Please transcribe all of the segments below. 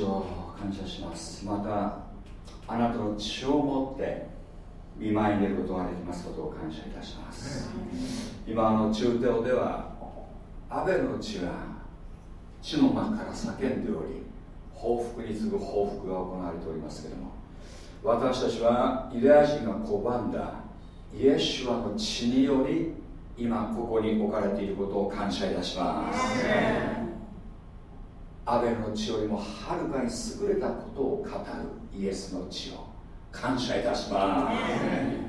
主を感謝します。またあなたの血を持って見舞いに出ることができますことを感謝いたします。今の中テオではアベルの血が地の中から叫んでおり報復に次ぐ報復が行われておりますけれども私たちはユダヤ人が拒んだイエシュアの血により今ここに置かれていることを感謝いたしますアベルの血よりもはるかに優れたことを語るイエスの血を感謝いたします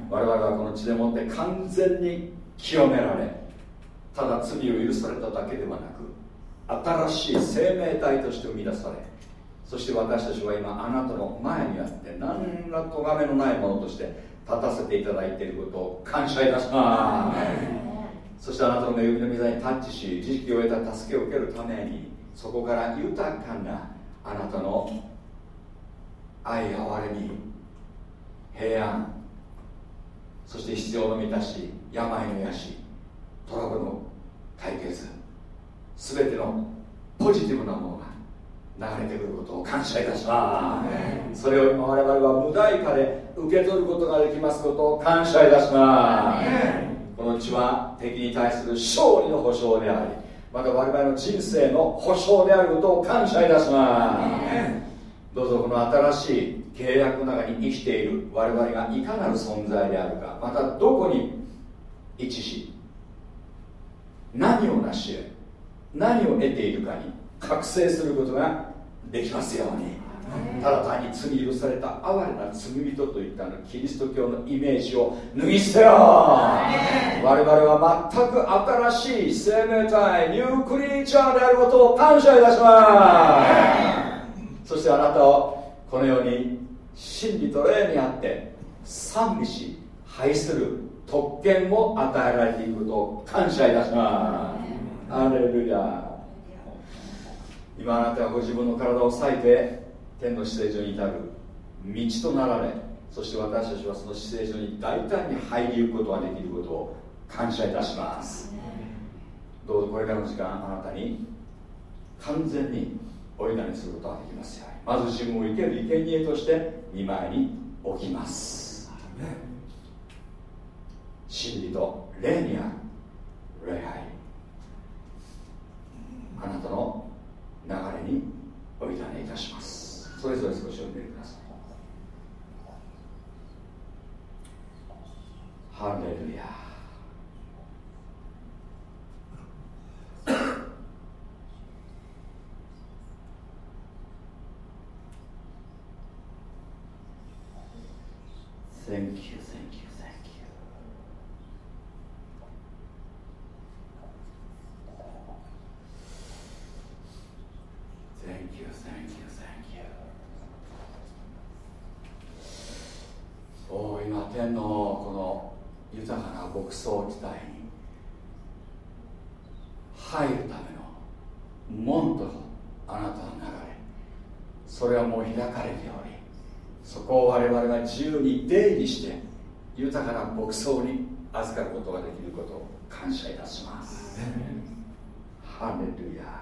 我々はこの血でもって完全に清められただ罪を許されただけではなく新しい生命体として生み出されそして私たちは今あなたの前にあって何ら咎めのないものとして立たせていただいていることを感謝いたしますそしてあなたの恵みの御座にタッチし知識を得た助けを受けるためにそこから豊かなあなたの愛哀れみ平安そして必要の満たし病の癒しトラブルの解決全てのポジティブなものが流れてくることを感謝いたします。それを今我々は無代価で受け取ることができますことを感謝いたします。この血は敵に対する勝利の保証でありまた我々の人生の保証であることを感謝いたします。どうぞこの新しい契約の中に生きている我々がいかなる存在であるかまたどこに位置し何を成し得何を得ているかに覚醒することができますように。ただ単に罪許された哀れな罪人といったのキリスト教のイメージを脱ぎ捨てよ我々は全く新しい生命体ニュークリーチャーであることを感謝いたします。そしてあなたをこのように真理と霊にあって賛美し拝する特権を与えられていることを感謝いたします。アレルヤ。今あなたはご自分の体を裂いて天の姿勢上に至る道となられそして私たちはその姿勢上に大胆に入りゆくことができることを感謝いたします。どうぞこれからの時間あなたに完全にお委ねすることができます。ようにまず自分を生ける生贄として見舞いに置きます。真理と霊にある礼拝。あなたの流れにお委ねいたしますそれぞれ少し読んでい。ハレルヤ。Thank. に入るための門とあなたの流れ。それはもう開かれておりそこを我々が自由に出入りして豊かな牧草に預かることができることを感謝いたします。ハレルヤ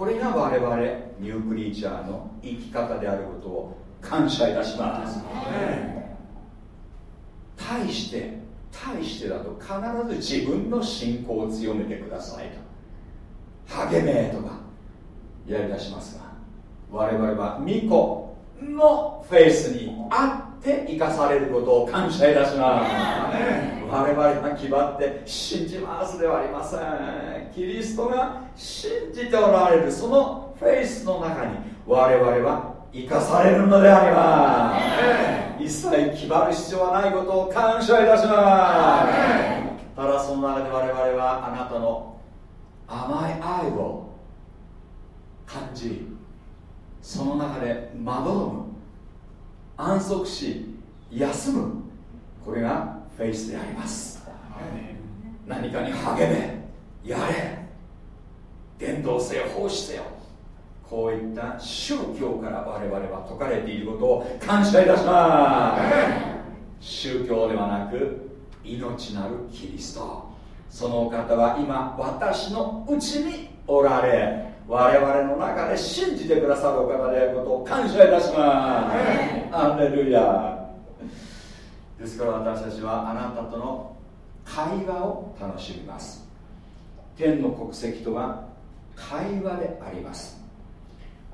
これが我々ニュークリーチャーの生き方であることを感謝いたします。対して対してだと必ず自分の信仰を強めてくださいと。励めとかやりだしますが我々は巫女のフェイスにあって生かされることを感謝いたします我々が決まって信じますではありません。キリストが信じておられるそのフェイスの中に我々は生かされるのであります。一切決まる必要はないことを感謝いたします。ただその中で我々はあなたの甘い愛を感じその中でまどろむ安息し休む。これがフェイスであります。何かに励めやれ伝道せよ奉仕せよこういった宗教から我々は説かれていることを感謝いたします。宗教ではなく命なるキリストそのお方は今私のうちにおられ我々の中で信じてくださるお方であることを感謝いたしますアレルヤですから私たちはあなたとの会話を楽しみます。天の国籍とは会話であります。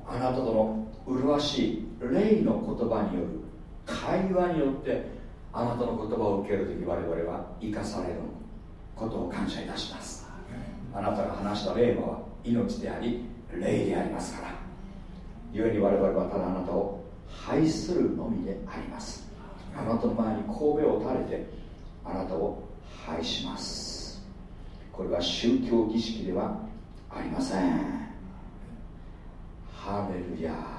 あなたとの麗しい霊の言葉による会話によってあなたの言葉を受けるとき我々は生かされることを感謝いたします。あなたが話した霊は命であり霊でありますから。故に我々はただあなたを拝するのみでありますあなたの前に神戸を垂れてあなたを拝します。これは宗教儀式ではありません。ハレルヤ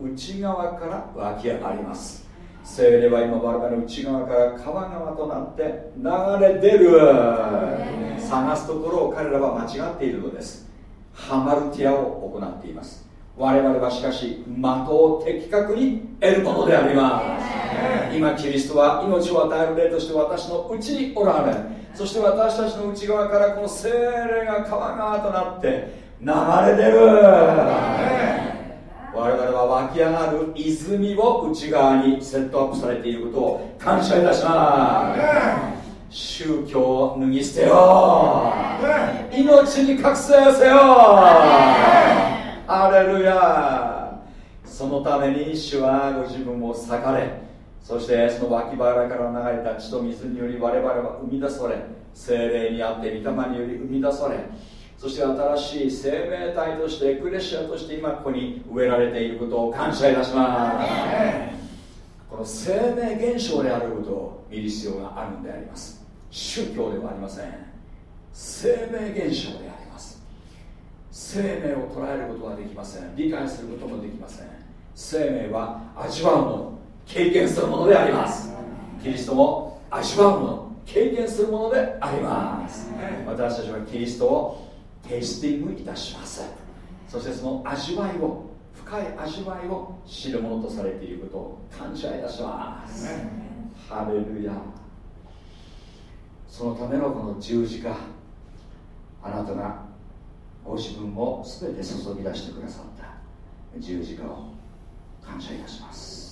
内側から湧き上がります。精霊は今我々の内側から川川となって流れ出る。探すところを彼らは間違っているのです。ハマルティアを行っています。我々はしかし的を的確に得るものであります。今キリストは命を与える霊として私のうちにおられそして私たちの内側からこの精霊が川川となって流れ出る。我々は湧き上がる泉を内側にセットアップされていることを感謝いたします。宗教を脱ぎ捨てよ命に覚醒せよ。アレルヤそのために主はご自分を裂かれそしてその脇腹から流れた血と水により我々は生み出され精霊にあって御霊により生み出されそして新しい生命体としてエクレシアとして今ここに植えられていることを感謝いたします。この生命現象であることを見る必要があるんであります。宗教ではありません。生命現象であります。生命を捉えることはできません。理解することもできません。生命は味わうもの経験するものであります。キリストも味わうもの経験するものであります。私たちはキリストをテイスティングいたします。そしてその味わいを深い味わいを知るものとされていることを感謝いたします。ハレルヤ。そのためのこの十字架あなたがご自分を全て注ぎ出してくださった十字架を感謝いたします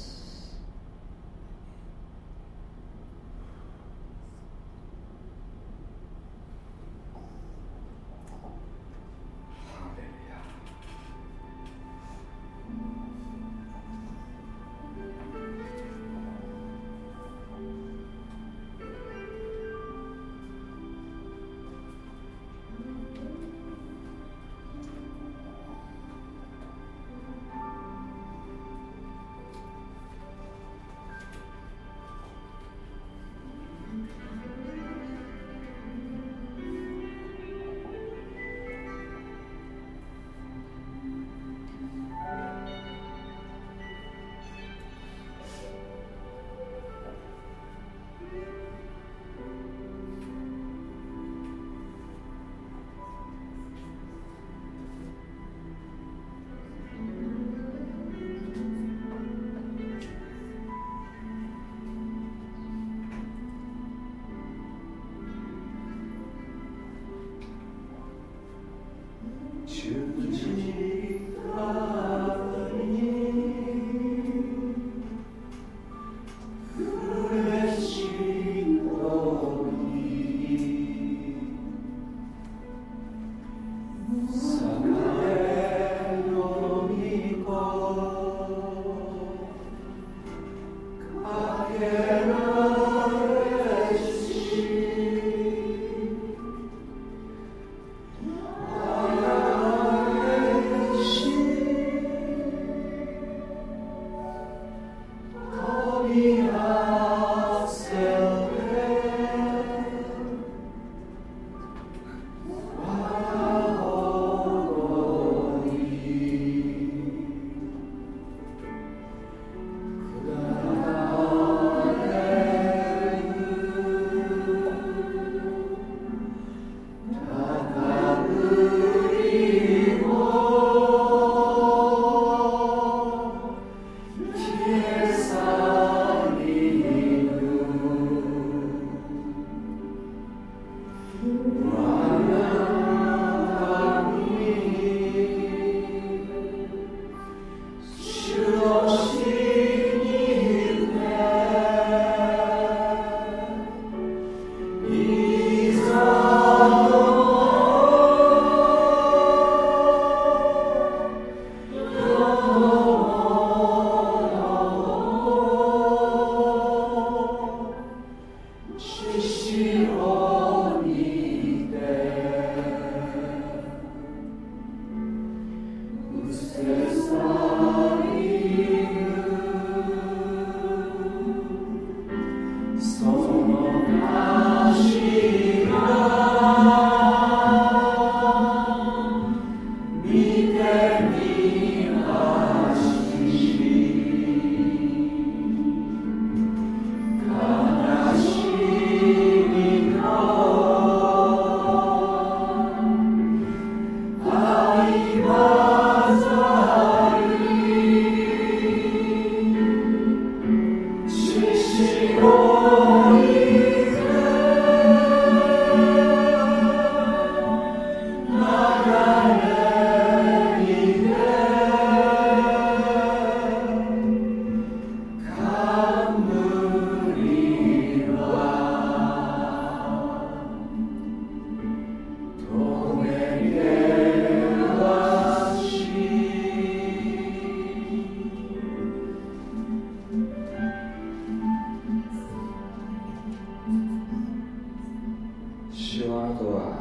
は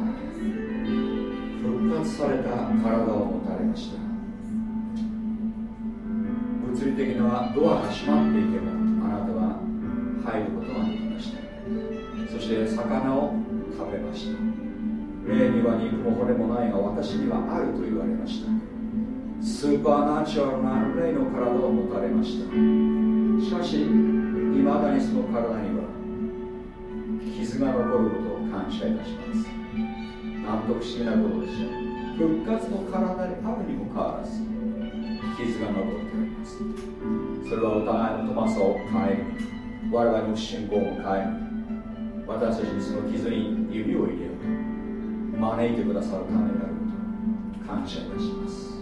復活された体を持たれました。物理的なドアが閉まっていてもあなたは入ることができました。そして魚を食べました。霊には肉も骨もないが私にはあると言われました。スーパーナチュラルな霊の体を持たれました。しかしいまだにその体には傷が残ること感謝いたします。納得しないなことでしょう復活の体であるにもかかわらず傷が残っております。それはお互いのトマスを変え我々の信仰を変え私たちにその傷に指を入れようと招いてくださるためであること感謝いたします。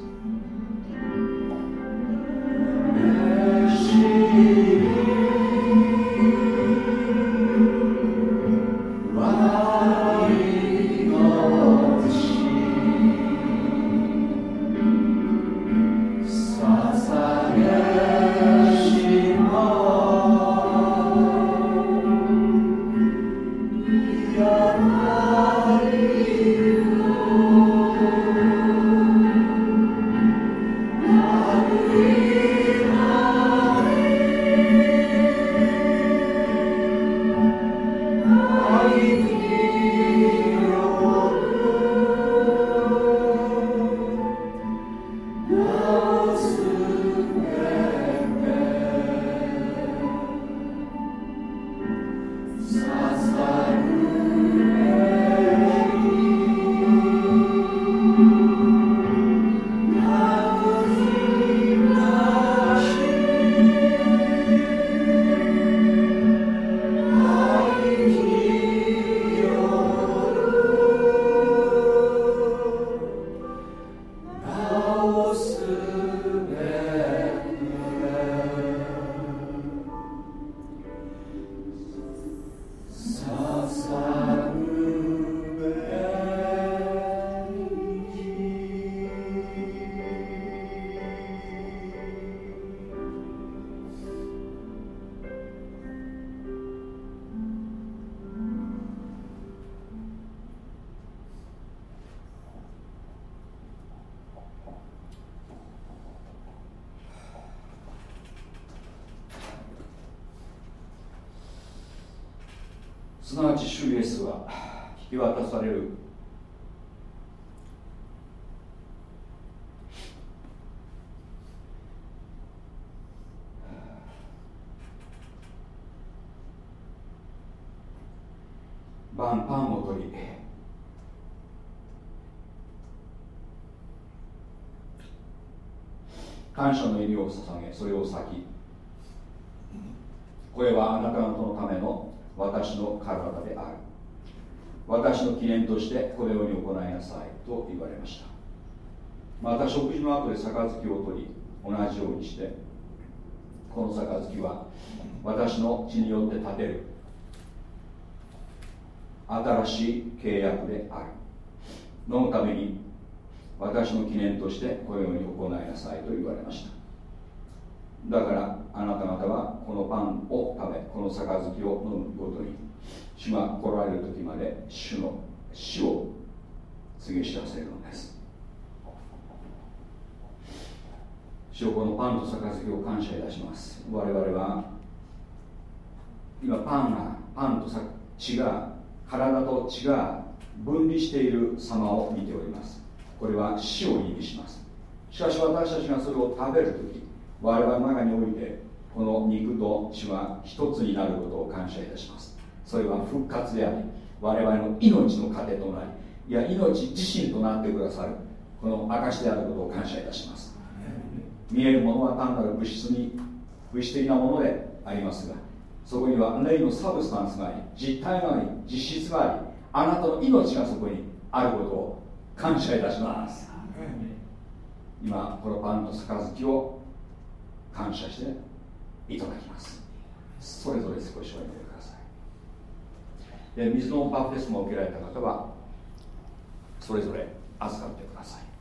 感謝の意味を捧げそれを先。これはあなたのための私の体である。私の記念としてこのように行いなさいと言われました。また食事の後で杯を取り同じようにしてこの杯は私の血によって立てる新しい契約である。飲むために私の記念としてこのように行いなさいと言われました。だからあなた方はこのパンを食べこの杯を飲むごとに主が来られる時まで主の死を告げ知らせるのです。主をこのパンと杯を感謝いたします。我々は今パンがパンと血が体と血が分離している様を見ております。これは死を意味します。しかし私たちがそれを食べる時我々の中においてこの肉と血は一つになることを感謝いたします。それは復活であり我々の命の糧となりいや命自身となってくださるこの証であることを感謝いたします。見えるものは単なる物質に物質的なものでありますがそこには霊のサブスタンスがあり実体があり実質がありあなたの命がそこにあることを感謝いたします。今このパンと杯を感謝していただきます。それぞれ少しお祈りください。で水のバプテスマを受けられた方はそれぞれ預かってください。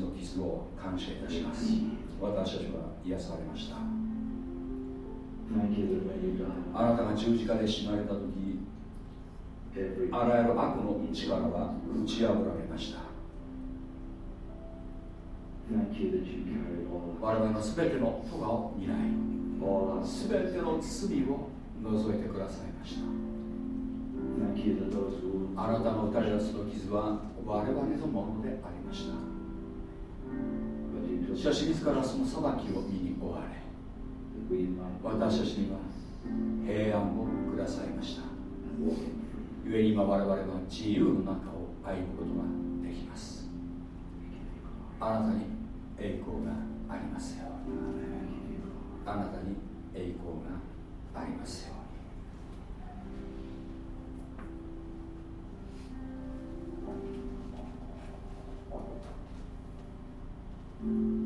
の打たれたその傷を感謝いたします。私たちは癒されました。あなたが十字架で死なれた時あらゆる悪の力は打ち破られました。我々の全ての咎を担い。全ての罪を除いてくださいました。あなたの打たれたその傷は我々のものでありましたしかし自らその裁きを身に追われ私たちには平安をくださいました。故に今我々は自由の中を歩むことができます。あなたに栄光がありますように。あなたに栄光がありますように。ル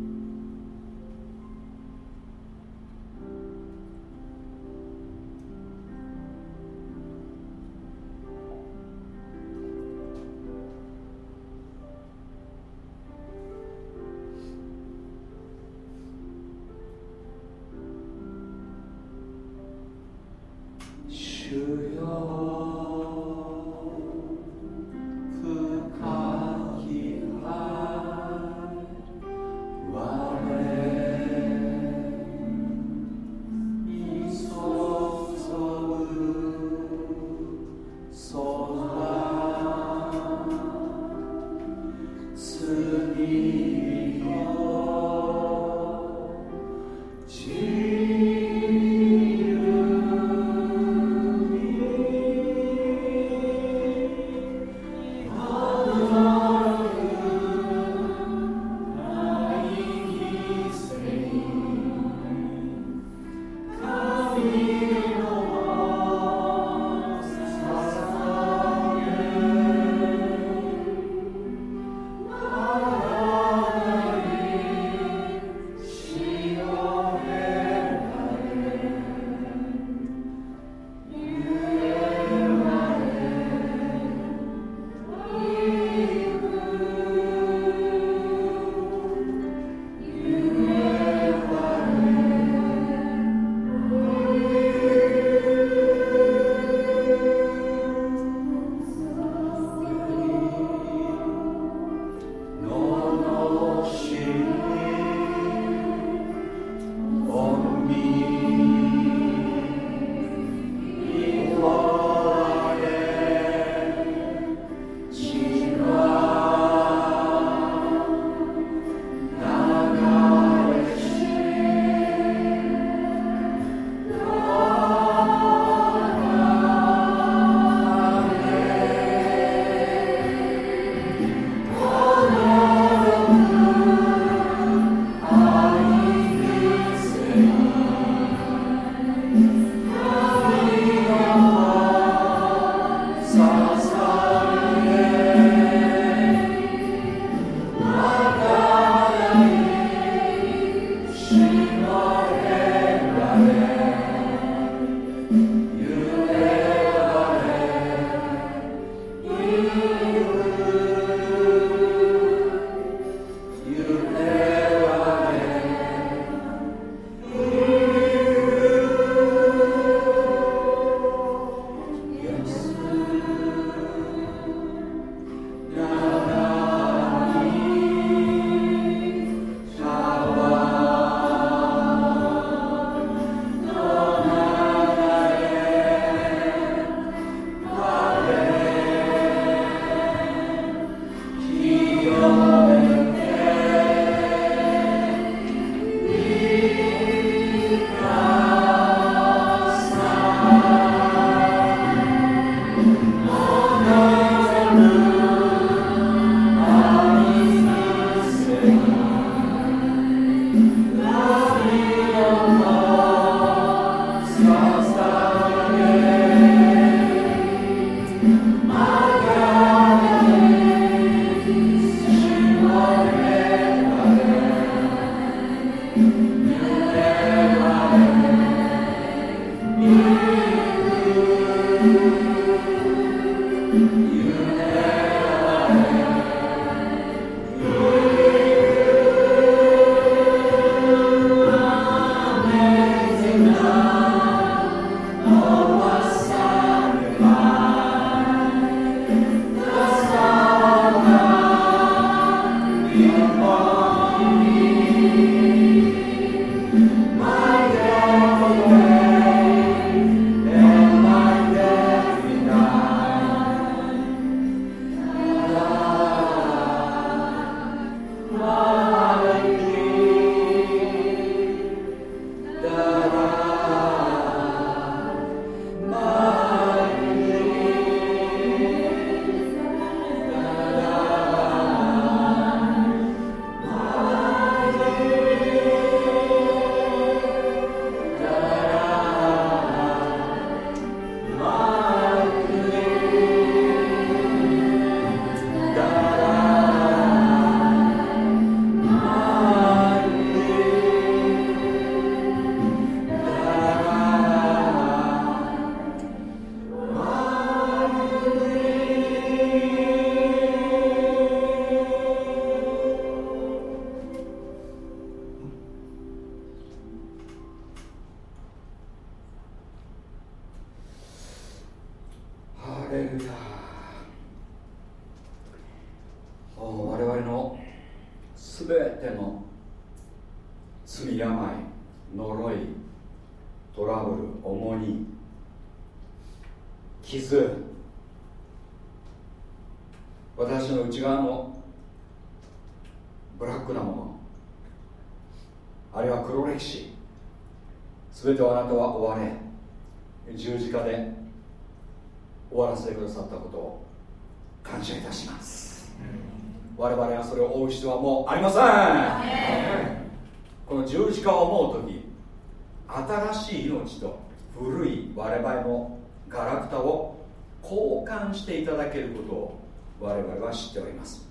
は知っております。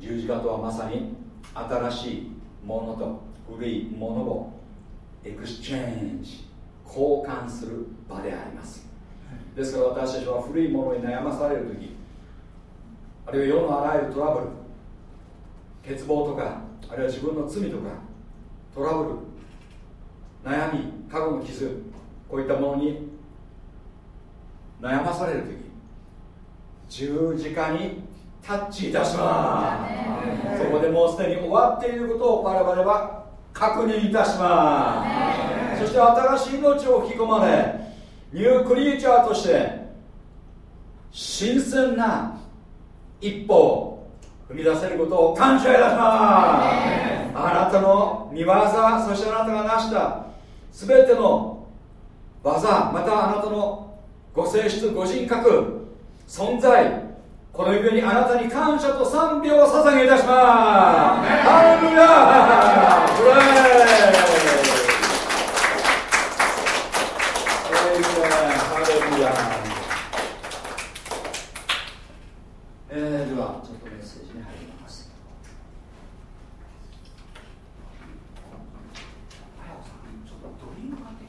十字架とはまさに新しいものと古いものを exchange 交換する場であります。ですから私たちは古いものに悩まされる時あるいは世のあらゆるトラブル欠乏とかあるいは自分の罪とかトラブル悩み過去の傷こういったものに悩まされる時十字架にタッチいたします。そこでもうすでに終わっていることを我々は確認いたします。そして新しい命を引き込まれニュークリーチャーとして新鮮な一歩を踏み出せることを感謝いたします。あなたの見業そしてあなたが成した全ての技またあなたのご性質ご人格存在。この指にあなたに感謝と賛美を捧げいたします。ハレルヤプレハレルヤえー、ではちょっとメッセージに入りますちょっとドリンク買って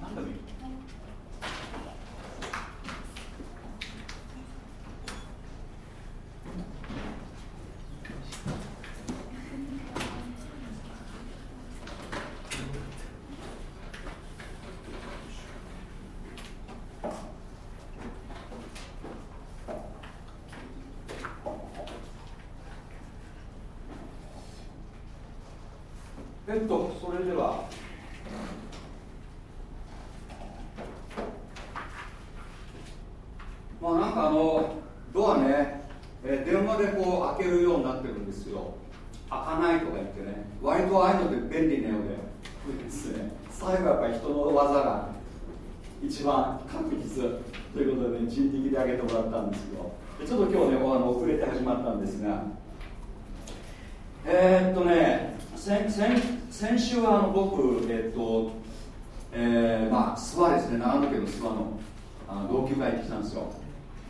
何でもいいえっとそれではまあなんかあのドアね、えー電話でこう開けるようになってるんですよ開かないとか言ってね割とああいうので便利なようでですね最後やっぱり人の技が一番確実ということでね人力で上げてもらったんですけどでちょっと今日ねあの遅れて始まったんですがえー、っとね先先先週はあの僕えっとえー、まあ諏訪ですね長野県の諏訪のあの同級会行ってきたんですよ。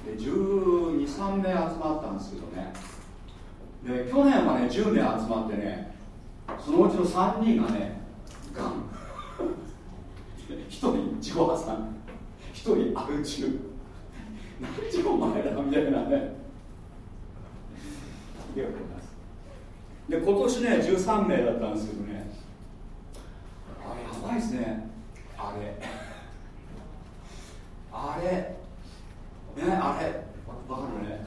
で1 2 3名集まったんですけどね。で去年はね10名集まってねそのうちの3人がねがん1人自己破産。1人アル中。何時お前らみたいなね。で今年ね13名だったんですけどね。あれやばいですね。あれ。あれ。ねあれ。わかるね。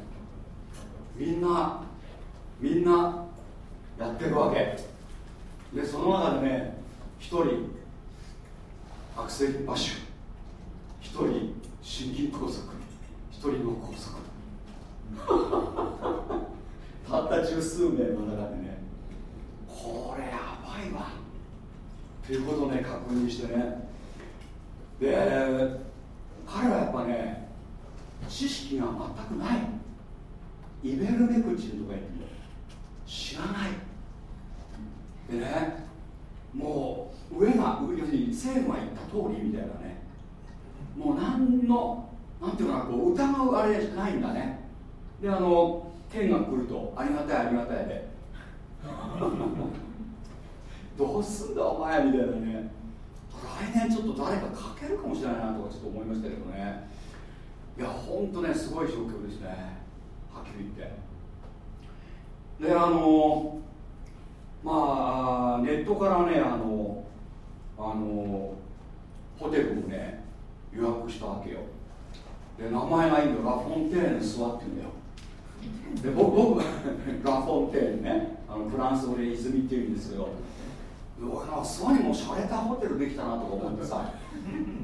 みんなみんなやってるわけ。でその中でね一人アクセルバッシュ。一人心筋梗塞。一人脳梗塞。たった十数名の中でねこれやばいわ。ということをね確認してね。で彼はやっぱね知識が全くない。イベルメクチンとか言っても知らない。でねもう上が要するに政府が言った通りみたいなね。もう何のなんていうかなこう疑うあれじゃないんだね。であの剣が来るとありがたいありがたいで。どうすんだお前みたいなね。来年ちょっと誰か書けるかもしれないなとかちょっと思いましたけどね。いやほんとねすごい状況ですね。はっきり言って。であのまあネットからねあのあのホテルをね予約したわけよ。で名前がいいんだラフォンテーヌ座ってんだよ。で僕僕ラフォンテーヌね。あのフランス語で泉っていうんですけどなんか諏訪にも洒落たホテルできたなとか思ってさ。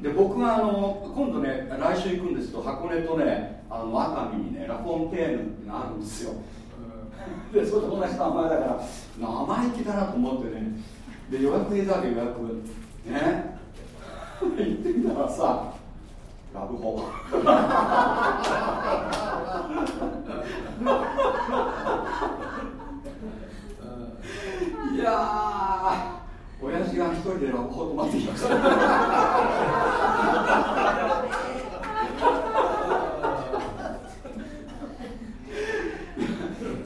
で僕があの今度ね来週行くんですけど箱根とねあの熱海にねラフォンテーヌってのあるんですよ。でそれと同じ名前だから生意気だなと思ってね。で予約入れたわけ予約。ね。行ってみたらさラブホいや親父が一人で泊まってきました。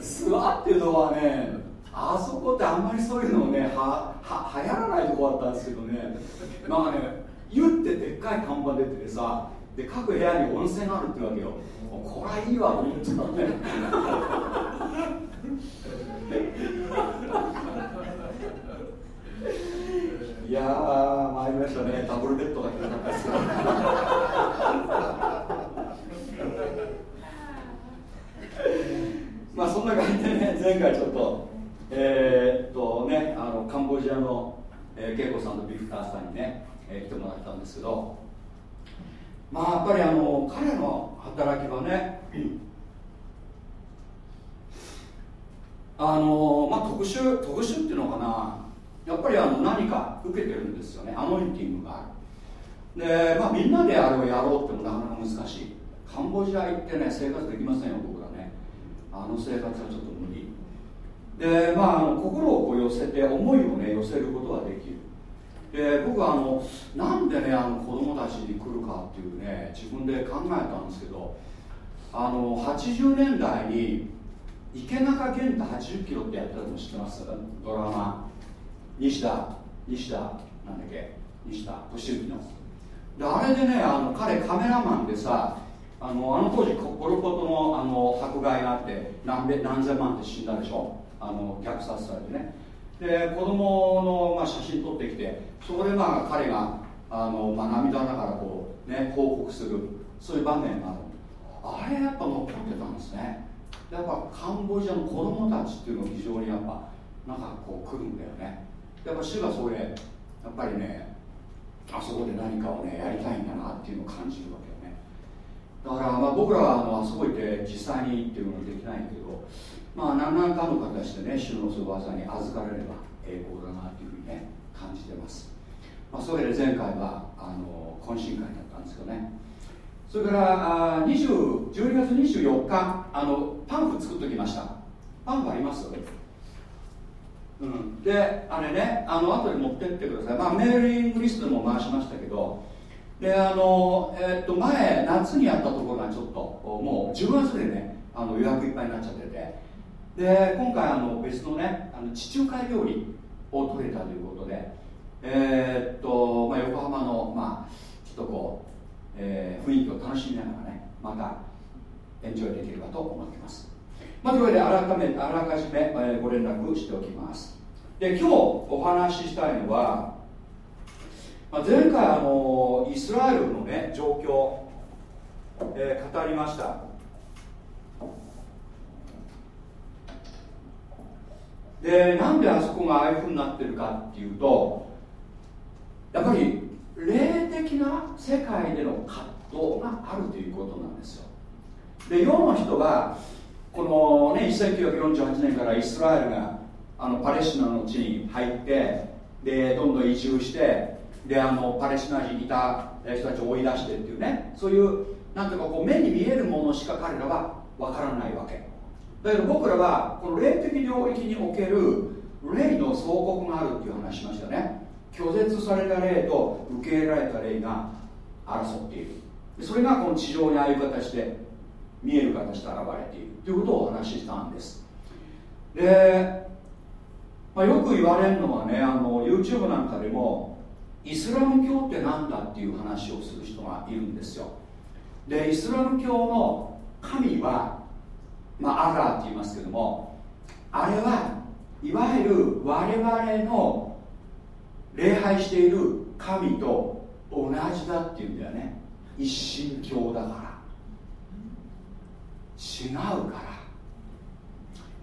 諏訪っていうのはねあそこってあんまりそういうのねはは流行らないとこだったんですけどね。なんかね言ってでっかい看板出ててさで各部屋に温泉があるってわけよ。これはいいわと思ってたね。いやー参りましたね。ダブルベッドが広かったです。けどまあそんな感じでね前回ちょっとえー、っとねあのカンボジアの、えー、恵子さんとビフターさんにね、えー、来てもらったんですけどまあやっぱりあの彼の働きはねあのまあ特殊特殊っていうのかな。やっぱりあの何か受けてるんですよね。アノインティングがある。で、まあ、みんなであれをやろうってもなかなか難しい。カンボジア行ってね生活できませんよ僕らね。あの生活はちょっと無理。でまああの心をこう寄せて思いをね寄せることができる。で僕はあのなんでねあの子供たちに来るかっていうね自分で考えたんですけどあの80年代に池中玄太80キロってやってたの知ってます？ドラマ。西田西田なんだっけ西田敏行の。であれでねあの彼カメラマンでさあのあの当時ポル・ポトのあの迫害があって何何千万って死んだでしょ。あの虐殺されてね。で子供のま、あ、写真撮ってきてそこでまあ彼があの、まあ、涙ながらこうね報告するそういう場面がある。あれやっぱ残ってたんですね。やっぱカンボジアの子供たちっていうのは非常にやっぱなんかこう来るんだよね。やっぱ主がそれやっぱりねあそこで何かをねやりたいんだなっていうのを感じるわけよね。だからまあ僕らはあのあそこ行って実際にっていうのはできないけどまあ何らかの形でね主のその技に預かれれば栄光だなっていうふうにね感じてます、まあ、それで前回はあの懇親会だったんですけどね。それからあ20 12月24日あのパンフ作っときました。パンフありますうん、であれねあの後で持ってってください、まあ、メーリングリストでも回しましたけどであの、えー、っと前夏にやったところがちょっともう10月でねあの予約いっぱいになっちゃってて。で今回あの別のねあの地中海料理を取れたということでえー、っと、まあ、横浜の、まあ、ちょっとこう、えー、雰囲気を楽しみながらねまたエンジョイできればと思ってます。まあ、というわけであらかめあらかじめ、ご連絡しておきます。で今日お話ししたいのは、まあ、前回あのイスラエルのね状況、えー、語りました。でなんであそこがああいうふうになってるかっていうとやっぱり霊的な世界での葛藤があるということなんですよ。で世の人はこのね1948年からイスラエルがあのパレスチナの地に入ってでどんどん移住してであのパレスチナ人いた人たちを追い出してっていうねそういうなんていうかこう目に見えるものしか彼らは分からないわけ。だけど僕らはこの霊的領域における霊の相国があるっていう話しましたね。拒絶された霊と受け入れられた霊が争っている。それがこの地上にああいう形で見える形で現れている。ということをお話ししたんです。で、まあ、よく言われるのはねあの YouTube なんかでもイスラム教って何だっていう話をする人がいるんですよ。でイスラム教の神は、まあ、アラーって言いますけどもあれはいわゆる我々の礼拝している神と同じだっていうんだよね。一神教だから。違うから。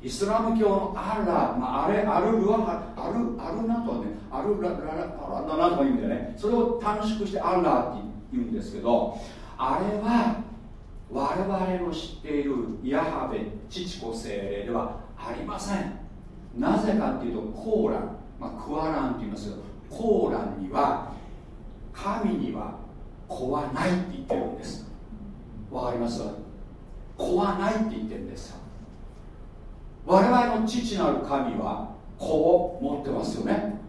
イスラム教のアラ、まあ、あれアルルアアルアルナとはねアルララララララとか言うんだよね。それを短縮してアラって言うんですけどあれは我々の知っているヤハベ父子精霊ではありません。なぜかっていうとコーラン、まあ、クアランって言いますけどコーランには神には子はないって言ってるんです。わかります？子はないって言ってるんですよ。我々の父なる神は子を持ってますよね。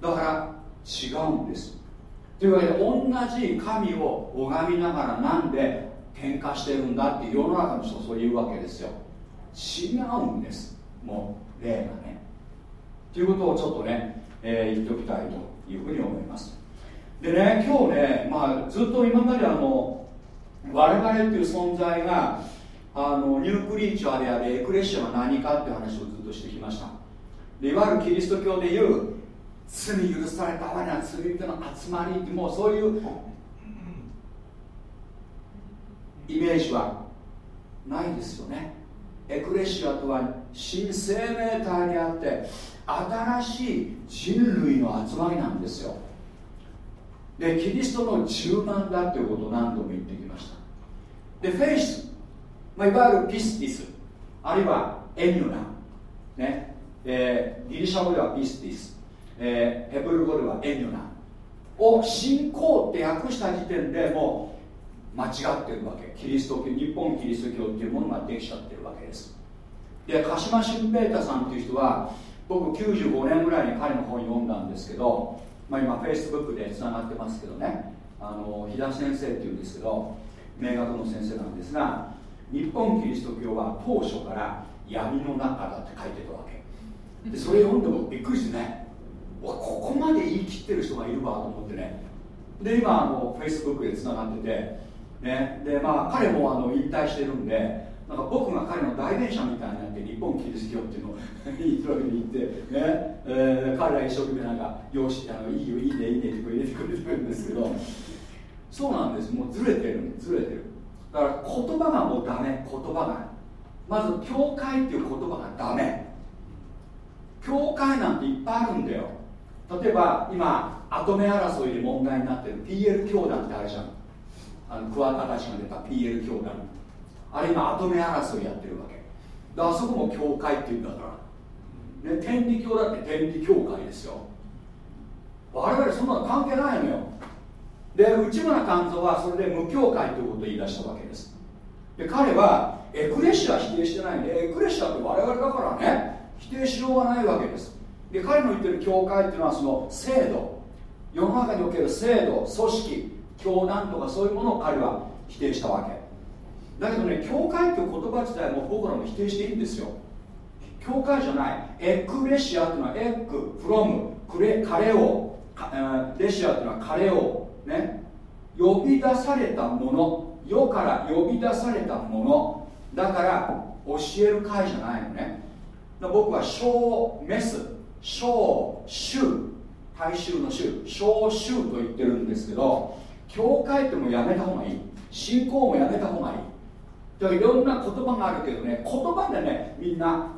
だから違うんです。というわけで同じ神を拝みながらなんで喧嘩してるんだって世の中の人そう言うわけですよ。違うんです。もう例がね。ということをちょっとね、えー、言っておきたいというふうに思います。でね今日ね、まあ、ずっと今まであの我々っていう存在があのニュークリーチャーであるエクレッシアは何かっていう話をずっとしてきました。いわゆるキリスト教でいう罪許された我な罪人の集まりってもうそういうイメージはないですよね。エクレシアとは新生命体であって新しい人類の集まりなんですよ。でキリストの柔軟だということを何度も言ってきでフェイス、まあ、いわゆるピスティス。あるいはエミュナ、ね。えー、ギリシャ語ではピスティス、えー、ヘブル語ではエミュナを信仰って訳した時点でもう間違ってるわけ。キリスト教日本キリスト教っていうものができちゃってるわけです。で鹿島新平太さんっていう人は僕95年ぐらいに彼の本読んだんですけどまあ、今フェイスブックでつながってますけどね。あの飛田先生っていうんですけど名学の先生なんですが日本キリスト教は当初から闇の中だって書いてたわけ。でそれ読んでもびっくりしてねわここまで言い切ってる人がいるわと思ってね。で今あのフェイスブックでつながっててね。でまあ彼もあの引退してるんでなんか僕が彼の代弁者みたいになって日本キリスト教っていうのを 言ってるわけに言ってね、えー、彼ら一生懸命なんかよしあのいいよいいねいいねって入れてくれてるんですけどそうなんです。もうずれてるずれてる。だから言葉がもうダメ。言葉が。まず教会っていう言葉がダメ。教会なんていっぱいあるんだよ。例えば今跡目争いで問題になってる。PL 教団ってあるじゃん。あの桑田たちが出た PL 教団。あれ今跡目争いやってるわけ。だあそこも教会っていうんだから。ね天理教だって天理教会ですよ。我々そんなの関係ないのよ。で内村勘三はそれで無教会ということを言い出したわけです。で彼はエクレシア否定してないんでエクレシアって我々だからね。否定しようがないわけです。で彼の言ってる教会っていうのはその制度。世の中における制度組織教団とかそういうものを彼は否定したわけ。だけどね教会っていう言葉自体も僕らも否定していいんですよ。教会じゃない。エクレシアっていうのはエッグフロムクレカレオ。レシアっていうのはカレオ。ね。呼び出されたもの。世から呼び出されたもの。だから教える会じゃないのね。僕は小メス。小衆大衆の衆小衆と言ってるんですけど教会ってもやめた方がいい。信仰もやめた方がいい。いろんな言葉があるけどね言葉でねみんな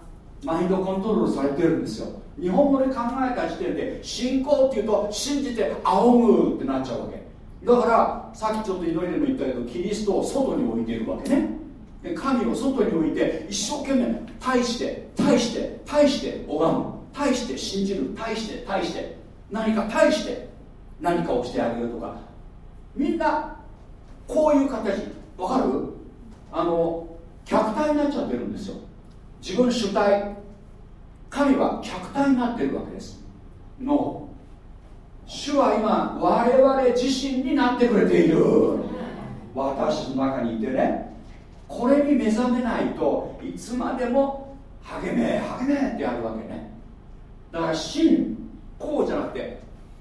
マインドコントロールされてるんですよ。日本語で考えた時点で信仰っていうと信じて仰ぐってなっちゃうわけ。だからさっきちょっと祈りでも言ったけどキリストを外に置いているわけね。で神を外に置いて一生懸命対して対して対して拝む。対して信じる。対して対して。何か対して何かをしてあげるとか。みんなこういう形。わかる？あの客体になっちゃってるんですよ。自分主体神は客体になっているわけです。の主は今我々自身になってくれている。私の中にいてね。これに目覚めないといつまでも励め励めってやるわけね。だから真こうじゃなくて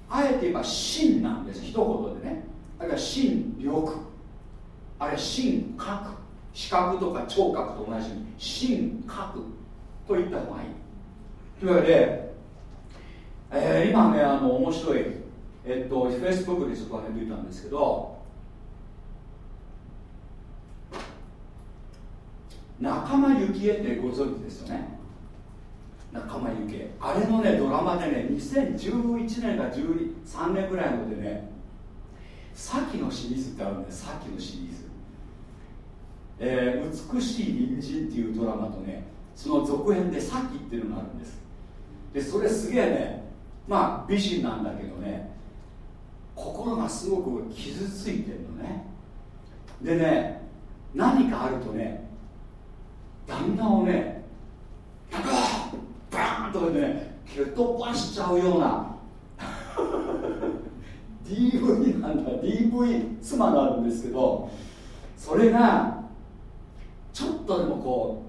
あえて言えば真なんです。一言でね。だから真力あれ真核視覚とか聴覚と同じに真核と言った方がいい。というわけで、えー、今ねあの面白いえっとフェイスブックでちょっと上げていたんですけど仲間由紀恵ってご存知ですよね。仲間由紀恵。あれのねドラマでね2011年か13年ぐらいのでねさきのシリーズってあるんですさきのシリーズ。えー、美しい隣人っていうドラマとねその続編で「さっき」っていうのがあるんです。でそれすげえねまあ美人なんだけどね心がすごく傷ついてるのね。でね何かあるとね旦那をねバーンとかね蹴っ飛ばしちゃうような DV なんだ DV 妻なんですけどそれがちょっとでもこ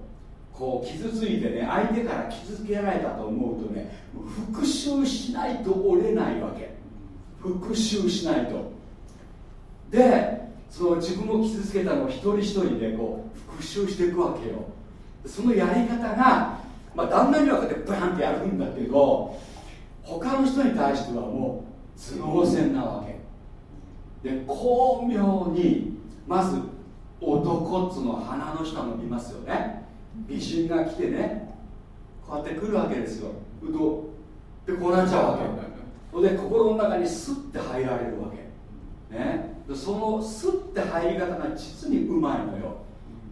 うこう傷ついてね相手から傷つけられたと思うとね復讐しないと折れないわけ。復讐しないと。でその自分を傷つけたのを一人一人でこう復讐していくわけよ。そのやり方が、まあ、旦那にはこうやってバンってやるんだけど他の人に対してはもう頭脳戦なわけ。で巧妙にまず男っつの鼻の下伸びますよね。美人が来てねこうやって来るわけですよ。うとでこうなっちゃうわけ。で心の中にスッて入られるわけ。ね。でそのスッて入り方が実にうまいのよ。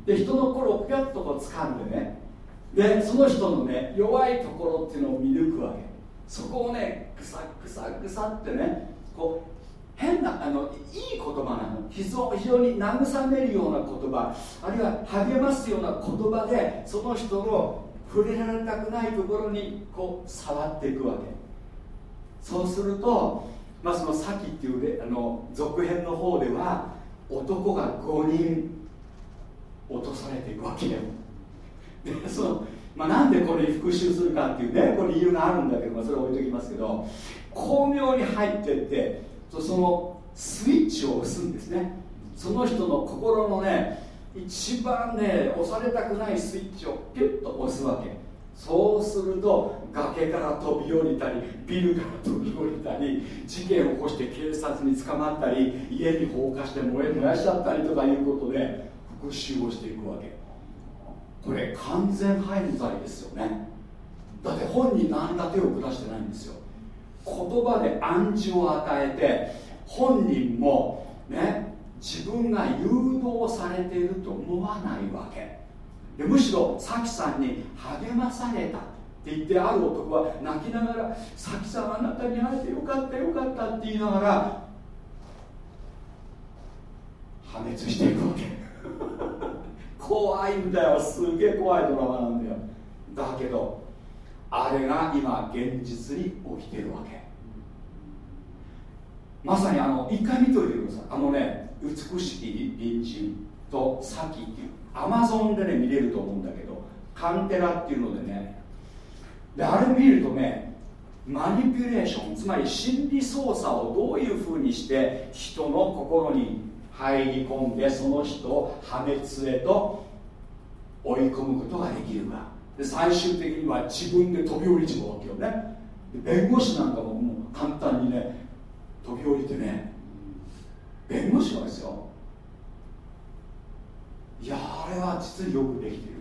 で人の心をぴょっとこう掴んでね。でその人のね弱いところっていうのを見抜くわけ。そこをねぐさぐさぐさってねこう変なあのいい言葉なの。非常に慰めるような言葉。あるいは励ますような言葉でその人の触れられたくないところにこう触っていくわけ。そうすると、まあ、その先っていうあの続編の方では男が5人落とされていくわけよ。でその、まあ、なんでこれに復讐するかっていうねこれ理由があるんだけど、まあ、それ置いときますけど巧妙に入ってってそのスイッチを押すんですね。その人の心のね一番ね押されたくないスイッチをピュッと押すわけ。そうすると崖から飛び降りたりビルから飛び降りたり事件を起こして警察に捕まったり家に放火して燃え燃やしちゃったりとかいうことで復讐をしていくわけ。これ完全犯罪ですよね。だって本人何ら手を下してないんですよ。言葉で暗示を与えて本人もね自分が誘導されていると思わないわけ。でむしろサキさんに励まされたって言ってある男は泣きながら「サキさんあなたに会えてよかったよかった」って言いながら破滅していくわけ。怖いんだよ。すげえ怖いドラマなんだよ。だけどあれが今現実に起きてるわけ。まさにあの一回見といてください。あのね美しき隣人とサキっていうアマゾンでね見れると思うんだけどカンテラっていうのでねであれ見るとねマニピュレーションつまり心理操作をどういうふうにして人の心に入り込んでその人を破滅へと追い込むことができるか。で最終的には自分で飛び降りちまうわけよね。弁護士なんかももう簡単にね飛び降りてね弁護士はですよ。いやあれは実によくできてる。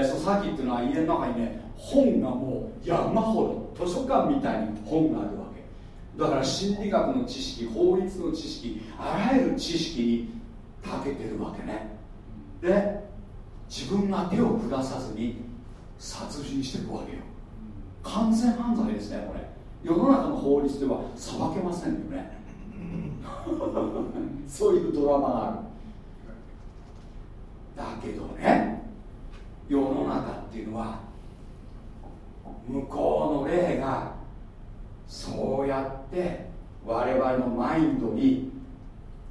でそさっきっていうのは家の中にね本がもう山ほど図書館みたいに本があるわけ。だから心理学の知識法律の知識あらゆる知識に長けてるわけね。で自分が手を下さずに殺人していくわけよ。完全犯罪ですねこれ。世の中の法律では裁けませんよね。そういうドラマがある。だけどね世の中っていうのは向こうの霊がそうやって我々のマインドに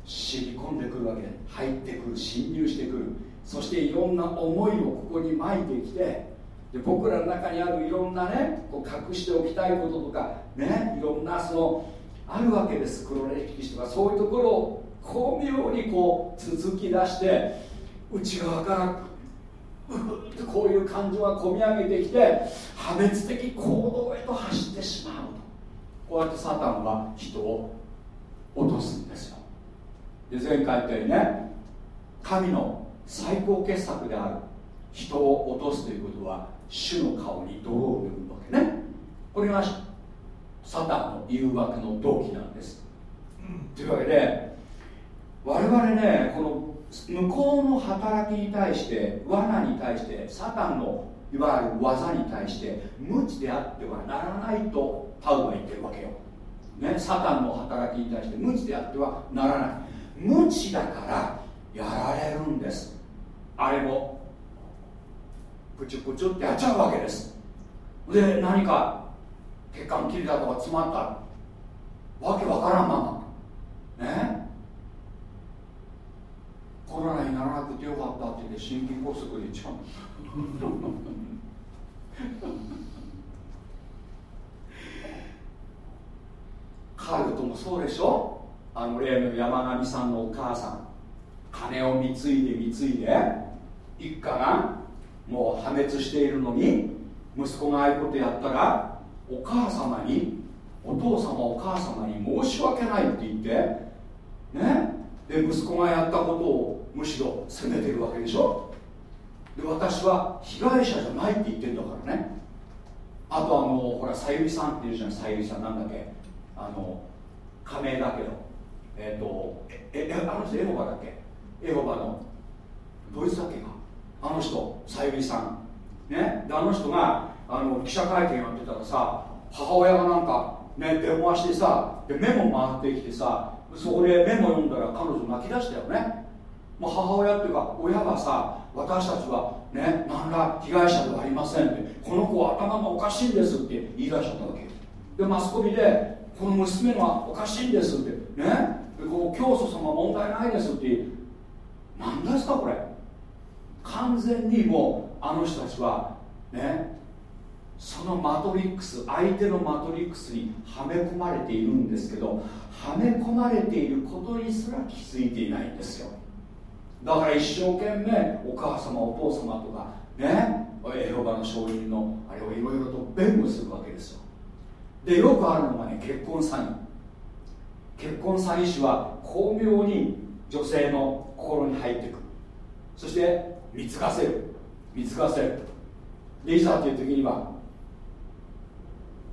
染み込んでくるわけ入ってくる侵入してくる。そしていろんな思いをここに巻いてきてで僕らの中にあるいろんなねこう隠しておきたいこととかねいろんなそのあるわけです。黒歴史とかそういうところを巧妙にこう続き出して内側からこういう感情が込み上げてきて破滅的行動へと走ってしまうと。こうやってサタンは人を落とすんですよ。で前回言ったようにね神の最高傑作である。人を落とすということは主の顔に泥を塗るわけね。これがサタンの誘惑の動機なんです、うん、というわけで我々ねこの向こうの働きに対して罠に対してサタンのいわゆる技に対して無知であってはならないとパウは言ってるわけよ、ね、サタンの働きに対して無知であってはならない。無知だからやられるんです。あれも。プチュプチュってやっちゃうわけです。で何か血管切れたとか詰まった。わけわからんまま。ね？コロナにならなくてよかったって言って心筋梗塞で言っちゃうカルトもそうでしょ？あの例の山上さんのお母さん。金を貢いで貢いで一家がもう破滅しているのに息子がああいうことやったらお母様にお父様お母様に申し訳ないって言ってねで息子がやったことをむしろ責めてるわけでしょ？で私は被害者じゃないって言ってんだからね。あとあのほらさゆりさんっていうじゃないさゆりさんなんだっけ？あの仮名だけどえっ、ー、とええあの人エホバだっけ？エホバの。ドイツだっけか。あの人さゆりさん。ね。であの人があの記者会見やってたらさ母親がなんかね電話してさでメモ回ってきてさそこでメモ読んだら彼女泣き出したよね。もう母親っていうか親がさ私たちはね何ら被害者ではありませんってこの子は頭がおかしいんですって言い出しちゃったわけ。でマスコミでこの娘がおかしいんですってね。でこう教祖様問題ないですって何ですかこれ？完全にもうあの人たちはねそのマトリックス相手のマトリックスにはめ込まれているんですけどはめ込まれていることにすら気づいていないんですよ。だから一生懸命お母様お父様とかねエホバの証人のあれをいろいろと弁護するわけですよ。でよくあるのがね結婚詐欺。結婚詐欺師は巧妙に女性の心に入ってくる。そして貢がせる。貢がせる。でいざという時には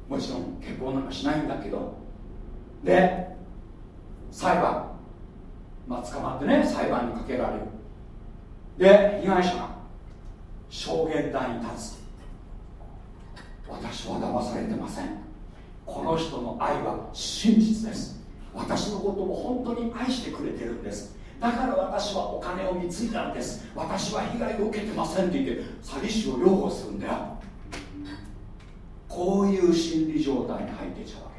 もちろん結婚なんかしないんだけどで裁判。まあ捕まってね裁判にかけられる。で被害者が証言台に立つ私は騙されてません。この人の愛は真実です。私のことを本当に愛してくれてるんです。だから私はお金を貢いだんです。私は被害を受けてませんって言って詐欺師を擁護するんだよ。こういう心理状態に入ってちゃうわけ。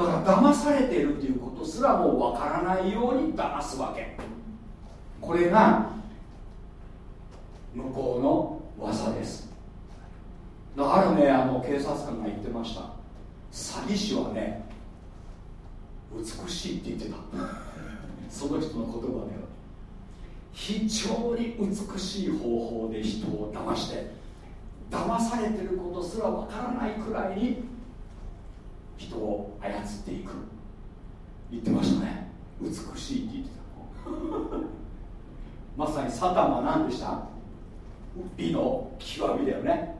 だから騙されてるっていうことすらもうわからないように騙すわけ。これが向こうの技です。あるねあの警察官が言ってました。詐欺師はね美しいって言ってた。その人の言葉で非常に美しい方法で人を騙して騙されてることすらわからないくらいに人を操っていく。言ってましたね。美しいって言ってたまさにサタンは何でした？美の極みだよね。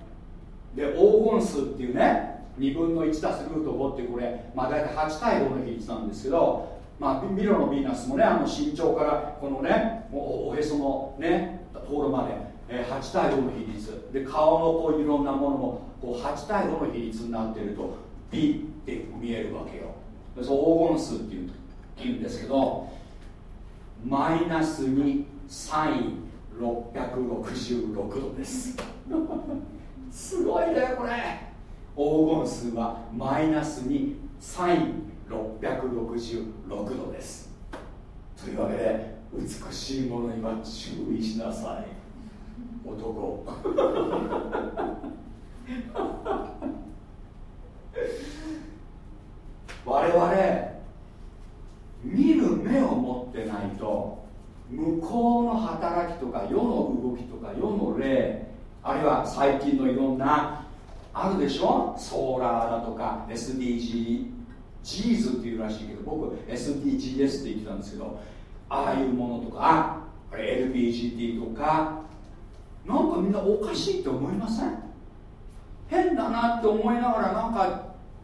で黄金数っていうね2分の1たすルート5ってこれ、まあ、大体8対5の比率なんですけど、まあ、ミロのヴィーナスもねあの身長からこのねおへそのねところまで、えー、8対5の比率。で顔のこういろんなものもこう8対5の比率になってると美って見えるわけよ。そう黄金数っていう言うんですけどマイナスにサイン666度です。すごいねこれ。黄金数はマイナスにサイン666度です。というわけで美しいものには注意しなさい。男。我々見る目を持ってないと向こうの働きとか世の動きとか世の霊あるいは最近のいろんなあるでしょ？ソーラーだとか SDGs ジーズっていうらしいけど僕 SDGs って言ってたんですけどああいうものとかあれ LBGT とかなんかみんなおかしいって思いません？変だなって思いながらなんか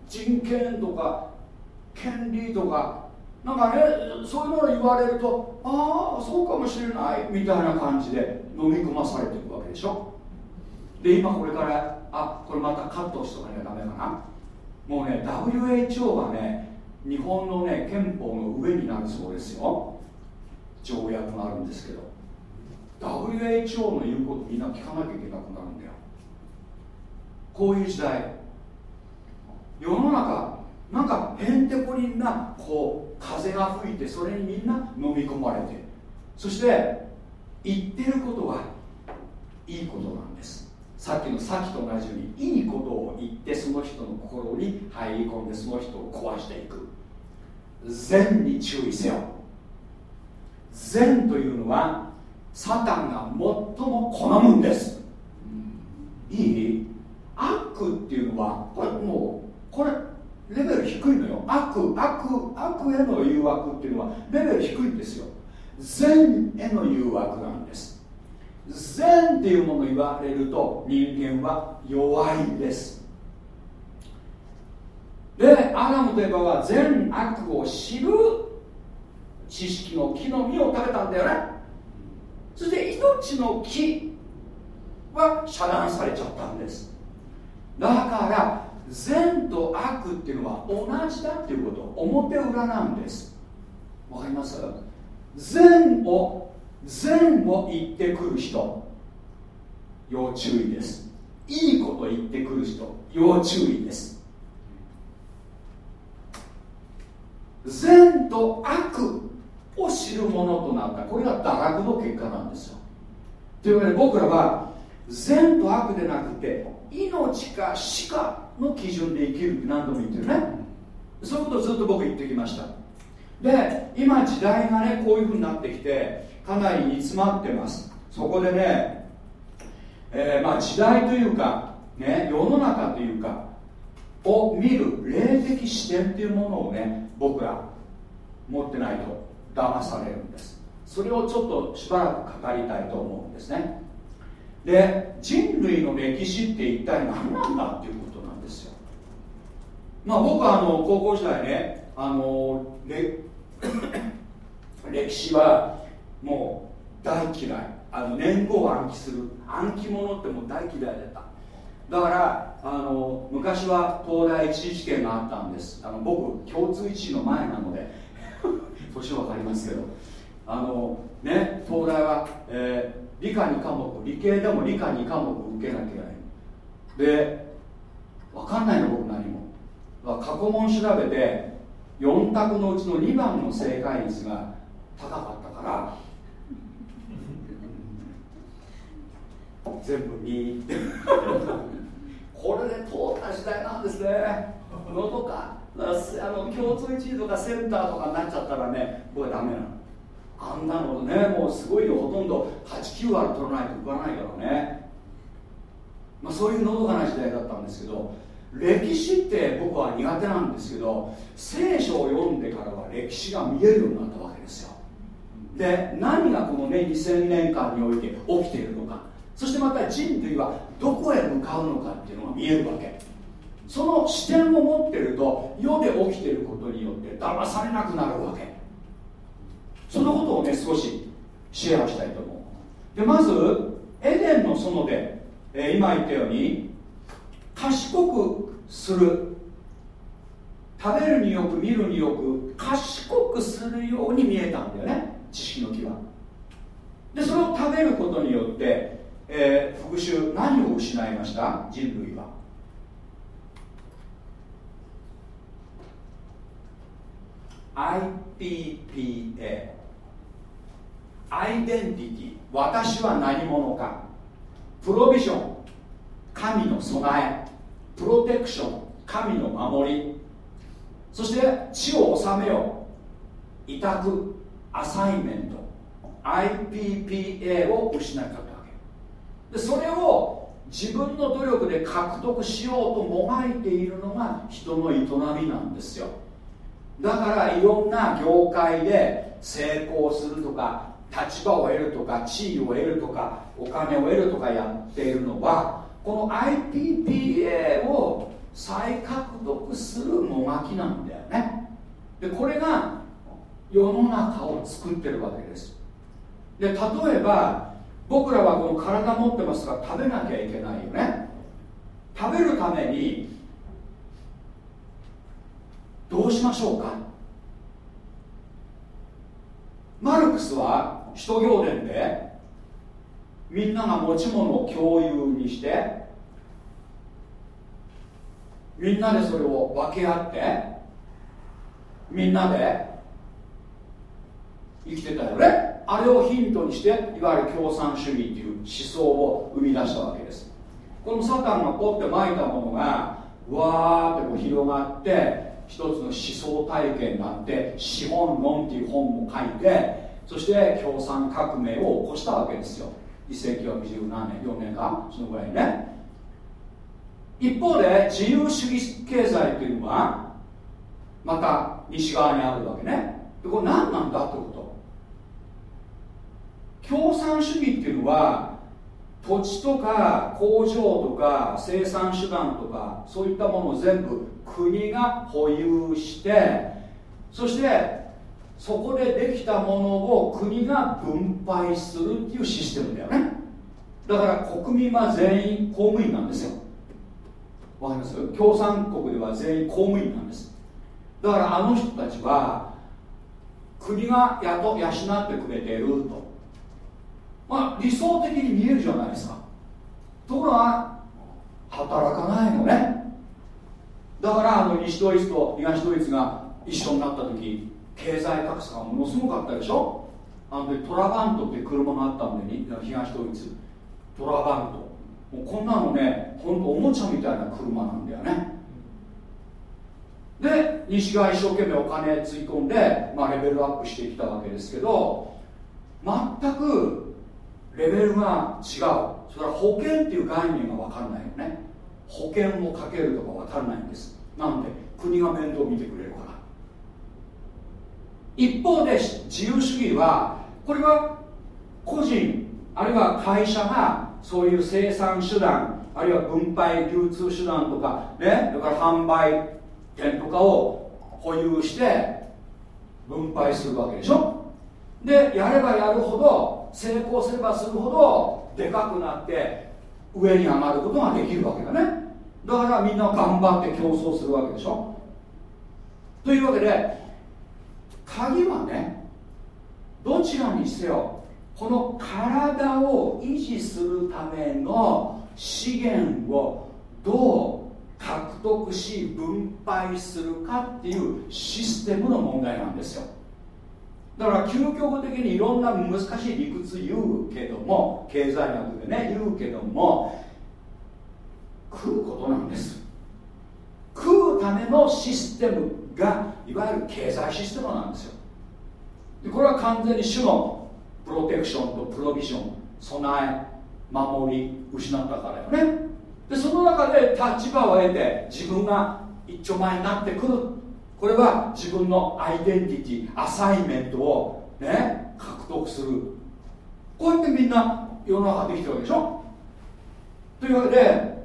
人権とか権利とかなんかねそういうのを言われるとああそうかもしれないみたいな感じで飲み込まされていくわけでしょ。で今これからあこれまたカットしとかなきゃダメかな。もうね WHO はね日本のね憲法の上になるそうですよ。条約があるんですけど。WHO の言うことみんな聞かなきゃいけなくなるんだよ。こういう時代。世の中なんかへんてこりんなこう風が吹いてそれにみんな飲み込まれて。そして言ってることはいいことなんです。さっきのさっきと同じようにいいことを言ってその人の心に入り込んでその人を壊していく。善に注意せよ。善というのはサタンが最も好むんです。いい？悪っていうのはこれもうこれレベル低いのよ。悪悪悪への誘惑っていうのはレベル低いんですよ。善への誘惑なんです。善っていうものを言われると人間は弱いんです。でアダムとエバは善悪を知る知識の木の実を食べたんだよね。そして命の木は遮断されちゃったんです。だから善と悪っていうのは同じだっていうこと表裏なんです。わかります？善を善を言ってくる人。要注意です。いいこと言ってくる人。要注意です。善と悪を知るものとなった。これが堕落の結果なんですよ。というわけで僕らは善と悪でなくて命か死かの基準で生きる何度も言ってるね。そういうことをずっと僕言ってきました。で今時代がねこういうふうになってきてかなり煮詰まってます。そこでね、えー、まあ時代というか、ね、世の中というかを見る霊的視点っていうものをね僕ら持ってないと騙されるんです。それをちょっとしばらく語りたいと思うんですね。で人類の歴史って一体何なんだっていうことなんですよ。まあ僕はあの高校時代ねあの 歴史はもう大嫌い。あの年号を暗記する暗記物ってもう大嫌いだった。だからあの昔は東大一次試験があったんです。あの僕共通一次の前なので。年は分かりますけど。あのね東大は、えー、理科2科目理系でも理科2科目受けなきゃいけない。で分かんないの僕何も。過去問調べて4択のうちの2番の正解率が高かったから全部2ってこれで通った時代なんですね。のとかあの共通一位とかセンターとかになっちゃったらねこれダメなの。あんなのねもうすごいよほとんど。89割取らないと浮かないからね。まあそういうのどかな時代だったんですけど歴史って僕は苦手なんですけど聖書を読んでからは歴史が見えるようになったわけですよ。で何がこのね2000年間において起きているのか。そしてまた人類はどこへ向かうのかっていうのが見えるわけ。その視点を持ってると世で起きてることによって騙されなくなるわけ。そのことをね少しシェアしたいと思う。でまずエデンの園で、えー、今言ったように賢くする。食べるによく見るによく賢くするように見えたんだよね。知識の木は。でそれを食べることによって、えー、復讐何を失いました？人類は。IPPA アイデンティティ。私は何者か。プロビジョン。神の備え。プロテクション。神の守り。そして地を治めよ。委託。アサイメント。IPPA を失った。それを自分の努力で獲得しようともがいているのが人の営みなんですよ。だからいろんな業界で成功するとか立場を得るとか地位を得るとかお金を得るとかやっているのはこの IPPA を再獲得するもがきなんだよね。でこれが世の中を作ってるわけです。で例えば僕らはこの体持ってますから食べなきゃいけないよね。食べるためにどうしましょうか？マルクスは使徒行伝でみんなが持ち物を共有にしてみんなでそれを分け合ってみんなで生きてたよね。あれをヒントにしていわゆる共産主義っていう思想を生み出したわけです。このサタンがポッてまいたものがわーってこう広がって一つの思想体験になって「資本論」っていう本も書いてそして共産革命を起こしたわけですよ。1920何年4年かそのぐらいね。一方で自由主義経済っていうのはまた西側にあるわけね。でこれ何なんだってこと。共産主義っていうのは土地とか工場とか生産手段とかそういったものを全部国が保有してそしてそこでできたものを国が分配するっていうシステムだよね。だから国民は全員公務員なんですよ。わかります？共産国では全員公務員なんです。だからあの人たちは国が雇養ってくれていると。まあ理想的に見えるじゃないですか。ところが働かないのね。だからあの西ドイツと東ドイツが一緒になった時経済格差がものすごかったでしょ。あのトラバントって車があったんで東ドイツ。トラバント。もうこんなのねほんとおもちゃみたいな車なんだよね。で西側一生懸命お金つい込んで、まあ、レベルアップしてきたわけですけど全くレベルが違う。それは保険っていう概念が分かんないよね。保険をかけるとか分かんないんです。なんで？国が面倒見てくれるから。一方で自由主義はこれは個人あるいは会社がそういう生産手段あるいは分配流通手段とかね？だから販売店とかを保有して分配するわけでしょ。でやればやるほど成功すればするほどでかくなって上に上がることができるわけだね。だからみんな頑張って競争するわけでしょ。というわけで鍵はねどちらにせよこの体を維持するための資源をどう獲得し分配するかっていうシステムの問題なんですよ。だから究極的にいろんな難しい理屈言うけども経済学でね言うけども食うことなんです。食うためのシステムがいわゆる経済システムなんですよ。でこれは完全に主のプロテクションとプロビジョン備え守り失ったからよね。でその中で立場を得て自分が一丁前になってくる。これは自分のアイデンティティアサイメントをね獲得する。こうやってみんな世の中できてるわけでしょ？というわけで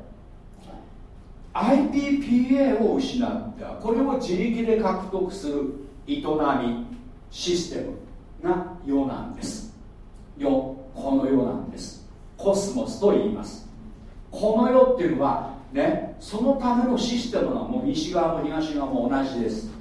IPPA を失った。これを自力で獲得する営みシステムが世なんです。世この世なんです。コスモスと言います。この世っていうのはねそのためのシステムはもう西側も東側も同じです。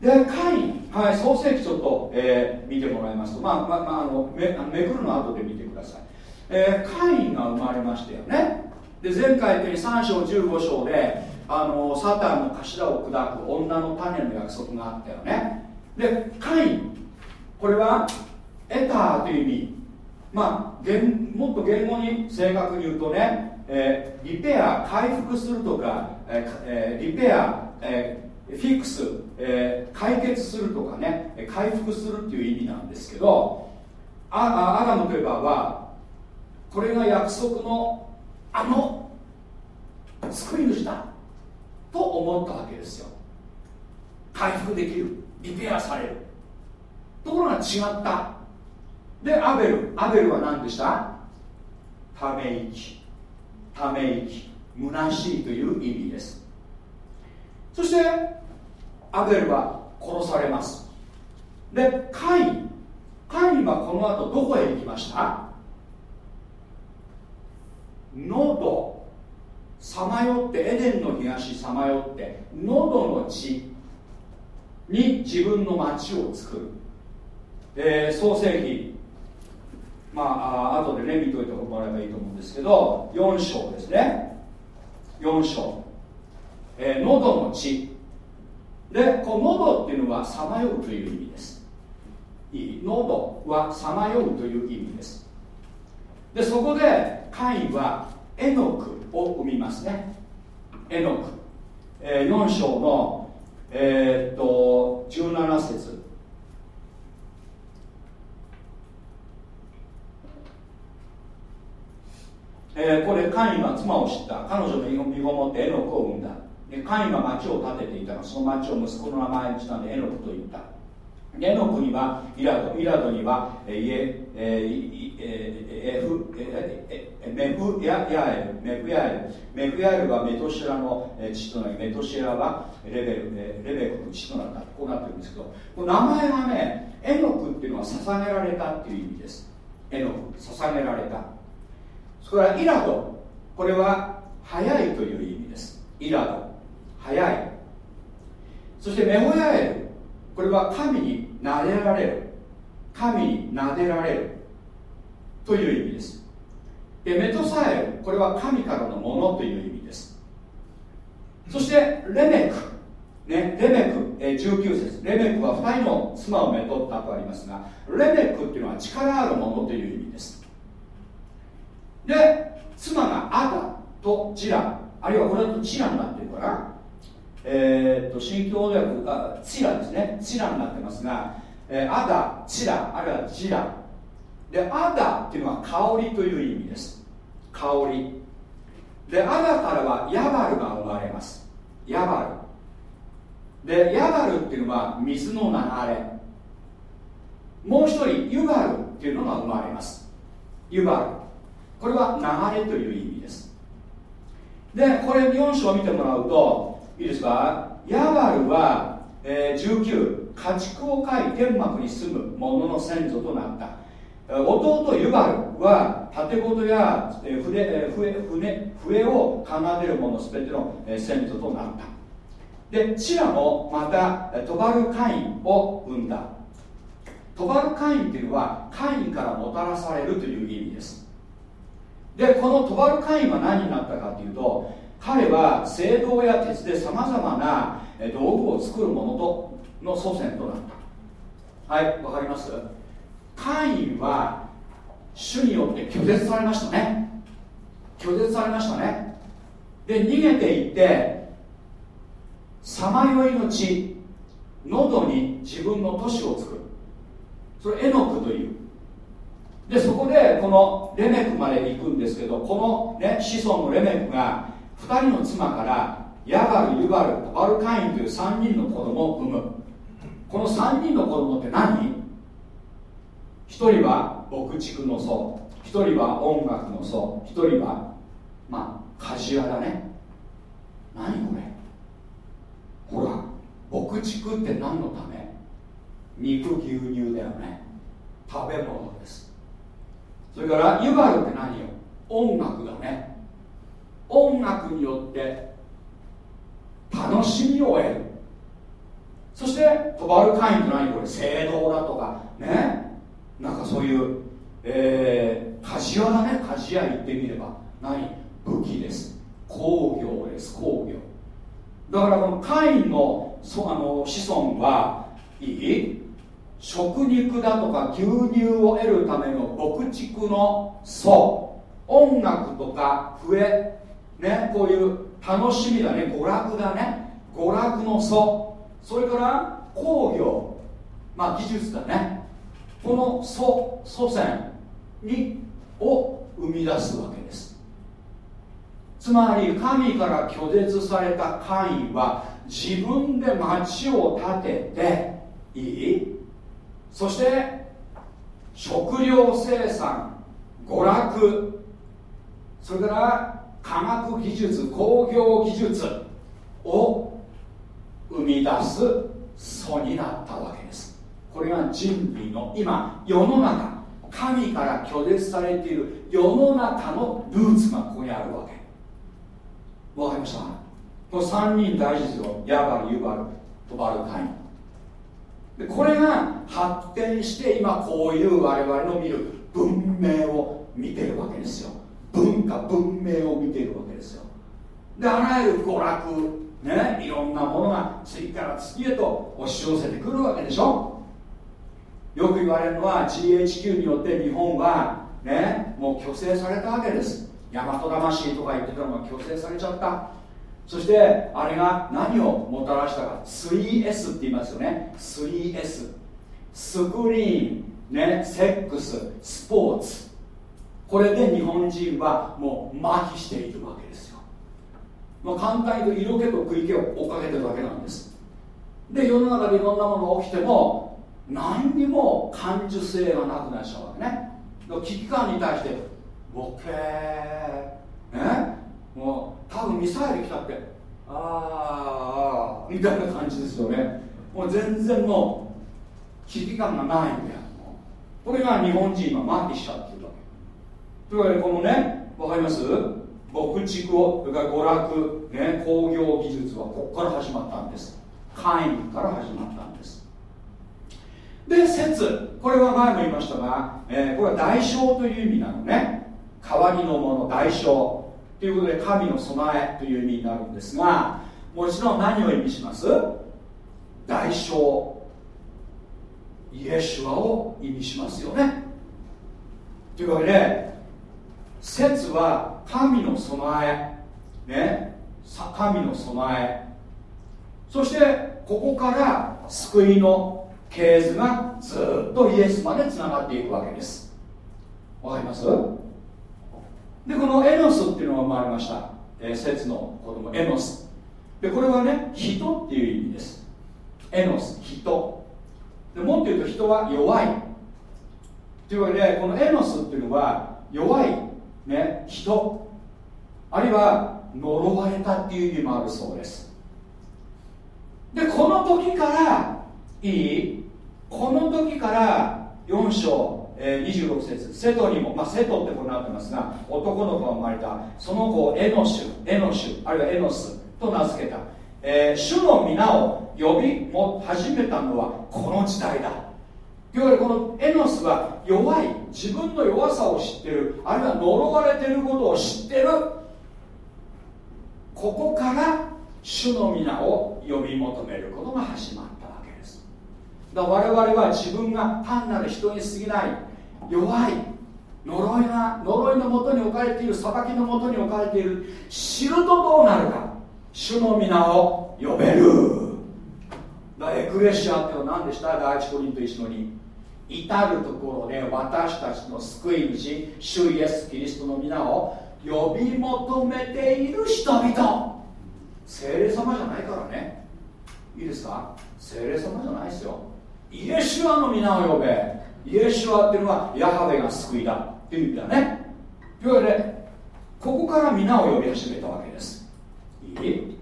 でカイン、はい、創世記ちょっと、えー、見てもらいますと、まあまあまあ、あのめめくるの後で見てください、えー、カインが生まれましたよね。で前回言った3章15章であのサタンの頭を砕く女の種の約束があったよね。でカインこれは得たという意味。まあもっと言語に正確に言うとね、えー、リペア回復するとか、えー、リペア、えー、フィックス、え、解決するとかね回復するっていう意味なんですけどアアダムといえばはこれが約束のあの救い主だと思ったわけですよ。回復できる。リペアされる。ところが違った。でアベル。アベルは何でした？ため息。ため息虚しいという意味です。そしてアベルは殺されます。でカイン。カインはこの後どこへ行きました？喉さまよってエデンの東さまよって喉の地に自分の町を作る、えー、創世記まあ後でね見といてもらえばいいと思うんですけど4章ですね。4章、えー、喉の地でこの喉っていうのはさまようという意味です。いい？喉はさまようという意味です。でそこでカインはエノクを生みますね。エノク、えー、4章のえー、っと17節。えー、これカインは妻を知った。彼女の身ごもってエノクを生んだ。でカインは町を建てていたがその町を息子の名前にちなんでエノクと言った。エノクにはイラドイラドにはエエエフメフヤヤエルメフヤエル。メフヤエルはメトシラの父となりメトシラはレベルレベクの父となった。こうなってるんですけどこの名前がねエノクっていうのは捧げられたっていう意味です。エノク捧げられた。それからイラド。これは早いという意味です。イラド。早い。そしてメホヤエルこれは神に撫でられる。神に撫でられる。という意味です。でメトサエル。これは神からのものという意味です。そしてレメク。ね、レメク、え19節。レメクは2人の妻をめとったとありますがレメクっていうのは力あるものという意味です。で妻がアダとジラあるいはこれだとチラになってるからえー、っと新共同訳あチラですね。チラになってますが、えー、アダチラあるいはジラ。でアダっていうのは香りという意味です。香り。でアダからはヤバルが生まれます。ヤバル。でヤバルっていうのは水の流れ。もう一人ユバルっていうのが生まれます。ユバル。これは流れという意味です。でこれ4章を見てもらうといいですか？ヤバルは、えー、19家畜を飼い天幕に住む者の先祖となった。弟ユバルは盾事や筆笛船笛を奏でる者全ての先祖となった。でチラもまたトバルカインを生んだ。トバルカインっていうのはカインからもたらされるという意味です。でこのトバルカインは何になったかというと彼は青銅や鉄でさまざまな道具を作る者との祖先となった。はいわかります？カインは主によって拒絶されましたね。拒絶されましたね。で逃げていってさまよいの地喉に自分の都市を作る。それエノクというでそこでこのレメクまで行くんですけどこの、ね、子孫のレメクが2人の妻からヤバルユバルバルカインという3人の子供を産む。この3人の子供って何？1人は牧畜の層1人は音楽の層1人はまあ鍛冶屋だね。何これ？ほら牧畜って何のため？肉牛乳だよね。食べ物です。それからユバルって何よ？音楽だね。音楽によって楽しみを得る。そしてトバルカインって何これ？聖堂だとかね？なんかそういう、えー、鍛冶屋だね。鍛冶屋行ってみれば何？武器です。工業です。工業。だからこのカインのそあの子孫はいい？食肉だとか牛乳を得るための牧畜の層音楽とか笛。ねこういう楽しみだね。娯楽だね。娯楽の祖。それから工業。まあ技術だね。この祖祖先にを生み出すわけです。つまり神から拒絶されたカインは自分で町を建てていい。そして食料生産娯楽それから科学技術工業技術を生み出す祖になったわけです。これが人類の今世の中神から拒絶されている世の中のルーツがここにあるわけ。わかりました。この3人大事ですよ。ヤバルユバルトバルカイン。でこれが発展して今こういう我々の見る文明を見てるわけですよ。文化文明を見てるわけですよ。であらゆる娯楽ねいろんなものが次から次へと押し寄せてくるわけでしょ。よく言われるのは GHQ によって日本はねもう虚勢されたわけです。大和魂とか言ってたのが虚勢されちゃった。そしてあれが何をもたらしたか。3S って言いますよね。3S ス。クリーン、ね、セックス。スポーツ。これで日本人はもう麻痺しているわけですよ、まあ、簡単に言うと色気と食い気を追っかけてるわけなんです。で世の中でいろんなものが起きても何にも感受性がなくなっちゃうわけね。危機感に対してボケー。ねもう多分ミサイル来たって。ああみたいな感じですよね。もう全然もう危機感がないんだよ。これが日本人今麻痺しちゃってるわけ。というわけでこのねわかります？牧畜をそれから娯楽、ね、工業技術はここから始まったんです。会員から始まったんです。で説。これは前も言いましたが、えー、これは代償という意味なのね。代わりのもの代償。ということで神の備えという意味になるんですがもちろん何を意味します？代償。イエシュアを意味しますよね。というわけで説は神の備えね。神の備え。そしてここから救いの系図がずっとイエスまでつながっていくわけです。わかります？でこのエノスっていうのが生まれました、えー、説の子供。エノス。でこれはね人っていう意味です。エノス。人。でもっと言うと人は弱い。というわけでこのエノスっていうのは弱い、ね、人。あるいは呪われたっていう意味もあるそうです。でこの時からいい？この時から4章。えー、26節セトにも、まあ、セトってこうなってますが男の子が生まれたその子をエノシュエノシュあるいはエノスと名付けた、えー、主の皆を呼びも始めたのはこの時代だ。いわゆるこのエノスは弱い自分の弱さを知ってるあるいは呪われてることを知ってる。ここから主の皆を呼び求めることが始まったわけです。だから我々は自分が単なる人に過ぎない。弱い。呪いが呪いのもとに置かれている裁きのもとに置かれている。知るとどうなるか。主の皆を呼べる。だエクレシアってのは何でした？第一コリント1の2至るところで私たちの救い主主イエス・キリストの皆を呼び求めている人々。精霊様じゃないからね。いいですか？精霊様じゃないですよ。イエシュアの皆を呼べ。イエシュアっていうのはヤハベが救いだっていう意味だね。というわけでここから皆を呼び始めたわけです。いい？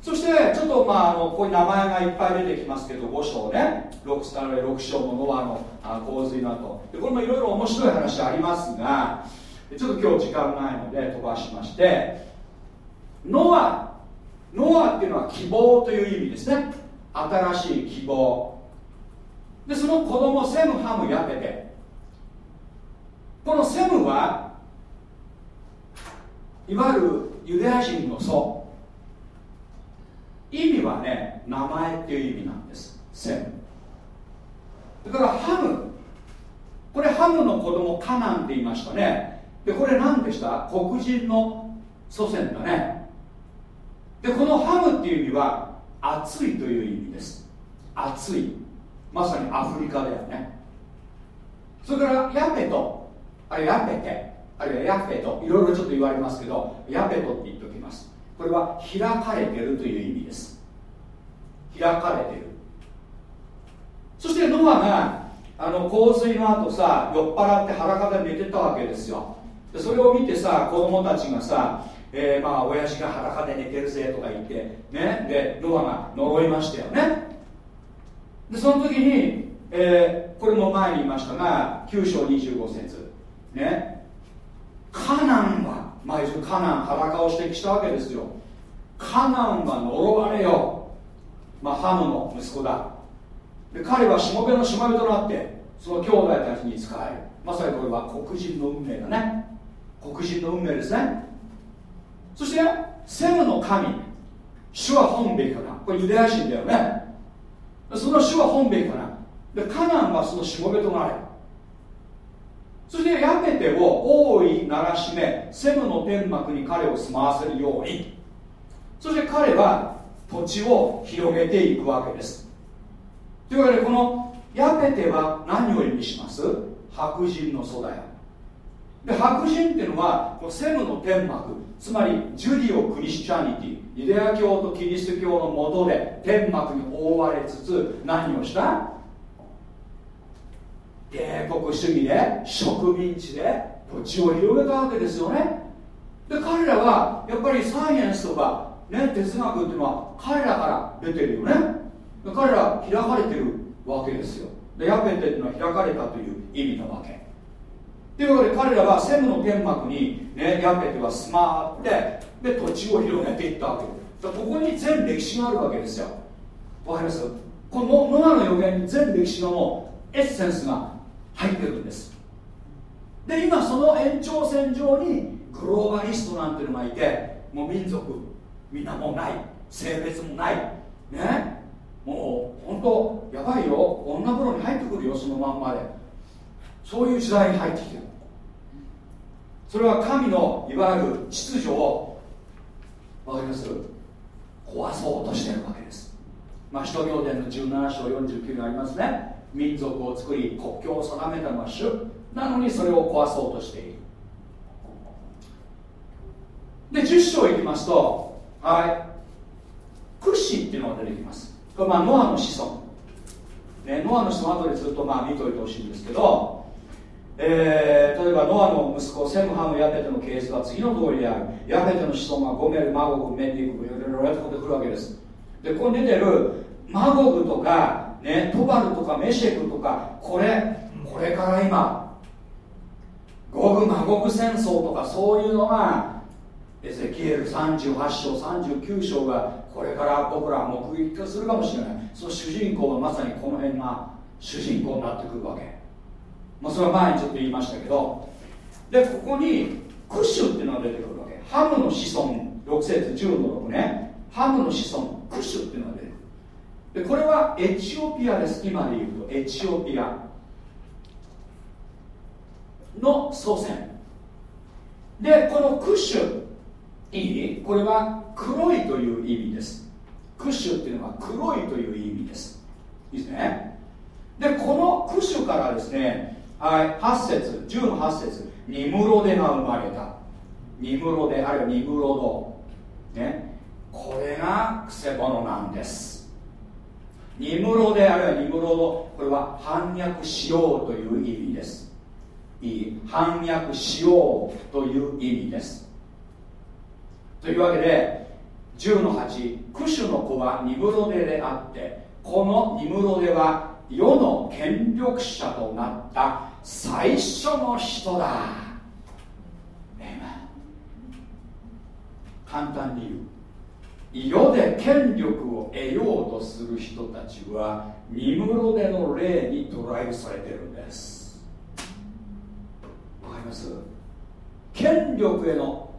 そしてちょっとまああのこういう名前がいっぱい出てきますけど5章ね。6, 6章のノアの洪水の後。でこれもいろいろ面白い話ありますがちょっと今日時間ないので飛ばしましてノア。ノアっていうのは希望という意味ですね。新しい希望。でその子供セムハムヤペテこのセムはいわゆるユダヤ人の祖。意味はね名前っていう意味なんです。セム。だからハム。これハムの子供カナンって言いましたね。でこれ何でした？黒人の祖先だね。でこのハムっていう意味は熱いという意味です。熱い。まさにアフリカだよね。それからヤペトあるいはヤペテあるいはヤペトいろいろちょっと言われますけどヤペトって言っておきます。これは開かれてるという意味です。開かれてる。そしてノアがあの洪水の後さ酔っ払って裸で寝てたわけですよ。でそれを見てさ子供たちがさえー、まあ親父が裸で寝てるぜとか言ってね。でノアが呪いましたよね。でその時に、えー、これも前に言いましたが9章25節。ね。カナンはまあカナン裸を指摘したわけですよ。カナンは呪われよ。まあハムの息子だ。で彼はしもべのしもべとなってその兄弟たちに仕える。まさにこれは黒人の運命だね。黒人の運命ですね。そしてセムの神。主は本べきかなこれユダヤ人だよね。その主は本べきかな。でカナンはそのしもべとなれ。そしてヤペテを大いならしめセムの天幕に彼を住まわせるように。そして彼は土地を広げていくわけです。というわけでこのヤペテは何を意味します？白人の祖だよで白人っていうのはこのセムの天幕つまりジュディオ・クリスチャニティユダヤ教とキリスト教のもとで天幕に覆われつつ何をした？帝国主義で植民地で土地を広げたわけですよね。で彼らはやっぱりサイエンスとか、ね、哲学っていうのは彼らから出てるよね。彼ら開かれてるわけですよ。でヤペテっていうのは開かれたという意味なわけ。というわけで彼らはセムの天幕に、ね、ヤペテは住まってで土地を広げていったわけ。ここに全歴史があるわけですよ。わかります？このノアの予言に全歴史のもエッセンスが入ってるんです。で今その延長線上にグローバリストなんていうのがいてもう民族みんなもうない。性別もない。ね？もう本当やばいよ。女風呂に入ってくるよそのまんまで。そういう時代に入ってきてる。それは神のいわゆる秩序を分かります？壊そうとしてるわけです。まあ使徒行伝の17章49にありますね。民族を作り国境を定めたのは主。なのにそれを壊そうとしている。で10章いきますとはい。クシっていうのが出てきます。これまあノアの子孫、ね、ノアの子孫後でずっとまあ見といてほしいんですけどえー、例えばノアの息子セムハム・ヤペテのケースは次の通りである。ヤペテの子孫はゴメル、マゴグ、メンディグいろいろやってくるわけです。でここに出てるマゴグとか、ね、トバルとかメシェクとかこれこれから今ゴグマゴグ戦争とかそういうのがエゼキエル38章39章がこれから僕ら目撃化するかもしれない。その主人公はまさにこの辺が主人公になってくるわけ。まあ、それは前にちょっと言いましたけどでここにクッシュっていうのが出てくるわけ。ハムの子孫。6節10の6ね。ハムの子孫。クッシュっていうのが出てくる。でこれはエチオピアです。今で言うとエチオピア。の祖先。でこのクッシュ。いいこれは黒いという意味です。クッシュっていうのは黒いという意味です。いいですね？でこのクッシュからですねはい。8節。10の8節。ニムロデが生まれた。ニムロデあるいはニムロドね。これがくせ者なんです。ニムロデあるいはニムロドこれは反逆しようという意味です。いい反逆しようという意味です。というわけで10の8クシュの子はニムロデであってこのニムロデは世の権力者となった最初の人だ。簡単に言う。世で権力を得ようとする人たちはニムロデの霊にドライブされてるんです。わかります？権力への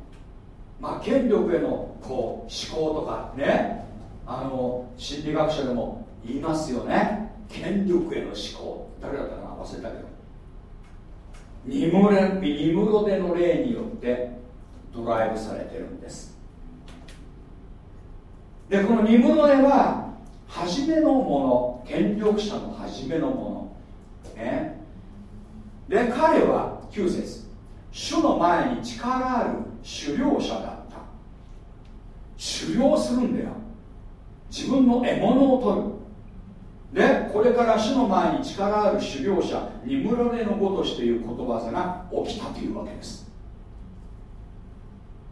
まあ権力へのこう思考とかね。あの心理学者でも言いますよね。権力への思考。誰だったかな？忘れたけど。ニムレニムロデの霊によってドライブされてるんです。でこのニムロデは初めのもの権力者の初めのもの。ね。で彼は9節。主の前に力ある狩猟者だった。狩猟するんだよ。自分の獲物を取る。でこれから主の前に力ある修行者ニムロネのごとしということわざが起きたというわけです。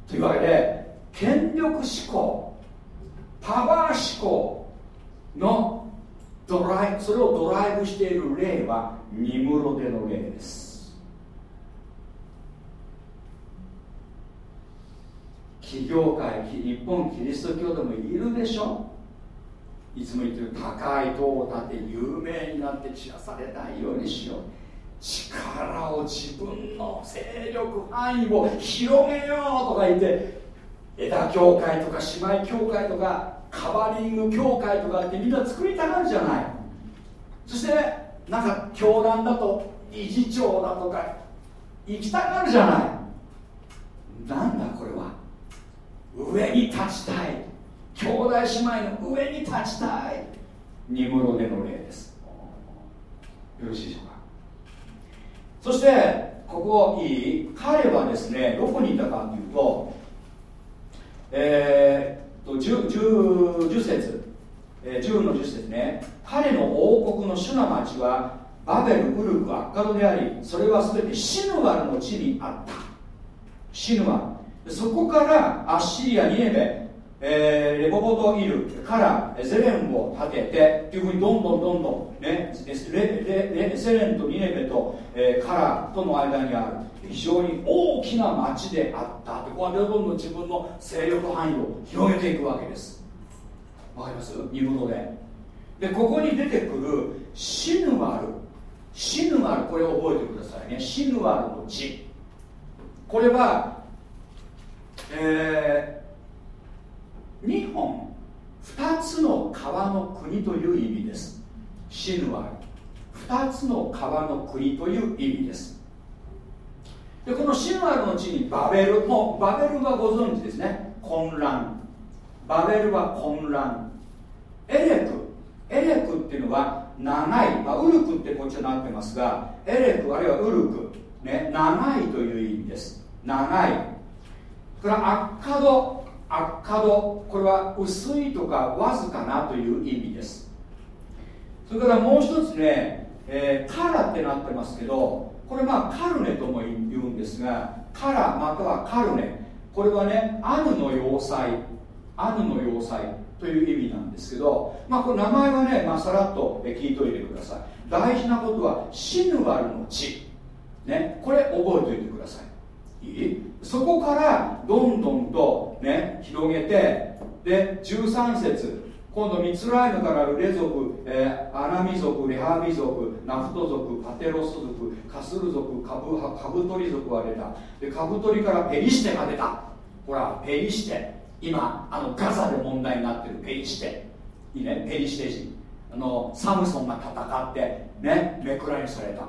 というわけで権力志向パワー志向のドライそれをドライブしている例はニムロデの例です。企業界日本キリスト教でもいるでしょ？いつも言ってる高い塔を建て有名になって散らされないようにしよう。力を自分の勢力範囲を広げようとか言って枝教会とか姉妹教会とかカバリング教会とかってみんな作りたがるじゃない。そしてなんか教団だと理事長だとか行きたがるじゃない。なんだこれは。上に立ちたい。兄弟姉妹の上に立ちたい。ニムロデの例です。よろしいでしょうか？そしてここいい。彼はですねどこにいたかというとえー、と 10, 10, 10節、えー、10の10節ね。彼の王国の主な町はバベル、ウルク、アッカドでありそれは全てシヌワルの地にあった。シヌワル。そこからアッシリア、ニネベえー、レボボトイルからゼレンを建ててっていうふうにどんどんどんどん、ね、レレレセレンとニネベと、えー、カラとの間にある非常に大きな町であった。ここはどんどん自分の勢力範囲を広げていくわけです。わかります？見事で。でここに出てくるシヌワル。シヌワルこれを覚えてくださいね。シヌワルの地これはえー2本2つの川の国という意味です。シヌワル2つの川の国という意味です。でこのシヌワルの地にバベルもうバベルはご存知ですね。混乱。バベルは混乱。エレク。エレクっていうのは長い、まあ、ウルクってこっちはなってますがエレクあるいはウルク、ね、長いという意味です。長い。これはアッカド悪化度これは薄いとかわずかなという意味です。それからもう一つね、えー、カラってなってますけどこれまあカルネとも言うんですがカラまたはカルネ。これはねアヌの要塞アヌの要塞という意味なんですけど、まあ、これ名前はね、まあ、さらっと聞いといてください。大事なことはシヌワルの地、ね、これ覚えておいてください。そこからどんどんとね広げてで13節今度ミツライムからレ族、えー、アラミ族レハビ族ナフト族パテロス族カスル族カブカブトリ族が出た。でカブトリからペリシテが出た。ほらペリシテ。今あのガザで問題になってる。ペリシテ。いいね。ペリシテ人。あのサムソンが戦ってねめくらにされた。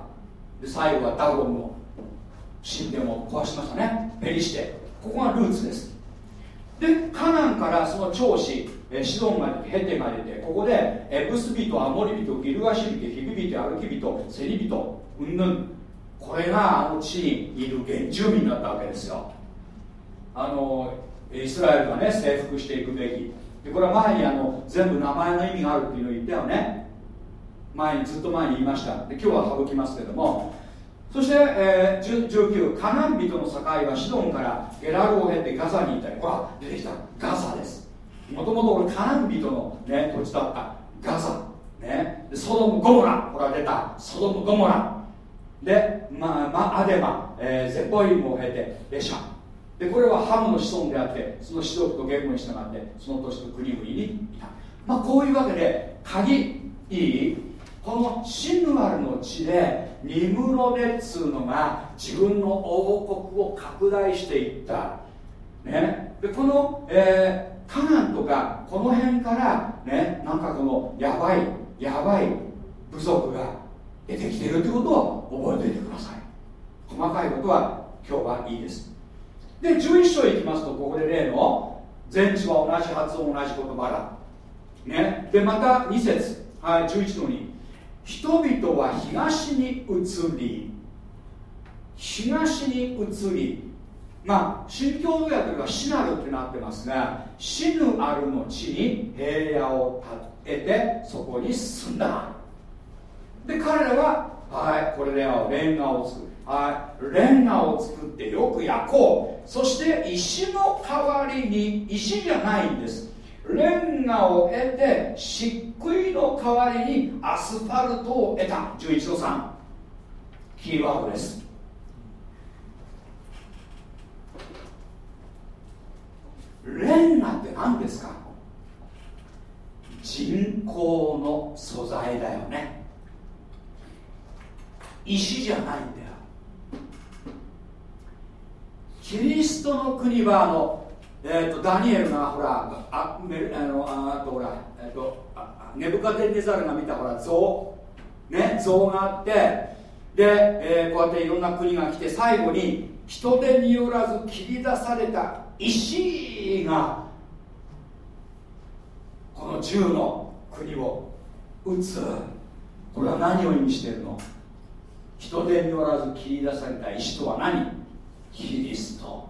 で最後はダゴンの神殿を壊しましたね。ペリシテ。ここがルーツです。でカナンからその長子シドンが出てヘテが出てここでエブス人アモリ人ギルガシ人ヒビ人アルキ人セリ人うんぬん。これがあの地にいる原住民だったわけですよ。あのイスラエルがね征服していくべき。でこれは前にあの全部名前の意味があるっていうのを言ったよね。前にずっと前に言いました。で今日は省きますけどもそして、えー、19カナン人の境はシドンからゲラルを経てガザにいたり。ほら出てきた。ガザです。もともと俺カナン人の、ね、土地だった。ガザ、ね、ソドム・ゴモラ。ほら出た。ソドム・ゴモラ。で、まあまあ、アデマ、えー、ゼポイムを経てレシャ。でこれはハムの子孫であってその指導と言語に従ってその年と国々にいた。まあこういうわけで鍵いい？このシヌワルの地でニムロデっつうのが自分の王国を拡大していった、ね、でこの、えー、カナンとかこの辺からねなんかこのやばいやばい部族が出てきてるということを覚えておいてください。細かいことは今日はいいです。で11章いきますとここで例の全地は同じ発音同じ言葉だ。ね。でまた2節。はい11の2人々は東に移り東に移りまあ新共同訳ではシナルってなってますがシヌアルの地に平野を得ててそこに住んだ。で彼らははいこれでレンガを作る。はいレンガを作ってよく焼こう。そして石の代わりに石じゃないんです。レンガを得て漆喰の代わりにアスファルトを得た。11の3キーワードです。レンガって何ですか？人工の素材だよね。石じゃないんだよ。キリストの国はあの、えーと、ダニエルがほらあメあのあとほら、えーと、あネブカデネザルが見たほら像ね像があってで、えー、こうやっていろんな国が来て最後に人手によらず切り出された石がこの銃の国を撃つ。これは何を意味してるの？人手によらず切り出された石とは何？キリスト。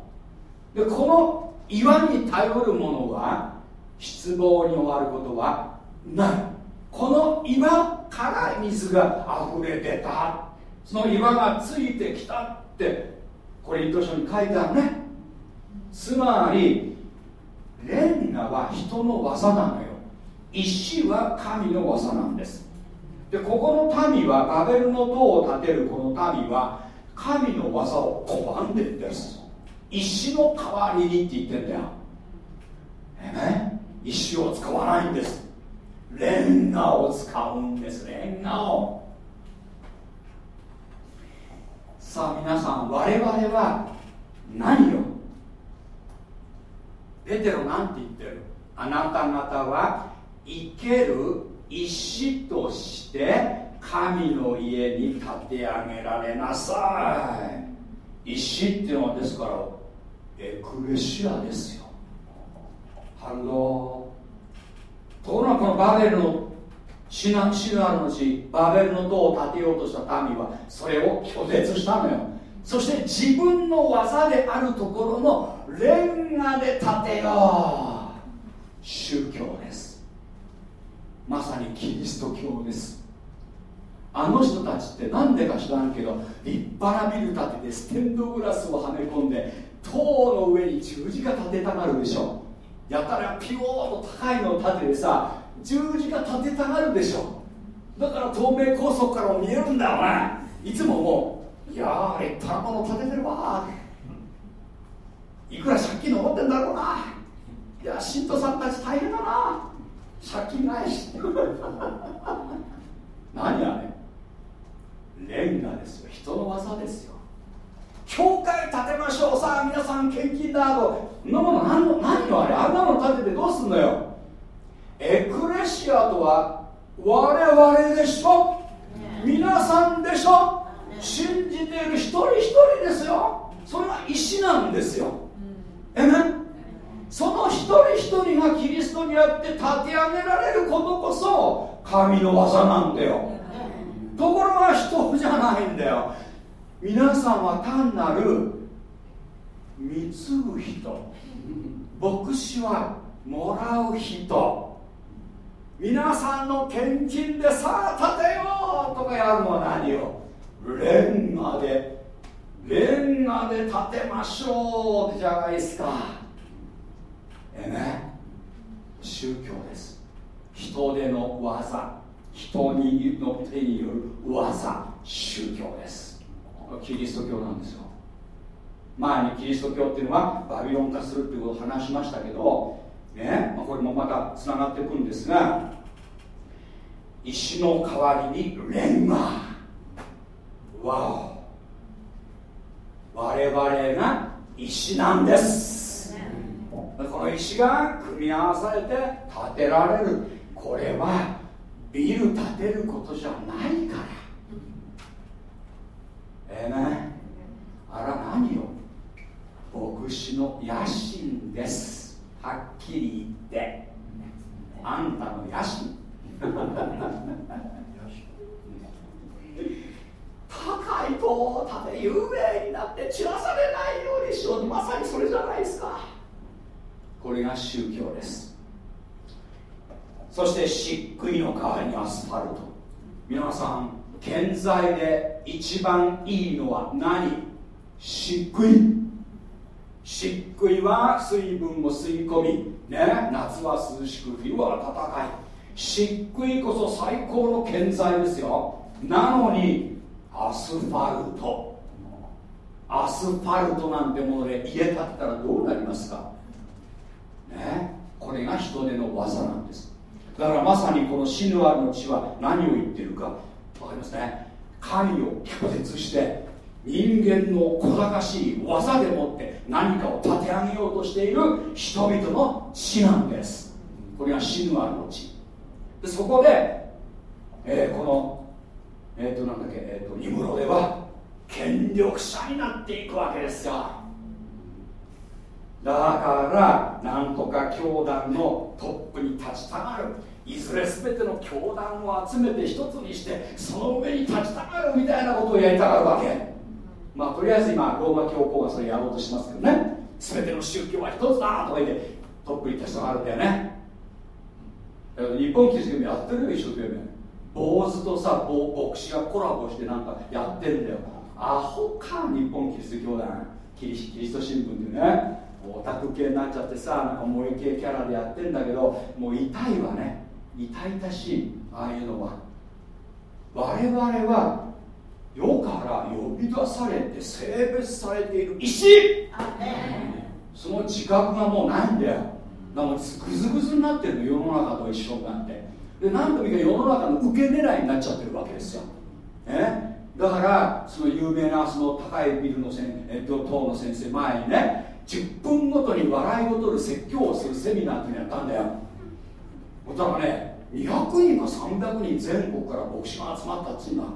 でこの岩に頼るものは失望に終わることはない。この岩から水が溢れ出た。その岩がついてきたってこれ一等書に書いてあるね。つまりレンガは人の技なのよ。石は神の技なんです。でここの民はバベルの塔を建てるこの民は神の技を拒んでるんです。石の代わりにって言ってんだよ。え？ね石を使わないんです。レンガを使うんです。レンガを。さあ皆さん我々は何よ？ペテロなんて言ってる？あなた方は生ける石として神の家に建て上げられなさい。石っていうのはですからエクレシアですよ。ハルドところがこのバベルのシナシナルの地バベルの塔を建てようとした民はそれを拒絶したのよ。そして自分の技であるところのレンガで建てよう。宗教です。まさにキリスト教です。あの人たちって何でか知らんけど立派なビル建ててステンドグラスをはめ込んで塔の上に十字架立てたがるでしょやたらピオーと高いのを建ててさ十字架立てたがるでしょだから東名高速からも見えるんだよないつももう。いやー立派なもの建ててるわ。いくら借金残ってんだろうな。いや信徒さんたち大変だな。借金ないし。何あれ。レンガですよ。人の技ですよ。教会建てましょう。さあ皆さん献金だとそんなもの何の何あれ？あんなの建ててどうすんのよ？エクレシアとは我々でしょ？皆さんでしょ？信じている一人一人ですよ。それが石なんですよ。えめその一人一人がキリストにあって立て上げられることこそ神の技なんだよ。ところが人じゃないんだよ。皆さんは単なる貢ぐ人。牧師はもらう人。皆さんの献金でさあ建てようとかやるのは何よ。レンガで。レンガで建てましょうじゃないですか。ええ。ね宗教です。人手の技。人にの手による技。宗教です。キリスト教なんですよ。前にキリスト教っていうのはバビロン化するっていうことを話しましたけどね、まあ、これもまたつながっていくんですが石の代わりにレンガ。わお。我々が石なんです。この石が組み合わされて建てられる。これはビル建てることじゃないから。ええね。あら何よ。牧師の野心です。はっきり言って。あんたの野心。高い塔を建て有名になって散らされないようにしようまさにそれじゃないですか。これが宗教です。そして漆喰の代わりにアスファルト。皆さん建材で一番いいのは何？漆喰漆喰は水分を吸い込み、ね、夏は涼しく冬は暖かい。漆喰こそ最高の建材ですよ。なのにアスファルト。アスファルトなんてもので家建てたらどうなりますか？ね。これが人手の技なんです。だからまさにこのシヌアルの地は何を言ってるか。分かりますね。神を拒絶して人間の小賢しい技でもって何かを立て上げようとしている人々の地なんです。これがシヌアルの地でそこで、えー、このえっ、ー、となんだっけ、えーと、ニムロでは権力者になっていくわけですよ。だからなんとか教団のトップに立ちたがる。いずれ全ての教団を集めて一つにしてその上に立ちたがるみたいなことをやりたがるわけ。まあとりあえず今ローマ教皇がそれやろうとしますけどね。全ての宗教は一つだとか言ってトップに立ちたがるんだよね。だけど日本キリスト教やってるよ一生懸命。坊主とさ牧師がコラボしてなんかやってんだよ。アホか日本キリスト教団。キリキリスト新聞でね。オタク系になっちゃってさなんか萌え系キャラでやってんだけどもう痛いわね。痛々しいああいうのは我々は世から呼び出されて性別されている石。その自覚がもうないんだよ。だからグズグズになってるの世の中と一緒になって。で何度もか世の中の受け狙いになっちゃってるわけですよ、ね、だからその有名なその高いビルのせん、えっと、党の先生前にね10分ごとに笑いを取る説教をするセミナーっていうのやったんだよ。だからね200人か300人全国から牧師が集まったっつうのは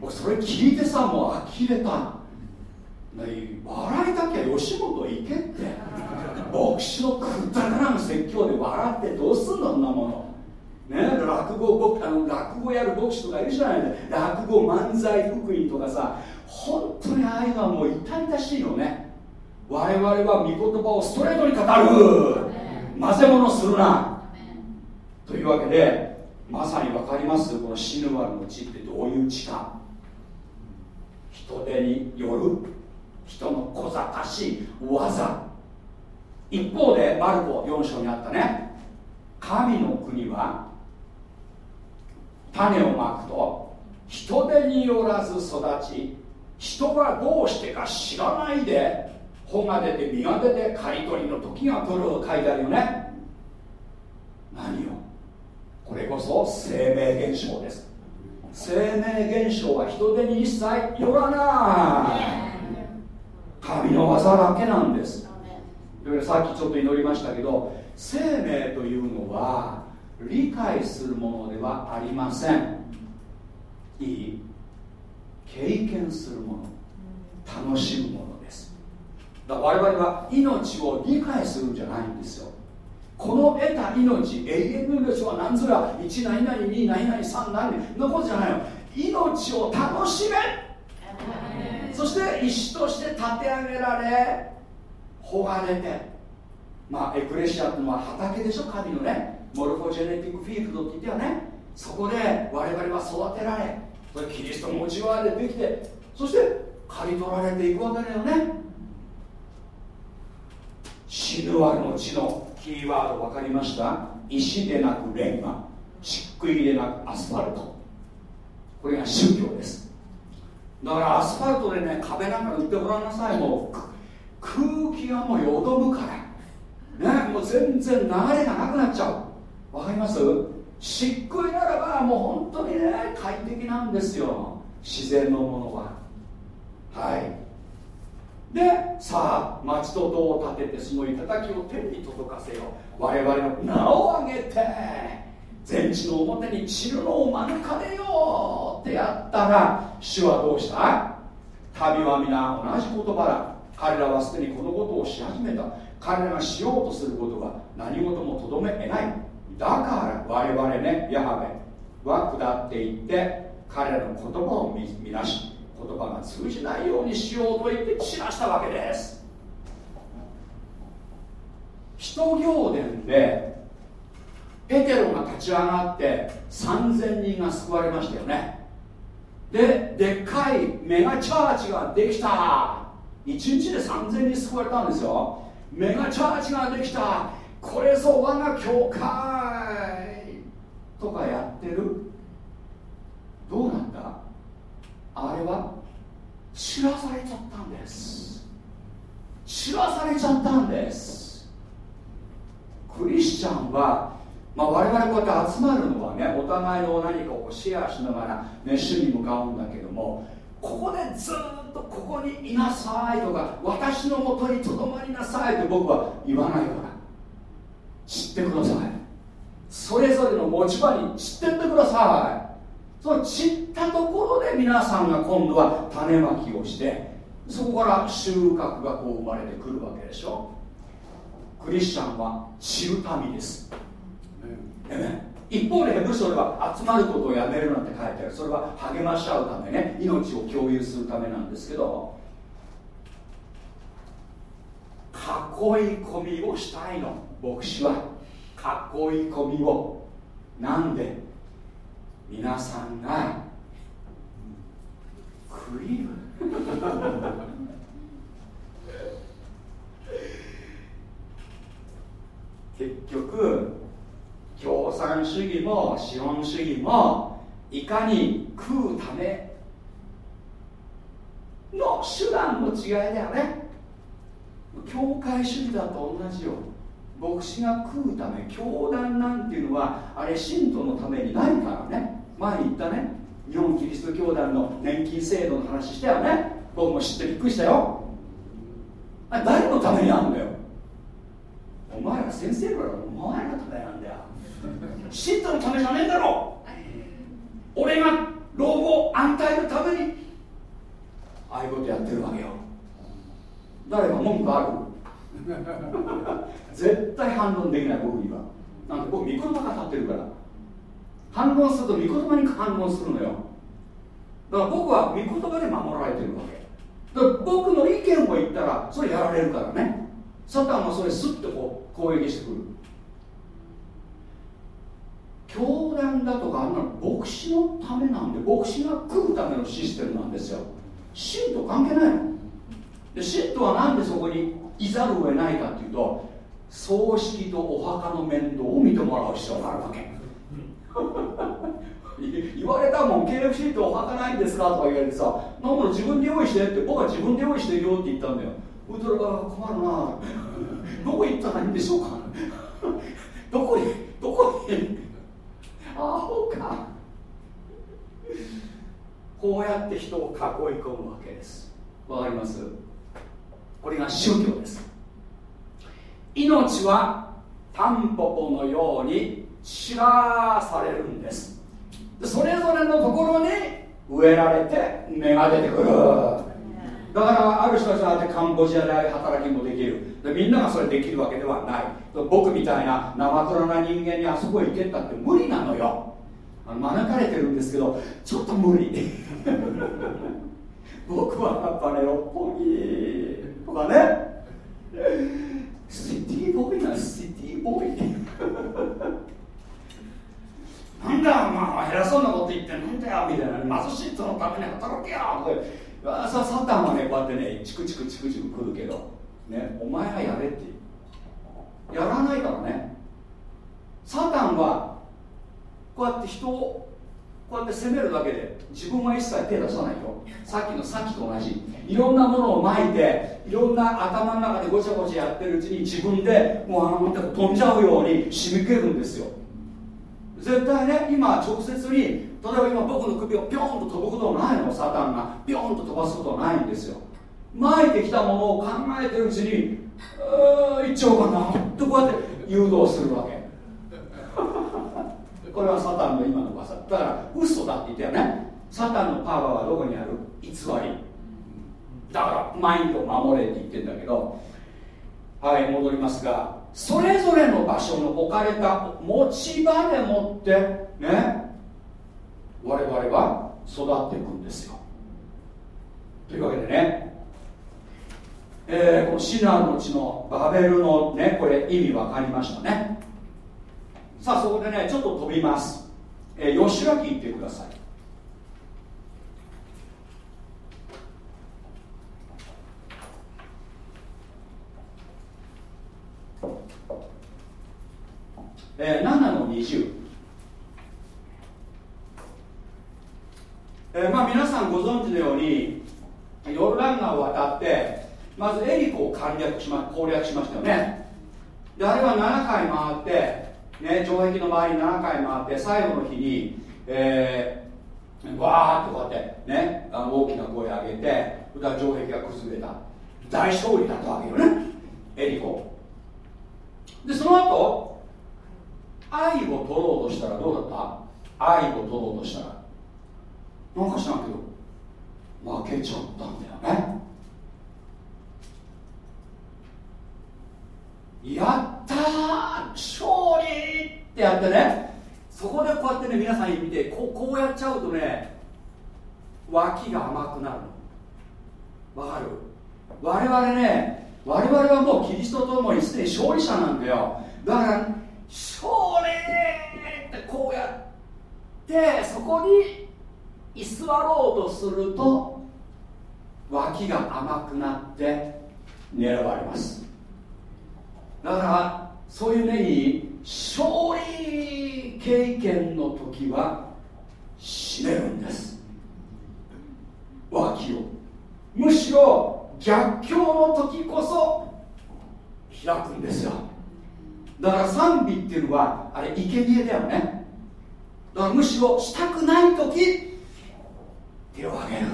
僕それ聞いてさもう呆れた。笑いたきゃ吉本行けって。牧師のくだらん説教で笑ってどうすんのそんなもの。ね、落語あの落語やる牧師とかいるじゃない落語漫才福音とかさ本当にああいうのはもう痛々しいよね。我々は御言葉をストレートに語る。混ぜ物するなというわけでまさに分かりますこのシヌワルの地ってどういう地か。人手による人の小賢しい技。一方でマルコ4章にあったね神の国は種をまくと人手によらず育ち人がどうしてか知らないで穂が出て実が出て刈り取りの時が来ると書いてあるよね。何よこれこそ生命現象です。生命現象は人手に一切よらない。神の技だけなんです。さっきちょっと祈りましたけど生命というのは理解するものではありません。いい経験するもの。楽しむものです。だから我々は命を理解するんじゃないんですよ。この得た命永遠の命は何ぞや。1何々2何々3何？々のことじゃないの。命を楽しめ。そして石として立て上げられほがれて。まあエクレシアっていうのは畑でしょ神のね。モルフォジェネティックフィールドって言ってはね。そこで我々は育てられそれキリストの内側でできてそして刈り取られていくわけだよね死ぬわの地のキーワード分かりました？石でなくレンガ漆喰でなくアスファルト。これが宗教です。だからアスファルトでね壁なんか塗ってごらんなさい。もう空気がもうよどむから。ねもう全然流れがなくなっちゃう。わかります？漆喰ならばもう本当にね快適なんですよ。自然のものは。はい。でさあ町と塔を建ててその頂を天に届かせよ我々の名を上げて全地の表に散るのを免れよってやったら主はどうした？旅は皆同じ言葉だ。彼らはすでにこのことをし始めた。彼らがしようとすることが何事もとどめ得ない。だから我々ねヤハベは下っていって彼らの言葉を見なし。言葉が通じないようにしようと言って散らしたわけです。一行伝でペテロが立ち上がって3000人が救われましたよね。ででっかいメガチャーチができた。1日で3000人救われたんですよ。メガチャーチができた。これぞ我が教会。とかやってる。どうなんだあれは知らされちゃったんです。知らされちゃったんです。クリスチャンは、まあ、我々こうやって集まるのはねお互いの何かをシェアしながら、ね、主に向かうんだけどもここでずっとここにいなさいとか私のもとにとどまりなさいって僕は言わないから知ってください。それぞれの持ち場に知ってってください。その散ったところで皆さんが今度は種まきをしてそこから収穫がこう生まれてくるわけでしょ。クリスチャンは散る民です、一方でヘブル書では集まることをやめるなんて書いてある。それは励まし合うためね。命を共有するためなんですけど囲い込みをしたいの。牧師は囲い込みを。なんで？皆さんがクリーム？結局共産主義も資本主義もいかに食うための手段の違いだよね。教会主義だと同じよ。牧師が食うため教団なんていうのはあれ信徒のためにないからね。前に言ったね日本キリスト教団の年金制度の話したよね。僕も知ってびっくりしたよ。あ誰のためにあるんだよ。お前ら先生からお前らのためなんだよ。信徒のためじゃねえんだろ。俺が老後安泰のために。ああいうことやってるわけよ。誰か文句ある？絶対反論できない僕には。なんで僕御言葉が立ってるから。反論すると御言葉に反論するのよ。だから僕は御言葉で守られてるわけ。だから僕の意見を言ったらそれやられるからね。サタンはそれスッとこう攻撃してくる。教団だとかあんなの牧師のためなんで牧師が食うためのシステムなんですよ。信徒関係ないの。で信徒はなんでそこにいざるを得ないかっていうと葬式とお墓の面倒を見てもらう必要があるわけ。言われたもん KFC ってお墓ないんですか？とか言われてさなんだ自分で用意してって僕は自分で用意してるよって言ったんだよウルトラが困るなどこ行ったらいいんでしょうか？どこにどこに？アホか。こうやって人を囲い込むわけです。わかります？これが宗教です。命はタンポポのように散らされるんです。それぞれのところに植えられて芽が出てくる。だからある人たちはカンボジアで働きもできる。でみんながそれできるわけではない。僕みたいな生黒な人間にあそこへ行けたって無理なのよ。あの招かれてるんですけどちょっと無理。僕はやっぱね六本木。とかね。シティボーイなシティボーイ。なんだまあ偉そうなこと言ってなんだよみたいな貧しい人のために働けよとかさサタンはねこうやってねチクチクチクチク来るけどねお前がやれって。やらないからね。サタンはこうやって人をこうやって責めるだけで自分は一切手出さないよ。さっきのさっきと同じ。いろんなものをまいていろんな頭の中でごちゃごちゃやってるうちに自分でもうあの飛んじゃうように染みけるんですよ。絶対ね今直接に例えば今僕の首をピョンと飛ぶことはないのサタンが。ピョンと飛ばすことはないんですよ。巻いてきたものを考えてるうちにう一応かな。とこうやって誘導するわけ。これはサタンの今の技だから嘘だって言ったよね。サタンのパワーはどこにある？偽り。だからマインドを守れって言ってんだけど。はい戻りますが。それぞれの場所の置かれた持ち場でもってね我々は育っていくんですよ。というわけでね、えー、このシナの地のバベルのねこれ意味分かりましたね。さあそこでねちょっと飛びます、えー、吉脇行ってください。えー、7の20、えー、まあ皆さんご存知のようにヨルダン川を渡ってまずエリコを攻略しま攻略しましたよね。であれは7回回ってね、城壁の周り7回回って最後の日に、えー、わーってこうやってねあの大きな声を上げてそれ城壁が崩れた。大勝利だったわけよね。エリコ。でその後愛を取ろうとしたらどうだった？愛を取ろうとしたら。なんか知らんけど負けちゃったんだよね。やったー勝利ってやってねそこでこうやってね皆さん見てこうこうやっちゃうとね脇が甘くなるわかる？我々ね我々はもうキリストと共にすでに勝利者なんだよ。だから勝利ってこうやってそこに居座ろうとすると脇が甘くなって狙われます。だからそういうねに勝利経験の時は閉めるんです。脇を。むしろ逆境の時こそ開くんですよ。だから賛美っていうのはあれ生贄だよね。だからむしろしたくない時手を挙げる。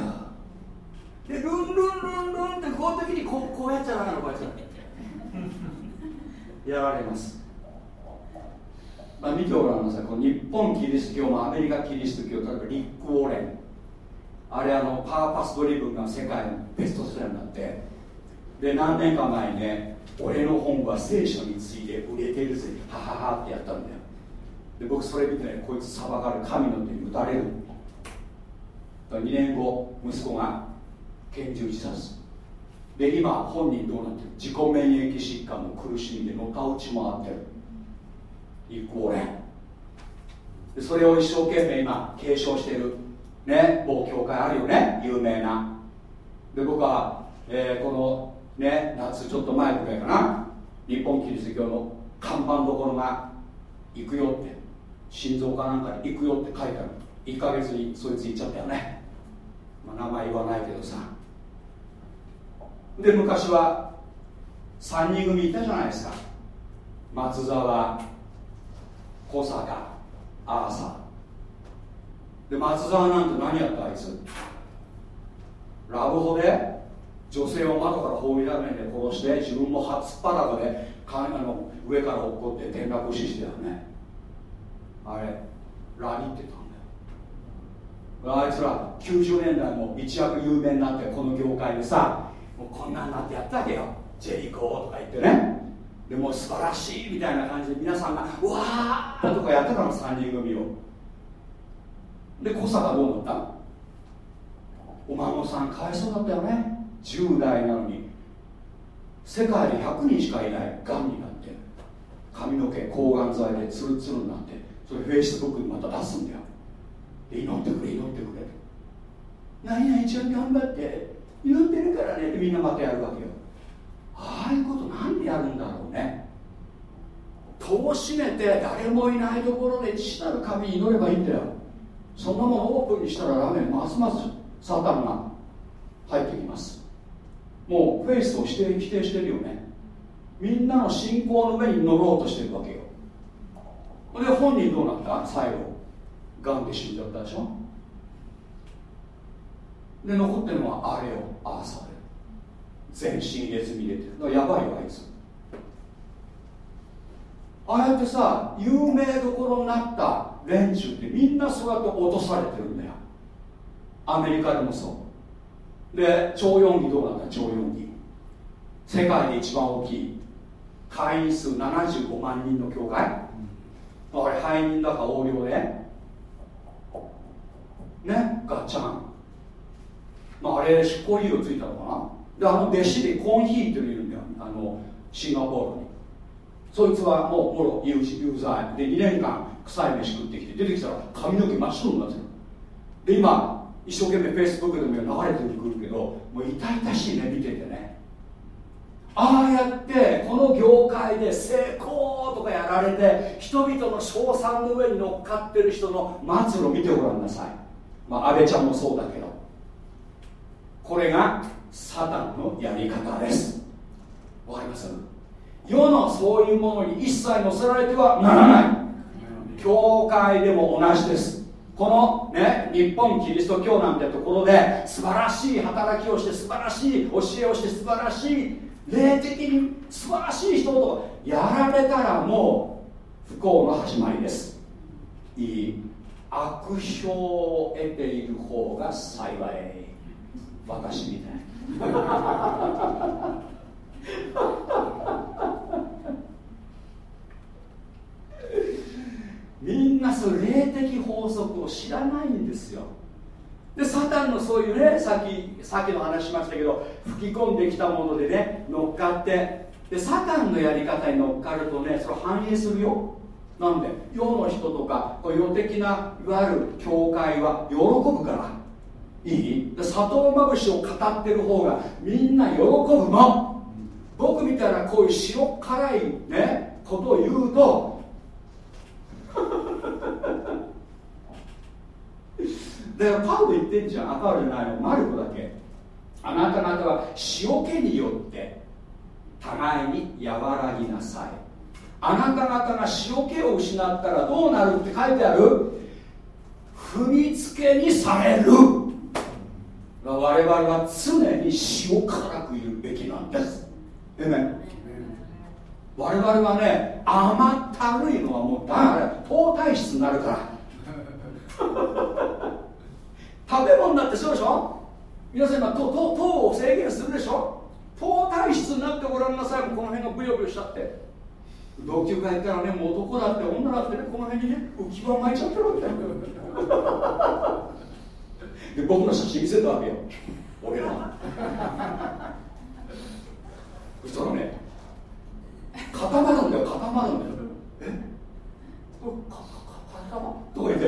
でルンルンルンルンってこういう時にこうこうやっちゃダメなのこうやっちゃやられます、まあ、見てごらんなさい。この日本キリスト教もアメリカキリスト教例えばリック・ウォーレン。あれあのパーパスドリブンが世界のベストセラーになって。で何年か前にね俺の本は聖書について売れてるぜ。はははってやったんだよ。で僕それ見てねこいつ裁かれ神の手に打たれる。2年後息子が拳銃自殺。で今本人どうなってる？自己免疫疾患の苦しみでのたうち回ってる。一方ねでそれを一生懸命今継承してる。ね某教会あるよね？有名な。で僕は、えー、このね夏ちょっと前ぐらいかな。日本キリスト教の看板どころが行くよって心臓かなんかに行くよって書いてある。1ヶ月にそいつ行っちゃったよね、まあ、名前言わないけどさ。で昔は3人組いたじゃないですか。松沢小坂アーサー。で松沢なんて何やったあいつ。ラブホで女性を窓から放り投げて殺して自分も初っ裸であの上から落っこって転落死してたよね。あれラリってたんだよ。あいつら90年代も一躍有名になってこの業界でさもうこんなんなってやったわけよ。ジェリコとか言ってね。でも素晴らしいみたいな感じで皆さんがうわーとかやってたの3人組を。で小坂どうなった？お孫さんかわいそうだったよね。10代なのに世界で100人しかいないがんになって髪の毛抗がん剤でツルツルになってそれフェイスブックにまた出すんだよ。で祈ってくれ祈ってくれ。何々ちゃん頑張って祈ってるからねってみんなまたやるわけよ。ああいうことなんでやるんだろうね。戸を閉めて誰もいないところで父なる神に祈ればいいんだよ。そんなものオープンにしたらダメ。ンますますサタンが入ってきます。もうフェイスを否定否定してるよね。みんなの信仰の上に乗ろうとしてるわけよ。で本人どうなった？最後がんで死んじゃったでしょ？で残ってるのはあれよ。アーサーで全身入れ墨入れて。るやばいよあいつ。ああやってさ有名どころになった連中ってみんなそうやって落とされてるんだよ。アメリカでもそう。で超四儀どうなった超四儀世界で一番大きい。会員数75万人の教会あれ背任だか横領でねガッチャン。まあ、あれ執行猶予ついたのかな。であの弟子でコンヒーっていうのいるんだよ。あのシンガポールに。そいつはもうもろ有有罪。で2年間臭い飯食ってきて出てきたら髪の毛真っ白になってる。で今一生懸命フェイスブックでも流れてくるけどもう痛々しいね見ててね。ああやってこの業界で成功とかやられて人々の称賛の上に乗っかってる人の末路見てごらんなさい。まあ安倍ちゃんもそうだけど。これがサタンのやり方です。わかります？世のそういうものに一切乗せられてはならない。教会でも同じです。このね日本キリスト教なんてところで素晴らしい働きをして素晴らしい教えをして素晴らしい霊的に素晴らしい人とやられたらもう不幸の始まりです。いい悪評を得ている方が幸い。私みたい。みんなそう霊的法則を知らないんですよ。でサタンのそういうねさっきさっきの話しましたけど吹き込んできたものでね乗っかって。でサタンのやり方に乗っかるとねそれ反映するよ。なんで世の人とか世的ないわゆる教会は喜ぶから。いい？で砂糖まぶしを語ってる方がみんな喜ぶの僕みたいなこういう白辛いねことを言うとだからパウロ言ってんじゃん。赤ウじゃないのマルコだけ。あなた方は塩気によって互いに和らぎなさい。あなた方が塩気を失ったらどうなるって書いてある？踏みつけにされる。我々は常に塩辛くいるべきなんです。えね我々はね甘ったるいのはもうだから糖体質になるから。食べ物だってそうでしょ？皆さん今糖糖を制限するでしょ？糖体質になってごらんなさい。この辺がブヨブヨしちゃって。同級会行ったらねもう男だって女だってねこの辺にね浮き輪巻いちゃってるわけ。だ よで僕の写真見せたわけよ。俺の。そしたらね固まるんだよ固まるんだよ。え？固まとか言って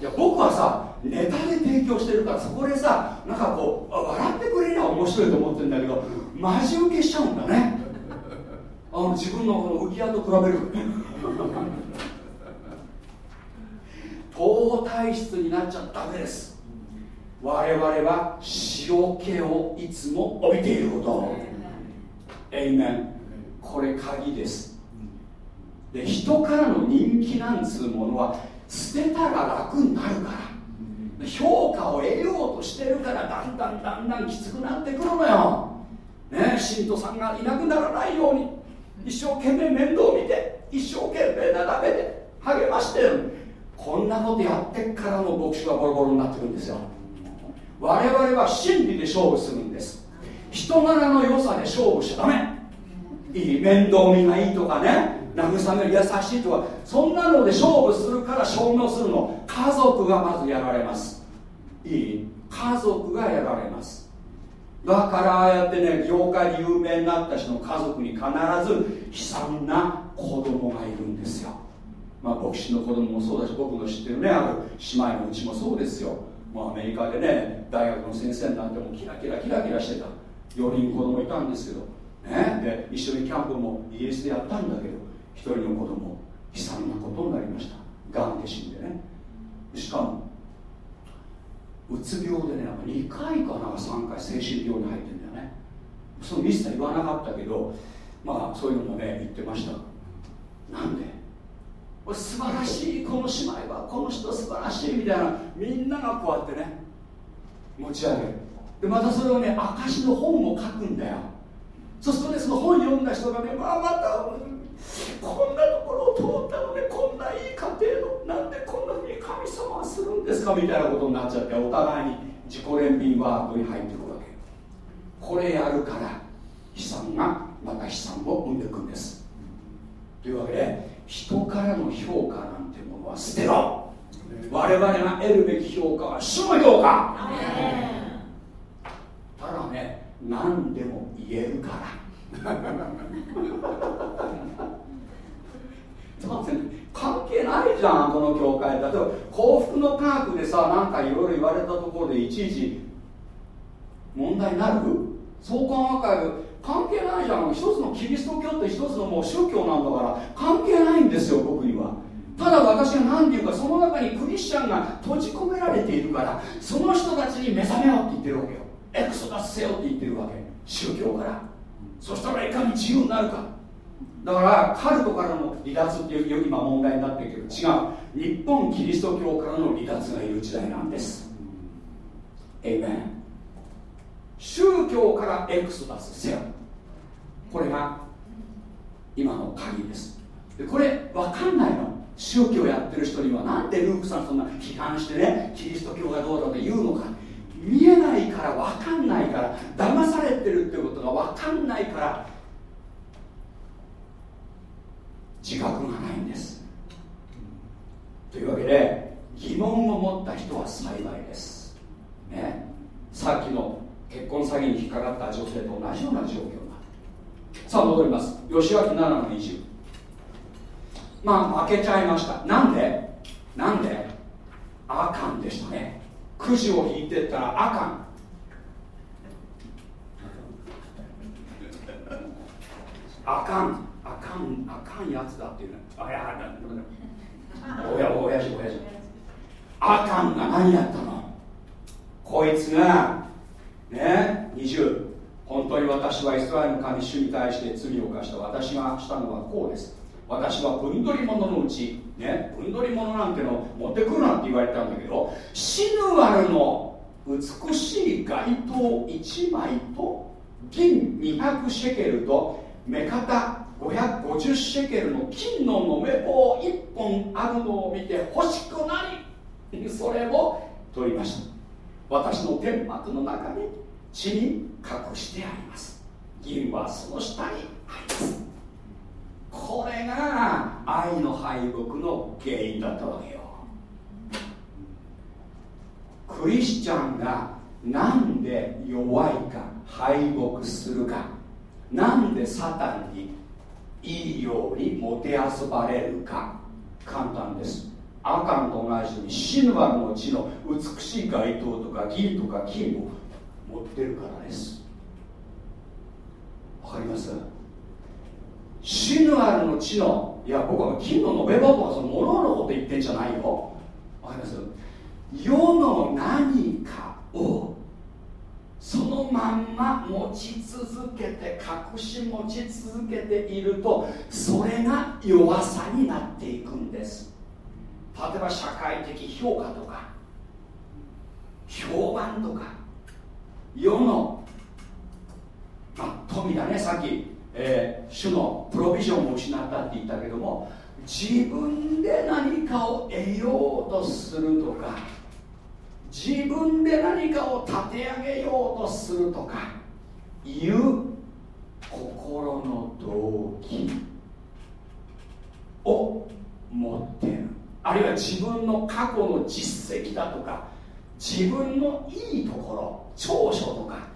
いや僕はさネタで提供してるからそこでさなんかこう笑ってくれりゃ面白いと思ってるんだけどマジ受けしちゃうんだね。あの自分のこの浮き輪と比べる糖体質になっちゃダメです。我々は塩気をいつも帯びていること。エイメンこれ鍵です。で人からの人気なんつうものは捨てたら楽になるから。評価を得ようとしてるからだんだんだんだんきつくなってくるのよ。ね信徒さんがいなくならないように一生懸命面倒見て一生懸命眺めて励ましてる。こんなことやってっからの牧師はボロボロになってくるんですよ。我々は真理で勝負するんです。人柄の良さで勝負しちゃダメ。いい面倒見がいいとかね。慰める優しいとかそんなので勝負するから消耗するの。家族がまずやられます。いい。家族がやられます。だからああやってね業界で有名になった人の家族に必ず悲惨な子供がいるんですよ。まあ牧師の子供もそうだし僕の知ってるねある姉妹のうちもそうですよ。もうアメリカでね大学の先生なってもキラキラキラキラしてた。4人子供いたんですけどね。で一緒にキャンプもイギリスでやったんだけど一人の子供悲惨なことになりました。がんで死んでね。しかもうつ病でねなんか2回かなんか3回精神病に入ってんだよねその一切言わなかったけどまあそういうのもね言ってました。なんで？素晴らしいこの姉妹はこの人素晴らしいみたいなみんながこうやってね持ち上げる。でまたそれをね証の本を書くんだよ。そうするとねその本読んだ人がねまあまたこんなところを通ったのね。こんないい家庭の。なんでこんなふうに神様はするんですか？みたいなことになっちゃってお互いに自己憐憫ワードに入ってくるわけ。これやるから悲惨がまた悲惨を生んでいくんです。というわけで人からの評価なんてものは捨てろ。我々が得るべき評価は主の評価。ただね何でも言えるから関係ないじゃんこの教会。例えば幸福の科学でさなんかいろいろ言われたところでいちいち問題になる？創価学会関係ないじゃん一つのキリスト教って一つのもう宗教なんだから。関係ないんですよ僕には。ただ私が何て言うかその中にクリスチャンが閉じ込められているからその人たちに目覚めようって言ってるわけよ。エクソダスせよって言ってるわけ。宗教から。そしたらいかに自由になるか。だからカルトからの離脱っていう今問題になってるけど違う。日本キリスト教からの離脱がいる時代なんです。エイメン宗教からエクソダスせよ。これが今の鍵です。でこれ分かんないの。宗教やってる人にはなんでルークさんそんな批判してねキリスト教がどうだと言うのか。見えないから分かんないから騙されてるってことが分かんないから自覚がないんです。というわけで疑問を持った人は幸いです。ね。さっきの結婚詐欺に引っかかった女性と同じような状況がさあ戻ります。吉脇7の20まあ負けちゃいました。なんで？なんで？アカンでしたね。くじを引いてったらアカンあかん。あかんあかんやつだっていうねあやおやおやじおやじあかんが何やったの？こいつがね20本当に私はイスラエルの神主に対して罪を犯した。私がしたのはこうです。私は分取り物のうちね分取り物なんての持ってくるなって言われたんだけどシヌワルの美しい街灯1枚と銀200シェケルと目方550シェケルの金の延べ棒1本あるのを見て欲しくなりそれを取りました。私の天幕の中に地に隠してあります。銀はその下にあります。これが愛の敗北の原因だったわけよ。クリスチャンがなんで弱いか敗北するか。なんでサタンにいいようにもてあそばれるか。簡単です。アカンと同じようにシヌバルの地の美しい街灯とか銀とか金を持ってるからです。わかります？シヌアルの地のいや僕は金の延べ棒とかその物のこと言ってんじゃないよ。わかります？世の何かをそのまんま持ち続けて隠し持ち続けているとそれが弱さになっていくんです。例えば社会的評価とか評判とか世の、まあ、富だねさっき、えー、主のプロビジョンを失ったって言ったけども自分で何かを得ようとするとか自分で何かを立て上げようとするとかいう心の動機を持ってる。あるいは自分の過去の実績だとか自分のいいところ長所とか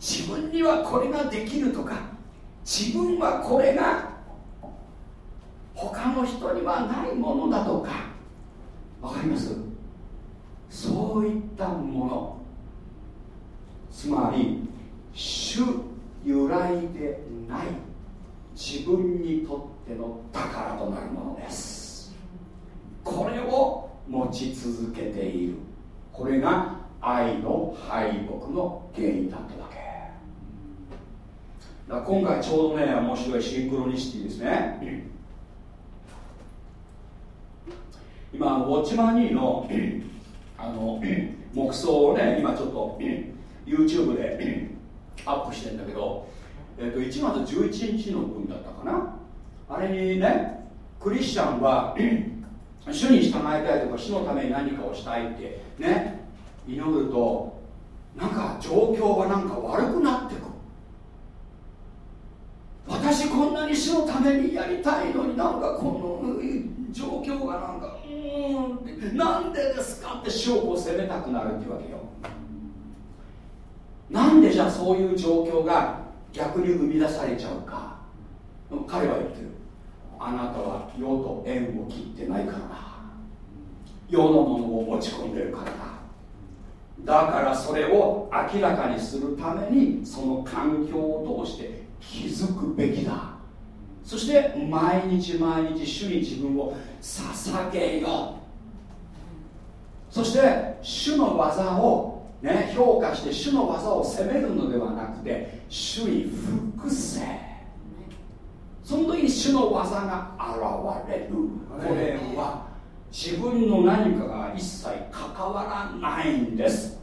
自分にはこれができるとか自分はこれが他の人にはないものだとか。わかります？そういったもの。つまり主由来でない。自分にとっての宝となるものです。これを持ち続けている。これが愛の敗北の原因だったわけ。だ今回ちょうどね面白いシンクロニシティですね。今ウォッチマニーのあの木葬をね今ちょっと YouTube でアップしてんだけど、えっと1月11日の分だったかな。あれにねクリスチャンは主に従いたいとか主のために何かをしたいってね祈るとなんか状況がなんか悪くなってく私こんなに主のためにやりたいのになんかこの状況がなんかうんなんでですかって主を責めたくなるっていうわけよ。なんでじゃあそういう状況が逆に生み出されちゃうか。彼は言ってる。あなたは世と縁を切ってないからな世のものを持ち込んでるからだ。だからそれを明らかにするためにその環境を通して気づくべきだ。そして毎日毎日主に自分を捧げよ。うそして主の技を、ね、評価して主の技を責めるのではなくて主に服せ。その時に主の技が現れる。これは自分の何かが一切関わらないんです。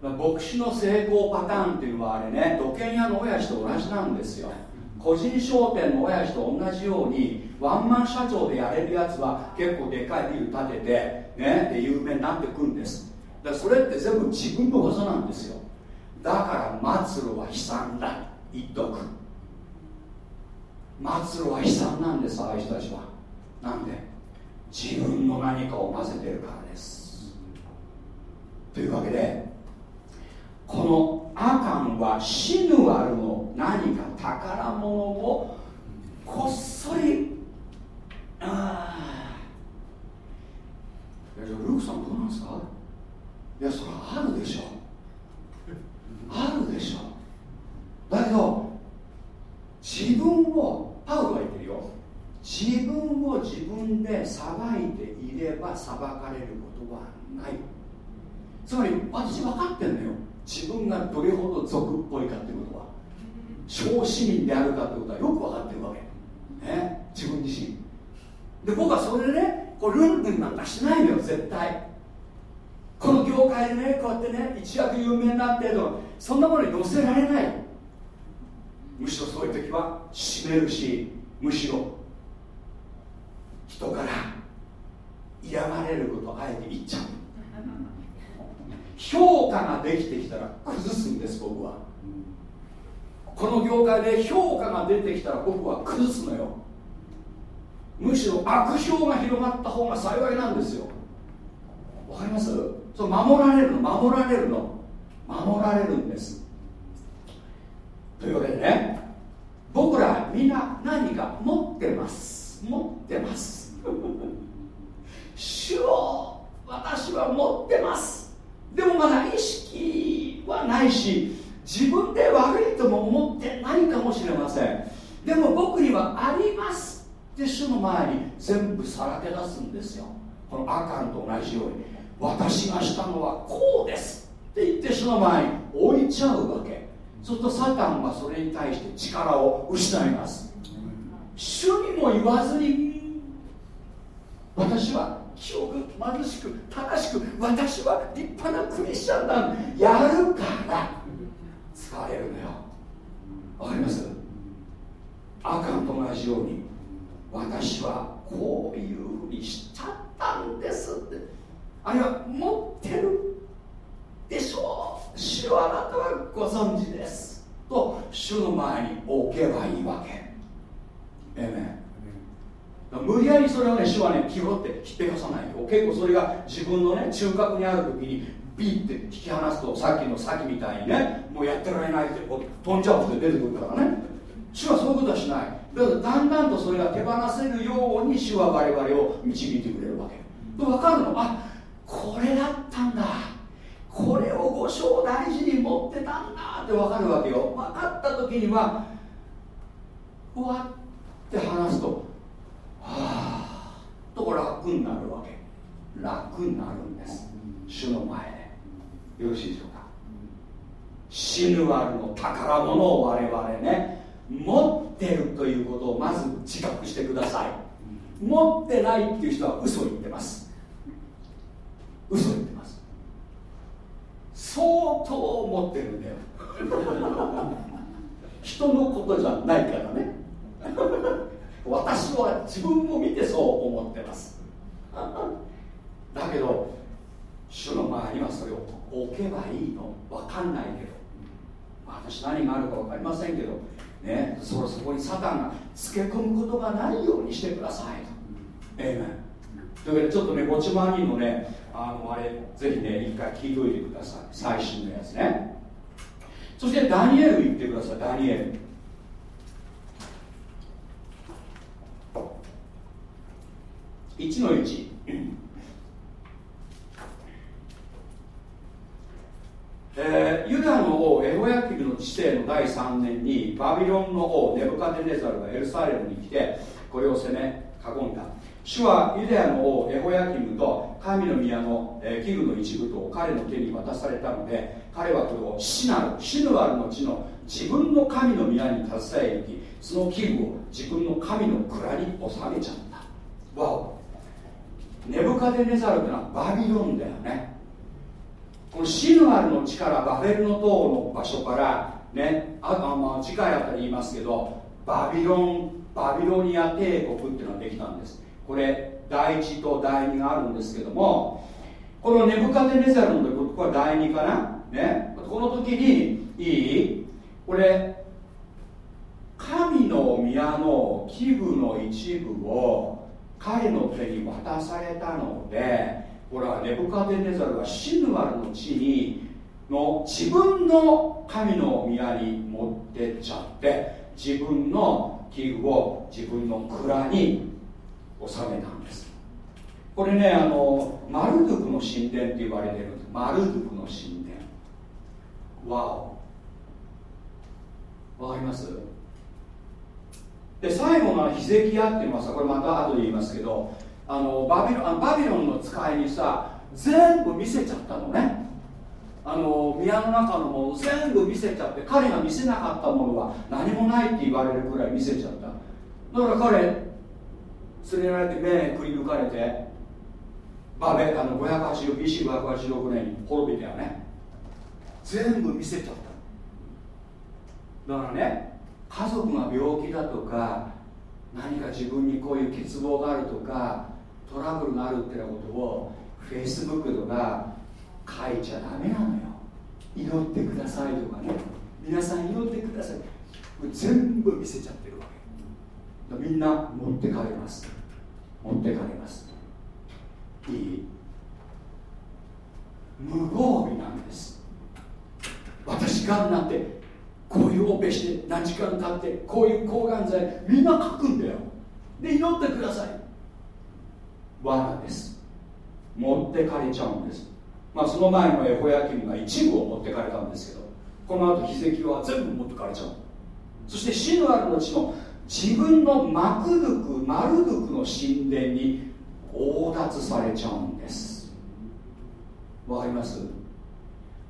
牧師の成功パターンっていうのはあれね土建屋の親父と同じなんですよ。個人商店の親父と同じようにワンマン社長でやれるやつは結構でかいビル建ててねで有名になってくんです。だからそれって全部自分の技なんですよ。だから末路は悲惨だ。言っとく末路は悲惨なんですああいう人たちは。なんで？自分の何かを混ぜてるからです。というわけで死ぬあるもの何か宝物をこっそりああルークさんどうなんですかいやそれはあるでしょあるでしょだけど自分をパウロが言ってるよ自分を自分で裁いていれば裁かれることはないつまり私分かってんのよ自分がどれほど俗っぽいかっていうことは小市民であるかってことはよく分かってるわけ。ね。自分自身。で僕はそれでねこうルンルンなんかしないのよ絶対。この業界でねこうやってね一躍有名になってとかそんなものに乗せられない。むしろそういう時は締めるしむしろ人から嫌がれることあえて言っちゃう。評価ができてきたら崩すんです僕は。この業界で評価が出てきたら僕は崩すのよ。むしろ悪評が広がった方が幸いなんですよ。わかります？そう守られるの守られるの。守られるんです。というわけでね僕らみんな何か持ってます。持ってます。主を私は持ってます。でもまだ意識はないし自分で悪いとも思ってないかもしれません。でも僕にはありますって主の前に全部さらけ出すんですよ。このアカンと同じように。私がしたのはこうですって言って主の前に置いちゃうわけ。そうするとサタンはそれに対して力を失います。主にも言わずに私は清く貧しく正しく私は立派なクリスチャンなん。やるから。疲れるのよ。わかります？アカンと同じように私はこういうふうにしちゃったんですって。あるいは持ってるでしょう。主はあなたはご存知です。と主の前に置けばいいわけ。えめ無理やりそれをね主はね拾って引っぺかさないと。結構それが自分のね中核にある時にビって引き離すとさっきの先みたいにねもうやってられないってこう飛んじゃうって出てくるからね。主はそういうことはしない。だからだんだんとそれが手放せるように主は我々を導いてくれるわけ。分かるの？あこれだったんだ。これを五章大事に持ってたんだって分かるわけよ。分かった時にはふわって話すとはあと楽になるわけ。楽になるんです。主の前で。よろしいでしょうか？死ぬあるの宝物を我々ね持ってるということをまず自覚してください。持ってないっていう人は嘘を言ってます。嘘を言ってます。相当持ってるんだよ。人のことじゃないからね。私は自分を見てそう思ってます。だけど主の前にはそれを置けばいいの。分かんないけど。私何があるか分かりませんけど。ね。そそこにサタンがつけ込むことがないようにしてくださいと。え、というわけでちょっとねごちまにのねあのあれぜひね一回聞いといてください。最新のやつね。そしてダニエル言ってください。ダニエル。1の1えー、ユダの王エホヤキムの治世の第3年にバビロンの王ネブカデネザルがエルサレムに来てこれを攻め囲んだ。主はユダヤの王エホヤキムと神の宮の、え、器具の一部と彼の手に渡されたので彼はこれを死なる死ぬあるの地の自分の神の宮に携え行きその器具を自分の神の蔵に収めちゃった。わお。ネブカデネザルってのはバビロンだよね。このシヌアルの地からバベルの塔の場所からねああ、まあ、次回あたり言いますけどバビロンバビロニア帝国っていうのができたんです。これ第一と第二があるんですけどもこのネブカデネザルの時ここは第二かな？ね？この時にいい？これ神の宮の器具の一部を彼の手に渡されたのでほらネブカデネザルはシヌアルの地にの自分の神の宮に持ってっちゃって自分の器具を自分の蔵に収めたんです。これねあのマルドゥクの神殿って言われてるんです。マルドゥクの神殿。わお。わかります？で最後のヒゼキヤっていうのはさこれまた後で言いますけどあのバビロンバビロンの使いにさ全部見せちゃったのね。あの宮の中のもの全部見せちゃって彼が見せなかったものは何もないって言われるくらい見せちゃった。だから彼連れられて目くり抜かれてバベあの 580BC586 年に滅びたよね。全部見せちゃった。だからね家族が病気だとか何か自分にこういう欠乏があるとかトラブルがあるってなことをフェイスブックとか書いちゃダメなのよ。祈ってくださいとかね。皆さん祈ってください。全部見せちゃってるわけ。みんな持ってかれます。持ってかれます。いい。無防備なんです。私がんなってこういうオペして何時間経ってこういう抗がん剤みんな書くんだよ。で祈ってください。罠です。持ってかれちゃうんです。まあその前のエホヤキムが一部を持ってかれたんですけどこの後ヒゼキは全部持ってかれちゃう。そしてシヌアルの地の自分のマクドゥクマルドゥクの神殿に横奪されちゃうんです。わかります？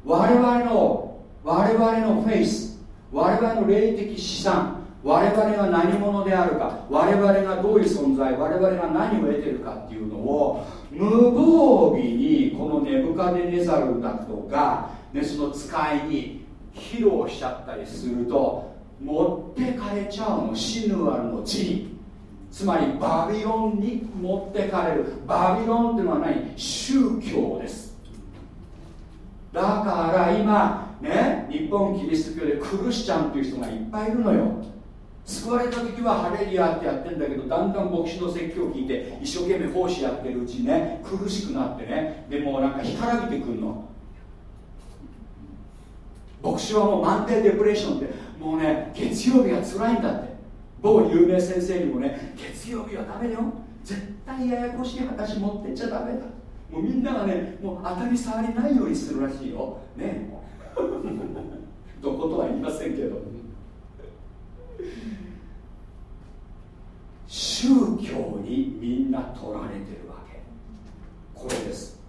我々の我々のフェイス我々の霊的資産我々が何者であるか我々がどういう存在我々が何を得てるかっていうのを無防備にこのネブカデネザルだとか、ね、その使いに披露しちゃったりすると持ってかれちゃうのシヌアルの地につまりバビロンに持ってかれる。バビロンっていうのは何？宗教です。だから今ね日本キリスト教でクルシチャンっていう人がいっぱいいるのよ。救われた時はハレリアってやってんだけどだんだん牧師の説教を聞いて一生懸命奉仕やってるうちにね苦しくなってねでもなんか干からびてくんの。牧師はもう満点デプレッションでもうね月曜日が辛いんだって。某有名先生にもね月曜日はダメだよ。絶対ややこしい話持ってっちゃダメだ。もうみんながねもう当たり障りないようにするらしいよ。ね どことは言いませんけど。宗教にみんな取られてるわけ。これです。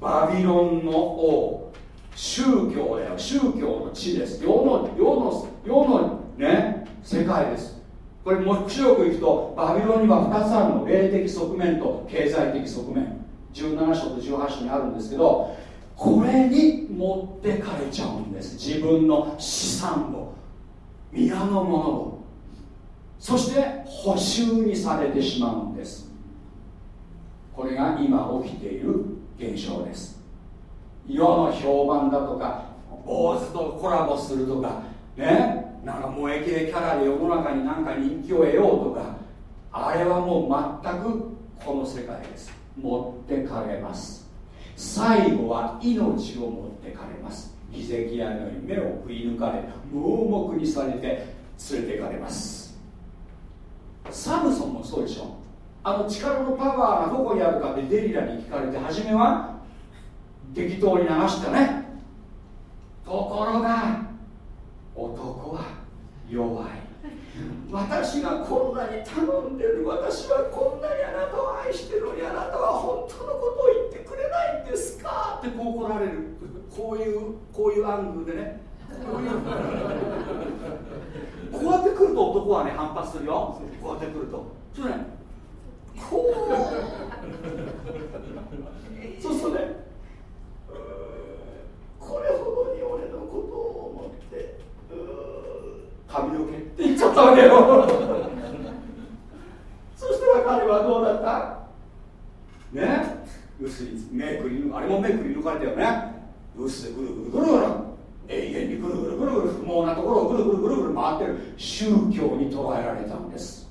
バビロンの王。宗教だよ。宗教の地です。世の世の世のね世界です。これもしよくいくとバビロンには2つあるの。霊的側面と経済的側面。17章と18章にあるんですけどこれに持ってかれちゃうんです。自分の資産を。宮のものをそして補修にされてしまうんです。これが今起きている現象です。世の評判だとか坊主とコラボするとかねなんか萌え系キャラで世の中になんか人気を得ようとかあれはもう全くこの世界です。持ってかれます。最後は命を持ってかれます。ギゼキヤのように目をくり抜かれ盲目にされて連れていかれます。サムソンもそうでしょ。あの力のパワーがどこにあるかってデリラに聞かれて初めは適当に流したね。ところが男は弱い。私がこんなに頼んでる私はこんなにあなたを愛してるのにあなたは本当のことを言ってくれないんですか？ってこう怒られる。こういうこういうアングルでね。こういうこうやってくると男はね反発するよ。こうやってくると。それね。こう。そうするとねこれほどに俺のことを思って髪の毛って言っちゃったわけよ。そしたら彼はどうだった？ね？薄いメイクにあれもメイクに抜かれたよね。薄いぐるぐるぐるぐる。永遠にぐるぐるぐるぐる。不毛なところをぐるぐるぐるぐる回ってる。宗教に捉えられたんです。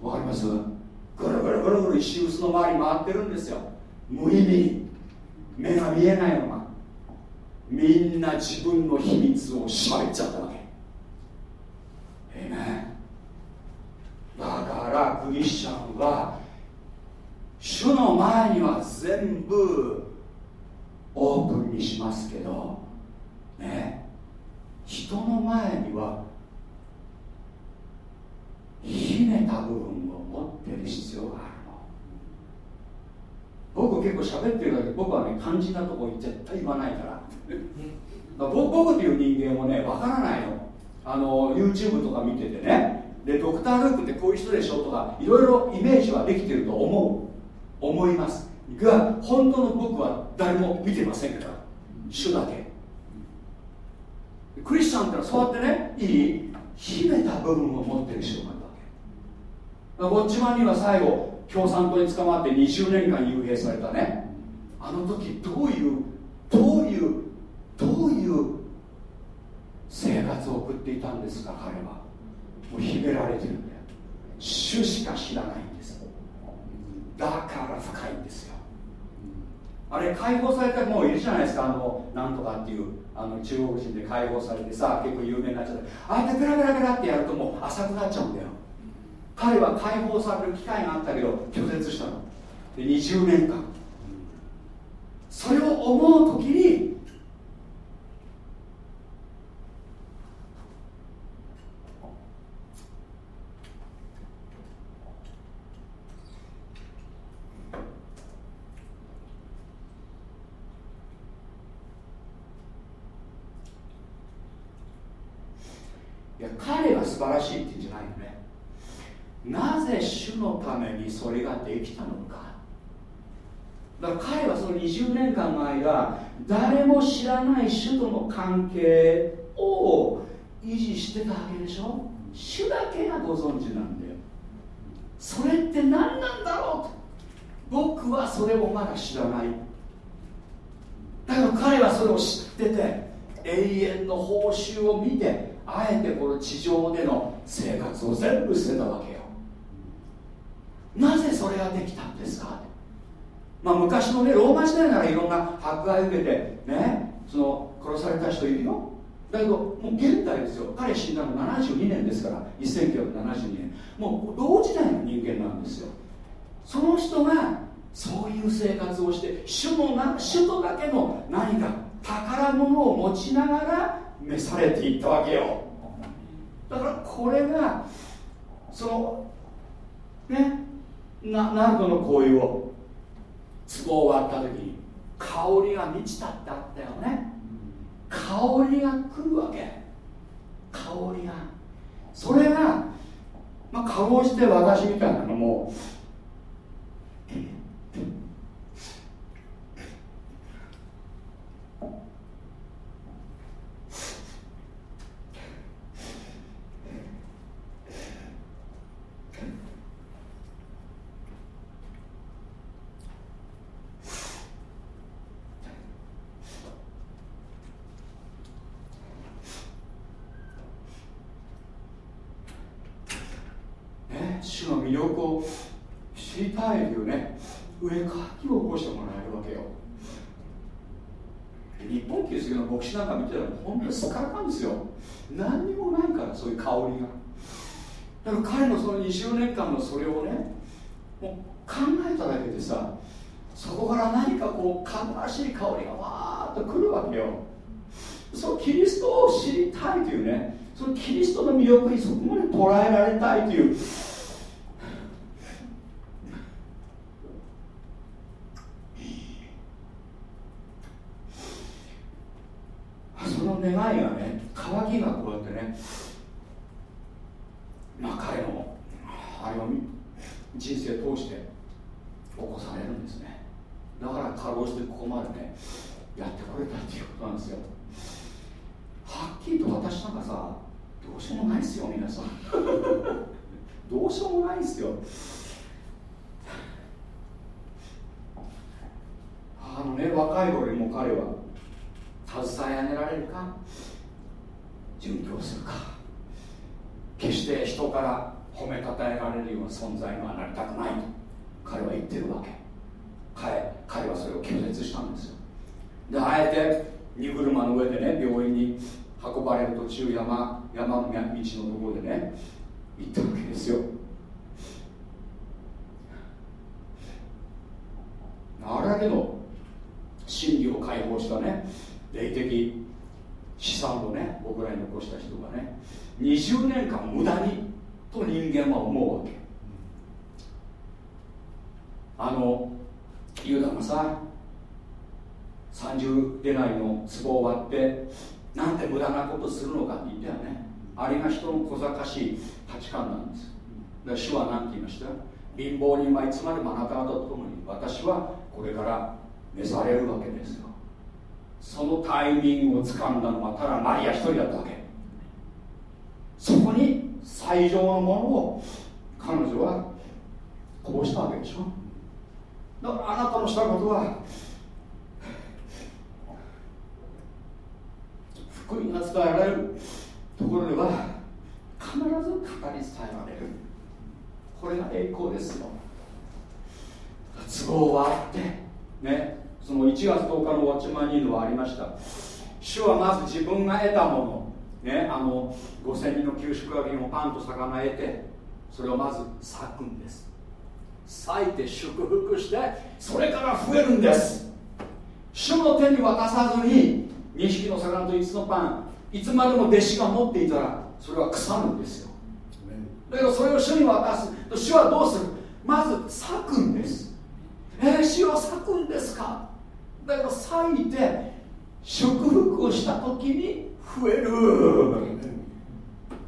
わかります？ぐるぐるぐるぐる石臼の周り回ってるんですよ。無意味に。目が見えないまま。みんな自分の秘密を喋っちゃったわけ。ええね。だからクリスチャンは主の前には全部オープンにしますけどね人の前には秘めた部分を持ってる必要があるの。僕結構喋ってるだけ僕はね肝心なとこ絶対言わないから。僕っていう人間もねわからないの。あの YouTube とか見ててね。でドクター・ルークってこういう人でしょとかいろいろイメージはできてると思う。思いますが本当の僕は誰も見てませんから。主だけ。クリスチャンってのはそうやってねいい秘めた部分を持ってる人があるわけ。ウォッチマンには最後共産党に捕まって20年間幽閉されたね。あの時どういうどういうどういう生活を送っていたんですか彼は。もう秘められてるんだよ。主しか知らないんです。だから深いんですよ。あれ解放されたもういるじゃないですか。あのなんとかっていうあの中国人で解放されてさ結構有名になっちゃって。ああやってペラペラペラってやるともう浅くなっちゃうんだよ。彼は解放される機会があったけど拒絶したの。で20年間。それを思う時にいや彼が素晴らしいって言うんじゃないよねなぜ主のためにそれができたのか。だから彼はその20年間の間誰も知らない主との関係を維持してたわけでしょ。主だけがご存知なんだよ。それって何なんだろうと。僕はそれをまだ知らない。だけど彼はそれを知ってて永遠の報酬を見てあえてこの地上での生活を全部捨てたわけよ。なぜそれができたんですか？まあ昔のねローマ時代ならいろんな迫害受けてねその殺された人いるよ。だけどもう現代ですよ。彼死んだの72年ですから。1972年。もう同時代の人間なんですよ。その人がそういう生活をして主のな主とだけの何か宝物を持ちながら召されていったわけよ。だからこれがそのねなナルドの行為を。壺を割った時に香りが満ちたってあったよね。香りが来るわけ。香りが。それがまあかろうじて私みたいなのも主の魅力を知りたいというね上書きを起こしてもらえるわけよ日本キリスト教の牧師なんか見てたら本当にスカラカんですよ何にもないからそのその20年間のそれをねもう考えただけでさそこから何かこう悲しい香りがわーっとくるわけよ。そのキリストを知りたいというねそのキリストの魅力にそこまで捉えられたいという。その願いがね渇きがこうやってねまあ彼のあれを人生通して起こされるんですね。だからかろうじてここまでねやってこれたっていうことなんですよ。はっきりと私なんかさどうしようもないですよ皆さん。どうしようもないで すよ。あのね若い頃にも彼は携え上げられるか殉教するか。決して人から褒めたたえられるような存在にはなりたくないと彼は言ってるわけ。彼彼はそれを拒絶したんですよ。であえて荷車の上でね病院に運ばれる途中山山の道のところでね行ったわけですよ。あれだけの真理を解放したね霊的資産をね僕らに残した人がね20年間無駄にと人間は思うわけ。あのユダがさ30デナイの壺を割ってなんて無駄なことするのかって言ったよね。あれが人の小賢しい価値観なんです。で主は何て言いました？貧乏人はいつまでもあなた方と共に私はこれから召されるわけですよ。そのタイミングをつかんだのはただマリア一人だったわけ。そこに最上のものを彼女はこうしたわけでしょ。だからあなたのしたことは福音が伝えられるところでは必ず語り伝えられる。これが栄光ですよ。都合はあってねその1月10日のウォッチマンニードはありました。主はまず自分が得たものねあの5000人の給食がをパンと魚得てそれをまず裂くんです。裂いて祝福してそれから増えるんです。主の手に渡さずに2匹の魚と5つのパンいつまでも弟子が持っていたらそれは腐るんですよ。だけどそれを主に渡す。と主はどうする？まず裂くんです。えー、主は裂くんですか？だけど裂いて祝福をした時に増える。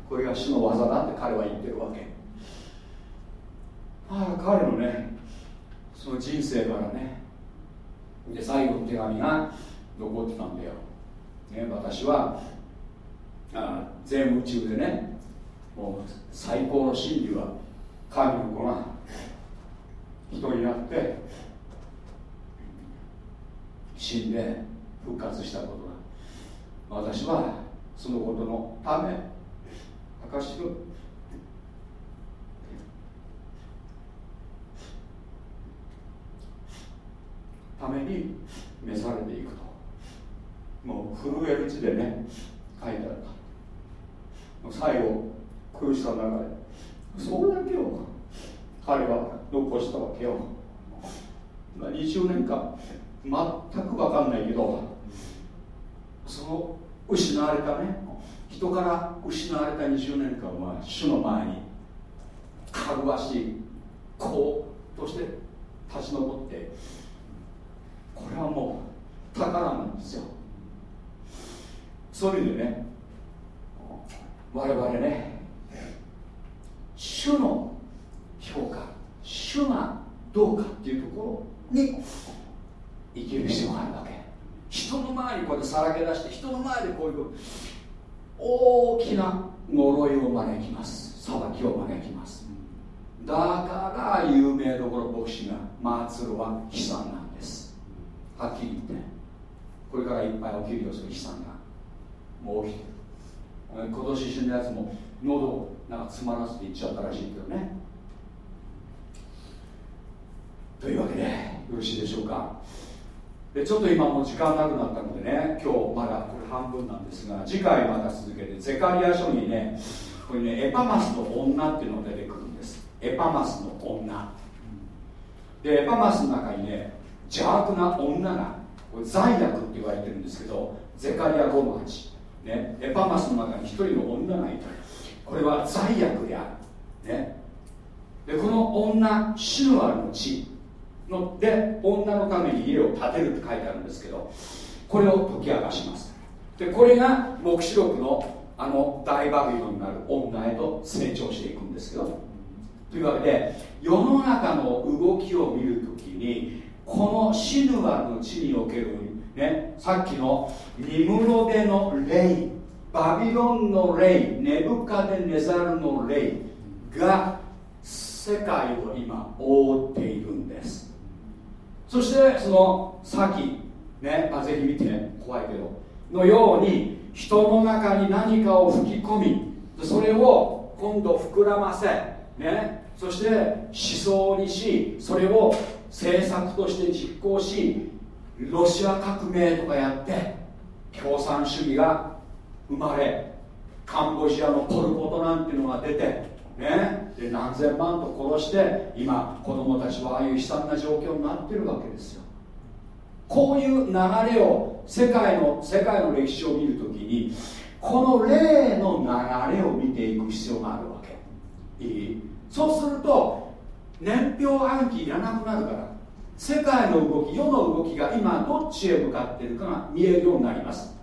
これが主の技だって彼は言ってるわけ。ああ彼のねその人生からね。で最後の手紙が残ってたんだよ、ね、私はあ全宇宙でねもう最高の真理は神の子が人になって死んで復活したことが私はそのことのため証のために召されていくと。もう震える地でね書いてあった最後苦しさの中で。それだけを彼は残したわけよ。20年間全く分かんないけどその失われたね。人から失われた20年間は主の前にかぐわしい子として立ち上ってこれはもう宝なんですよ。そういう意味でね我々ね主の評価主がどうかっていうところに生きる必要があるわけ。人の前にこうやってさらけ出して人の前でこういう大きな呪いを招きます。裁きを招きます。だから有名どころ牧師が祭るは悲惨なんです。はっきり言って。これからいっぱい起きるよそういう悲惨がもう起きてる。今年死んだやつも喉をなんか詰まらせていっちゃったらしいけどね。というわけでよろしいでしょうか。でちょっと今もう時間なくなったのでね今日まだこれ半分なんですが次回また続けてゼカリア書にねこれねエパマスの女っていうのが出てくるんです。エパマスの女。でエパマスの中にね邪悪な女がこれ罪悪って言われてるんですけどゼカリア5の8、ね、エパマスの中に一人の女がいた。これは罪悪である、ね、でこの女シヌアルの地ので女のために家を建てるって書いてあるんですけどこれを解き明かします。でこれが黙示録のあの大バビロンになる女へと成長していくんですけどというわけで世の中の動きを見るときにこのシヌアの地における、ね、さっきのニムロデの霊バビロンの霊ネブカデネザルの霊が世界を今覆っているんです。そしてその先ね、まあ、ぜひ見て怖いけどのように人の中に何かを吹き込みそれを今度膨らませ、ね、そして思想にしそれを政策として実行しロシア革命とかやって共産主義が生まれカンボジアのポル・ポトなんていうのが出て、ね、で何千万と殺して今子供たちはああいう悲惨な状況になってるわけですよ。こういう流れを世界の世界の歴史を見るときにこの例の流れを見ていく必要があるわけ。いい？そうすると年表暗記いらなくなるから世界の動き世の動きが今どっちへ向かってるかが見えるようになります。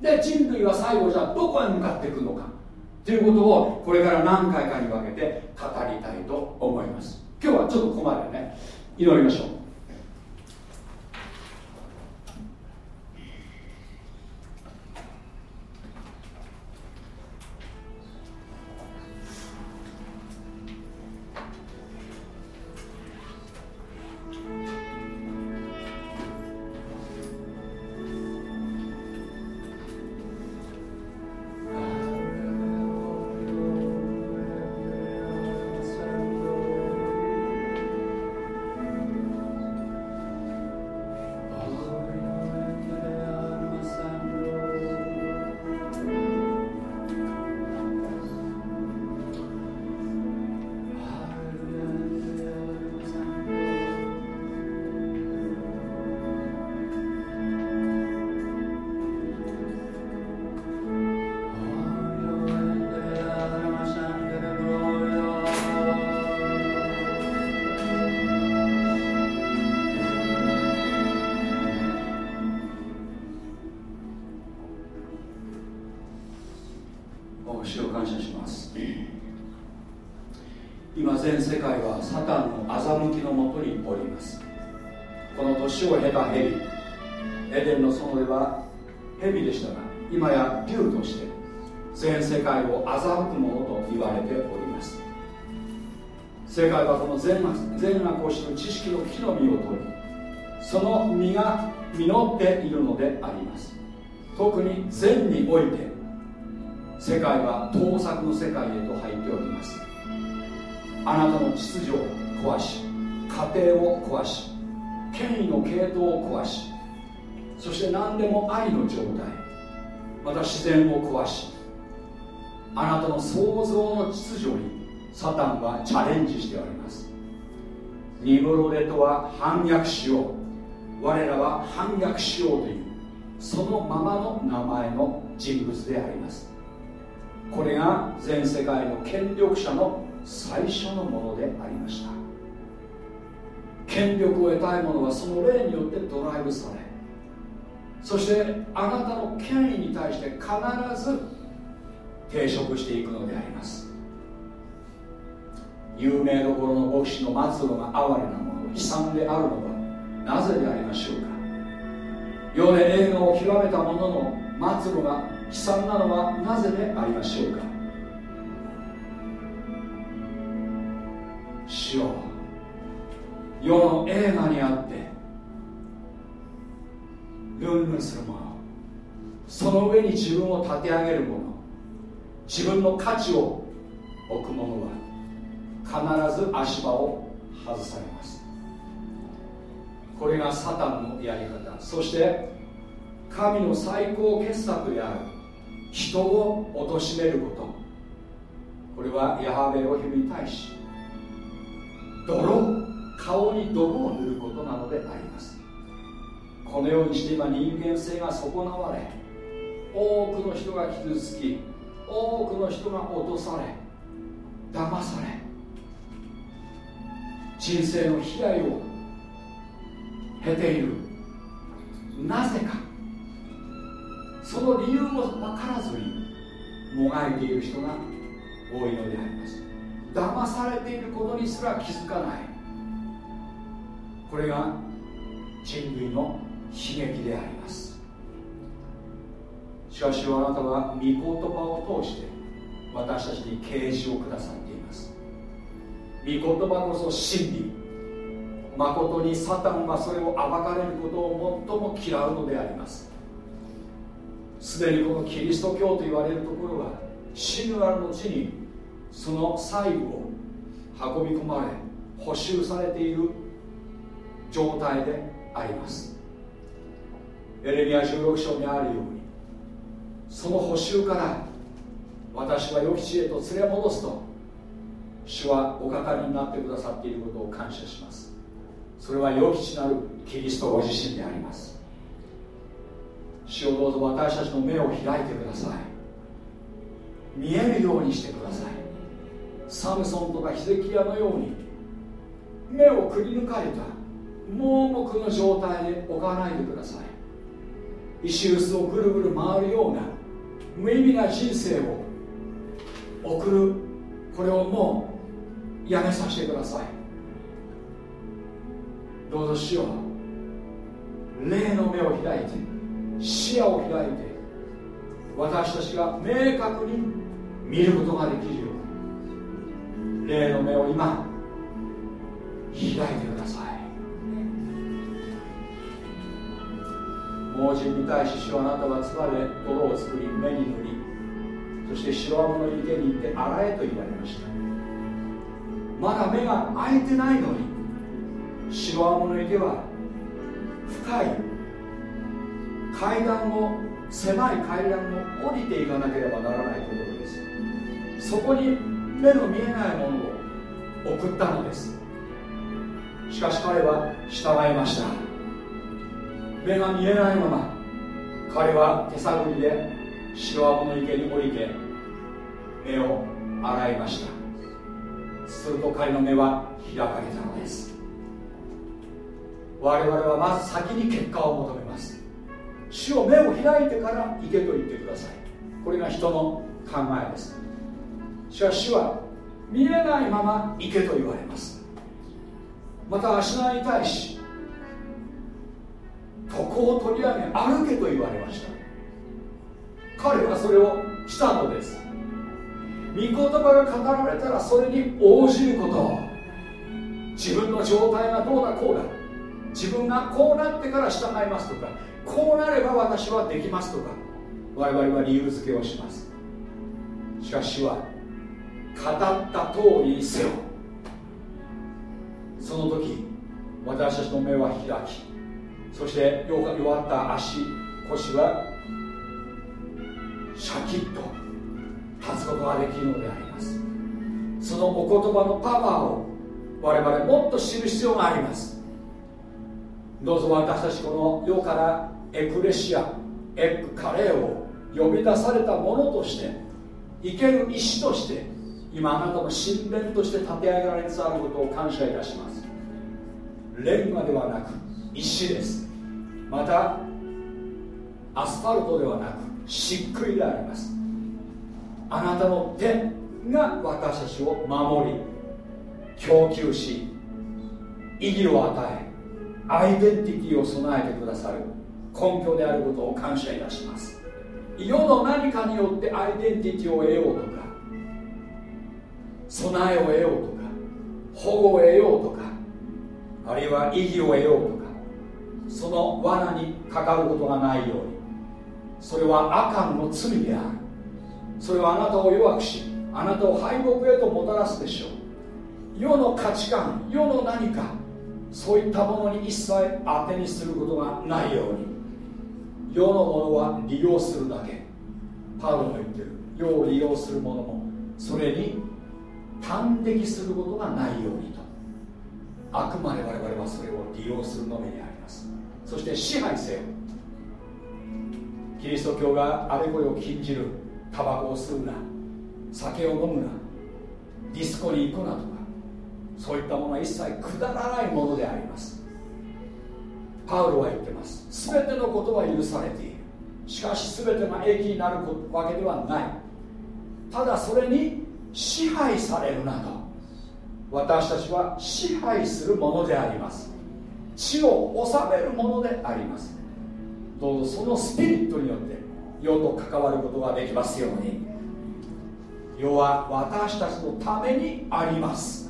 で人類は最後じゃあどこへ向かっていくのか。ということをこれから何回かに分けて語りたいと思います。今日はちょっとここまでね。祈りましょう。実っているのであります特に善において世界は盗作の世界へと入っておりますあなたの秩序を壊し家庭を壊し権威の系統を壊しそして何でも愛の状態また自然を壊しあなたの創造の秩序にサタンはチャレンジしておりますニムロデとは反逆しよう我らは反逆しようというそのままの名前の人物であります。これが全世界の権力者の最初のものでありました。権力を得たい者はその霊によってドライブされそしてあなたの権威に対して必ず抵触していくのであります。有名どころの牧師の末路が哀れなもの悲惨であるのはなぜでありましょうか？世で映画を極めた者の末路が悲惨なのはなぜでありましょうか？主よ世の映画にあってルンルンする者その上に自分を立て上げる者自分の価値を置く者は必ず足場を外されます。これがサタンのやり方。そして神の最高傑作である。人を貶めること。これはヤハベロヒムに対し泥顔に泥を塗ることなのであります。このようにして今人間性が損なわれ多くの人が傷つき多くの人が落とされ騙され人生の悲哀を経ている。なぜか。その理由も分からずにもがいている人が多いのであります。騙されていることにすら気づかない。これが人類の悲劇であります。しかしあなたは御言葉を通して私たちに啓示をくださっています。御言葉こそ真理。誠にサタンはそれを暴かれることを最も嫌うのであります。すでにこのキリスト教と言われるところは死ぬある後にその細部を運び込まれ補修されている状態であります。エレミア16章にあるようにその補修から私は良き地へと連れ戻すと主はおかかりになってくださっていることを感謝します。それは良き地なるキリストご自身であります。主をどうぞ私たちの目を開いてください。見えるようにしてください。サムソンとかヒゼキヤのように目をくり抜かれた盲目の状態で置かないでください。石臼をぐるぐる回るような無意味な人生を送る。これをもうやめさせてください。どうぞ主よ霊の目を開いて視野を開いて私たちが明確に見ることができるように霊の目を今開いてください。盲人に対し主はあなたは唾で泥を作り目に塗りそして白浜の池に行って洗えと言われました。まだ目が開いてないのに白浜の池は深い階段を狭い階段を降りていかなければならないところです。そこに目の見えないものを送ったのです。しかし彼は従いました。目が見えないまま彼は手探りで白浜の池に降りて目を洗いました。すると彼の目は開かれたのです。我々はまず先に結果を求めます。主を目を開いてから行けと言ってください。これが人の考えです。しかし主は見えないまま行けと言われます。また足長に対し床を取り上げ歩けと言われました。彼はそれをしたのです。御言葉が語られたらそれに応じること自分の状態がどうだこうだ。自分がこうなってから従いますとかこうなれば私はできますとか我々は理由付けをします。しかしは語った通りにせよ。その時私たちの目は開きそして弱った足腰はシャキッと立つことができるのであります。そのお言葉のパワーを我々もっと知る必要があります。どうぞ私たちこの世からエクレシアエックカレーを呼び出されたものとして生ける石として今あなたの神殿として立て上げられつつあることを感謝いたします。レンガではなく石です。またアスファルトではなく漆喰であります。あなたの手が私たちを守り供給し意義を与えアイデンティティを備えてくださる。根拠であることを感謝いたします。世の何かによってアイデンティティを得ようとか備えを得ようとか保護を得ようとかあるいは意義を得ようとかその罠にかかることがないように。それはアカンの罪である。それはあなたを弱くしあなたを敗北へともたらすでしょう。世の価値観世の何かそういったものに一切当てにすることがないように世のものは利用するだけ。パウロも言ってる。世を利用するものもそれに端的することがないようにと。あくまで我々はそれを利用するのみであります。そして支配せよ。キリスト教があれこれを禁じる。タバコを吸うな。酒を飲むな。ディスコに行くなとか。そういったものは一切くだらないものであります。パウロは言ってます。全てのことは許されている。しかし全てが益になるわけではない。ただそれに支配されるなと私たちは支配するものであります。地を治めるものであります。どうぞそのスピリットによって世と関わることができますように。世は私たちのためにあります。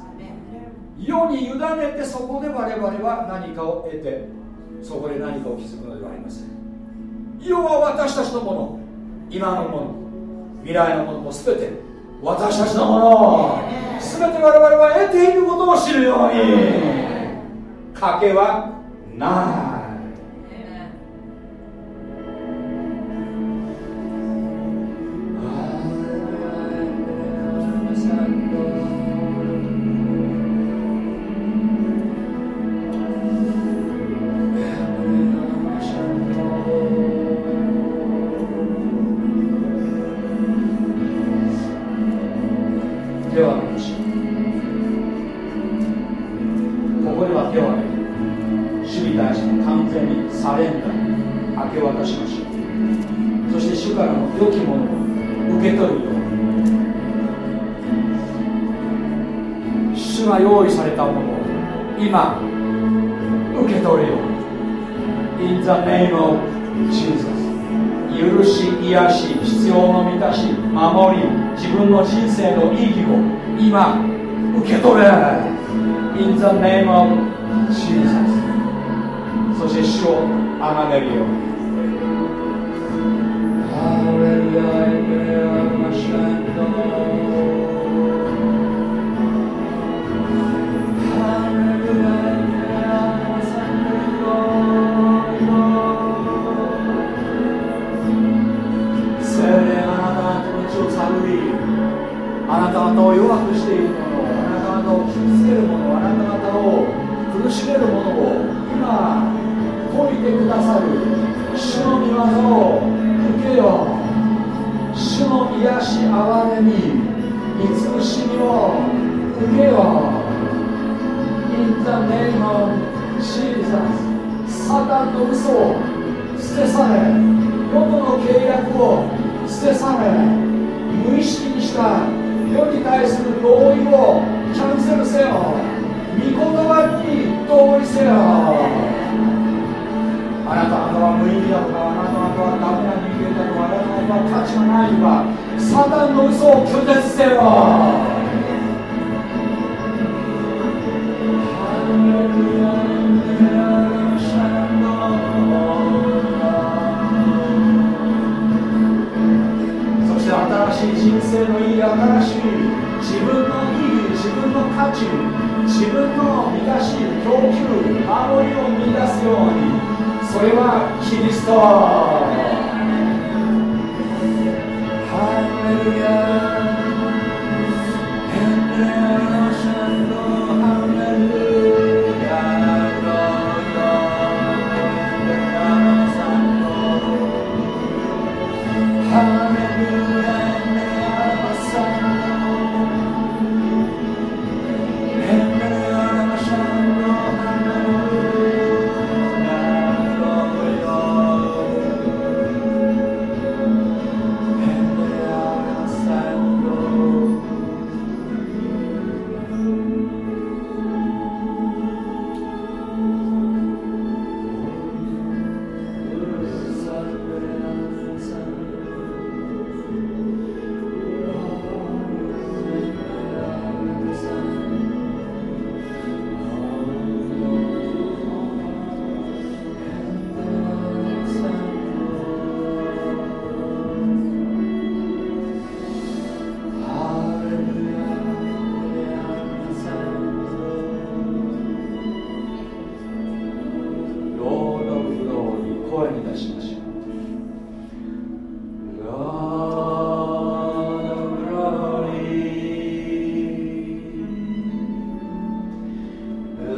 世に委ねてそこで我々は何かを得てそこで何かを築くのではありません。世は私たちのもの。今のもの。未来のものも全て。私たちのもの。全て我々は得ていることを知るように。賭けはない今受け取れ In the name of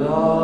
love.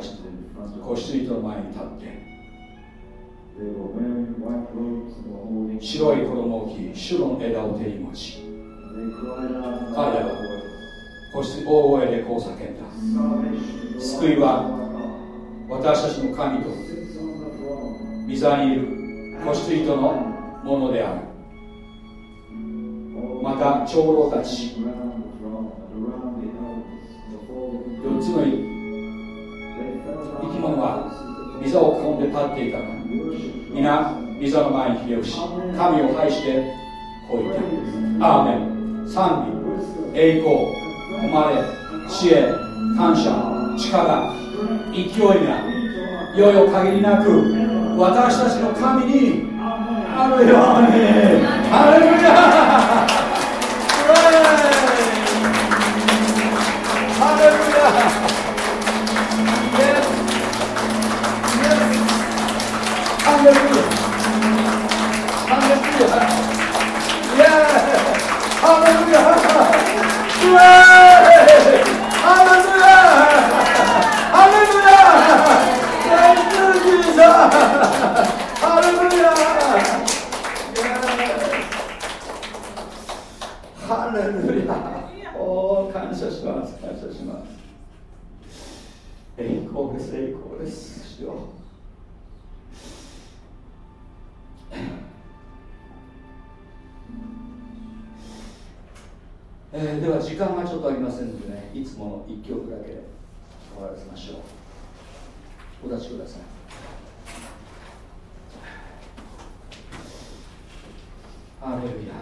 長老たちと子羊との前に立って。白い衣を着主の枝を手に持ち。彼らは子羊大声でこう叫んだ。救いは私たちの神と御座にいる子羊とのものである。また長老たち。4つの生き物は御座を囲んで立っていたが皆御座の前にひれ伏し神を拝してこう言ったアーメン。賛美栄光誉れ知恵感謝力勢いがいよいよ限りなく私たちの神にあるように。ハレルヤ感謝します感謝します栄光です栄光です主よえー、では時間がちょっとありませんのでねいつもの1曲だけ終わらせましょう。お立ちください。ハレルヤ。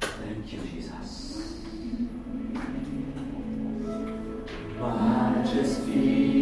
Thank you, Jesus. Majesty,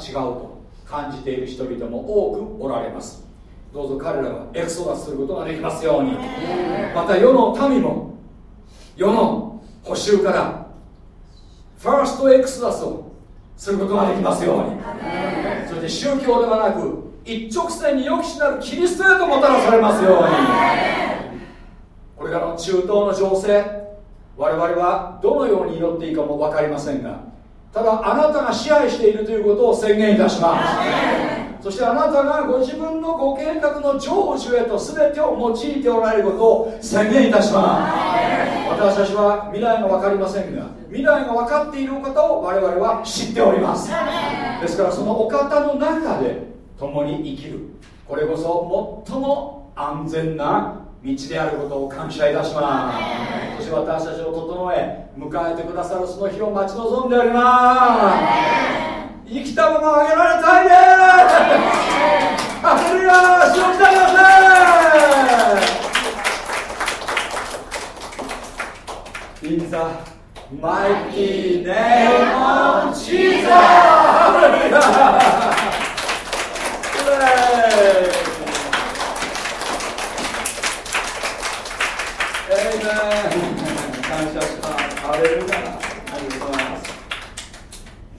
違うと感じている人々も多くおられます。どうぞ彼らがエクソダスすることができますように。また世の民も世の補修からファーストエクソダスをすることができますように。そして宗教ではなく一直線に良きしなるキリストへともたらされますように。これからの中東の情勢我々はどのように祈っていいかも分かりませんがただあなたが支配しているということを宣言いたします。そしてあなたがご自分のご計画の成就へと全てを用いておられることを宣言いたします。私たちは未来が分かりませんが未来が分かっていることを我々は知っております。ですからそのお方の中で共に生きる。これこそ最も安全な道であることを感謝いたします。そして私たちを整え迎えてくださるその日を待ち望んでおります。生きたままあげられたいです。ハレルヤ主を鍛えますね In the mighty name of Jesus! 感謝した。あれるかな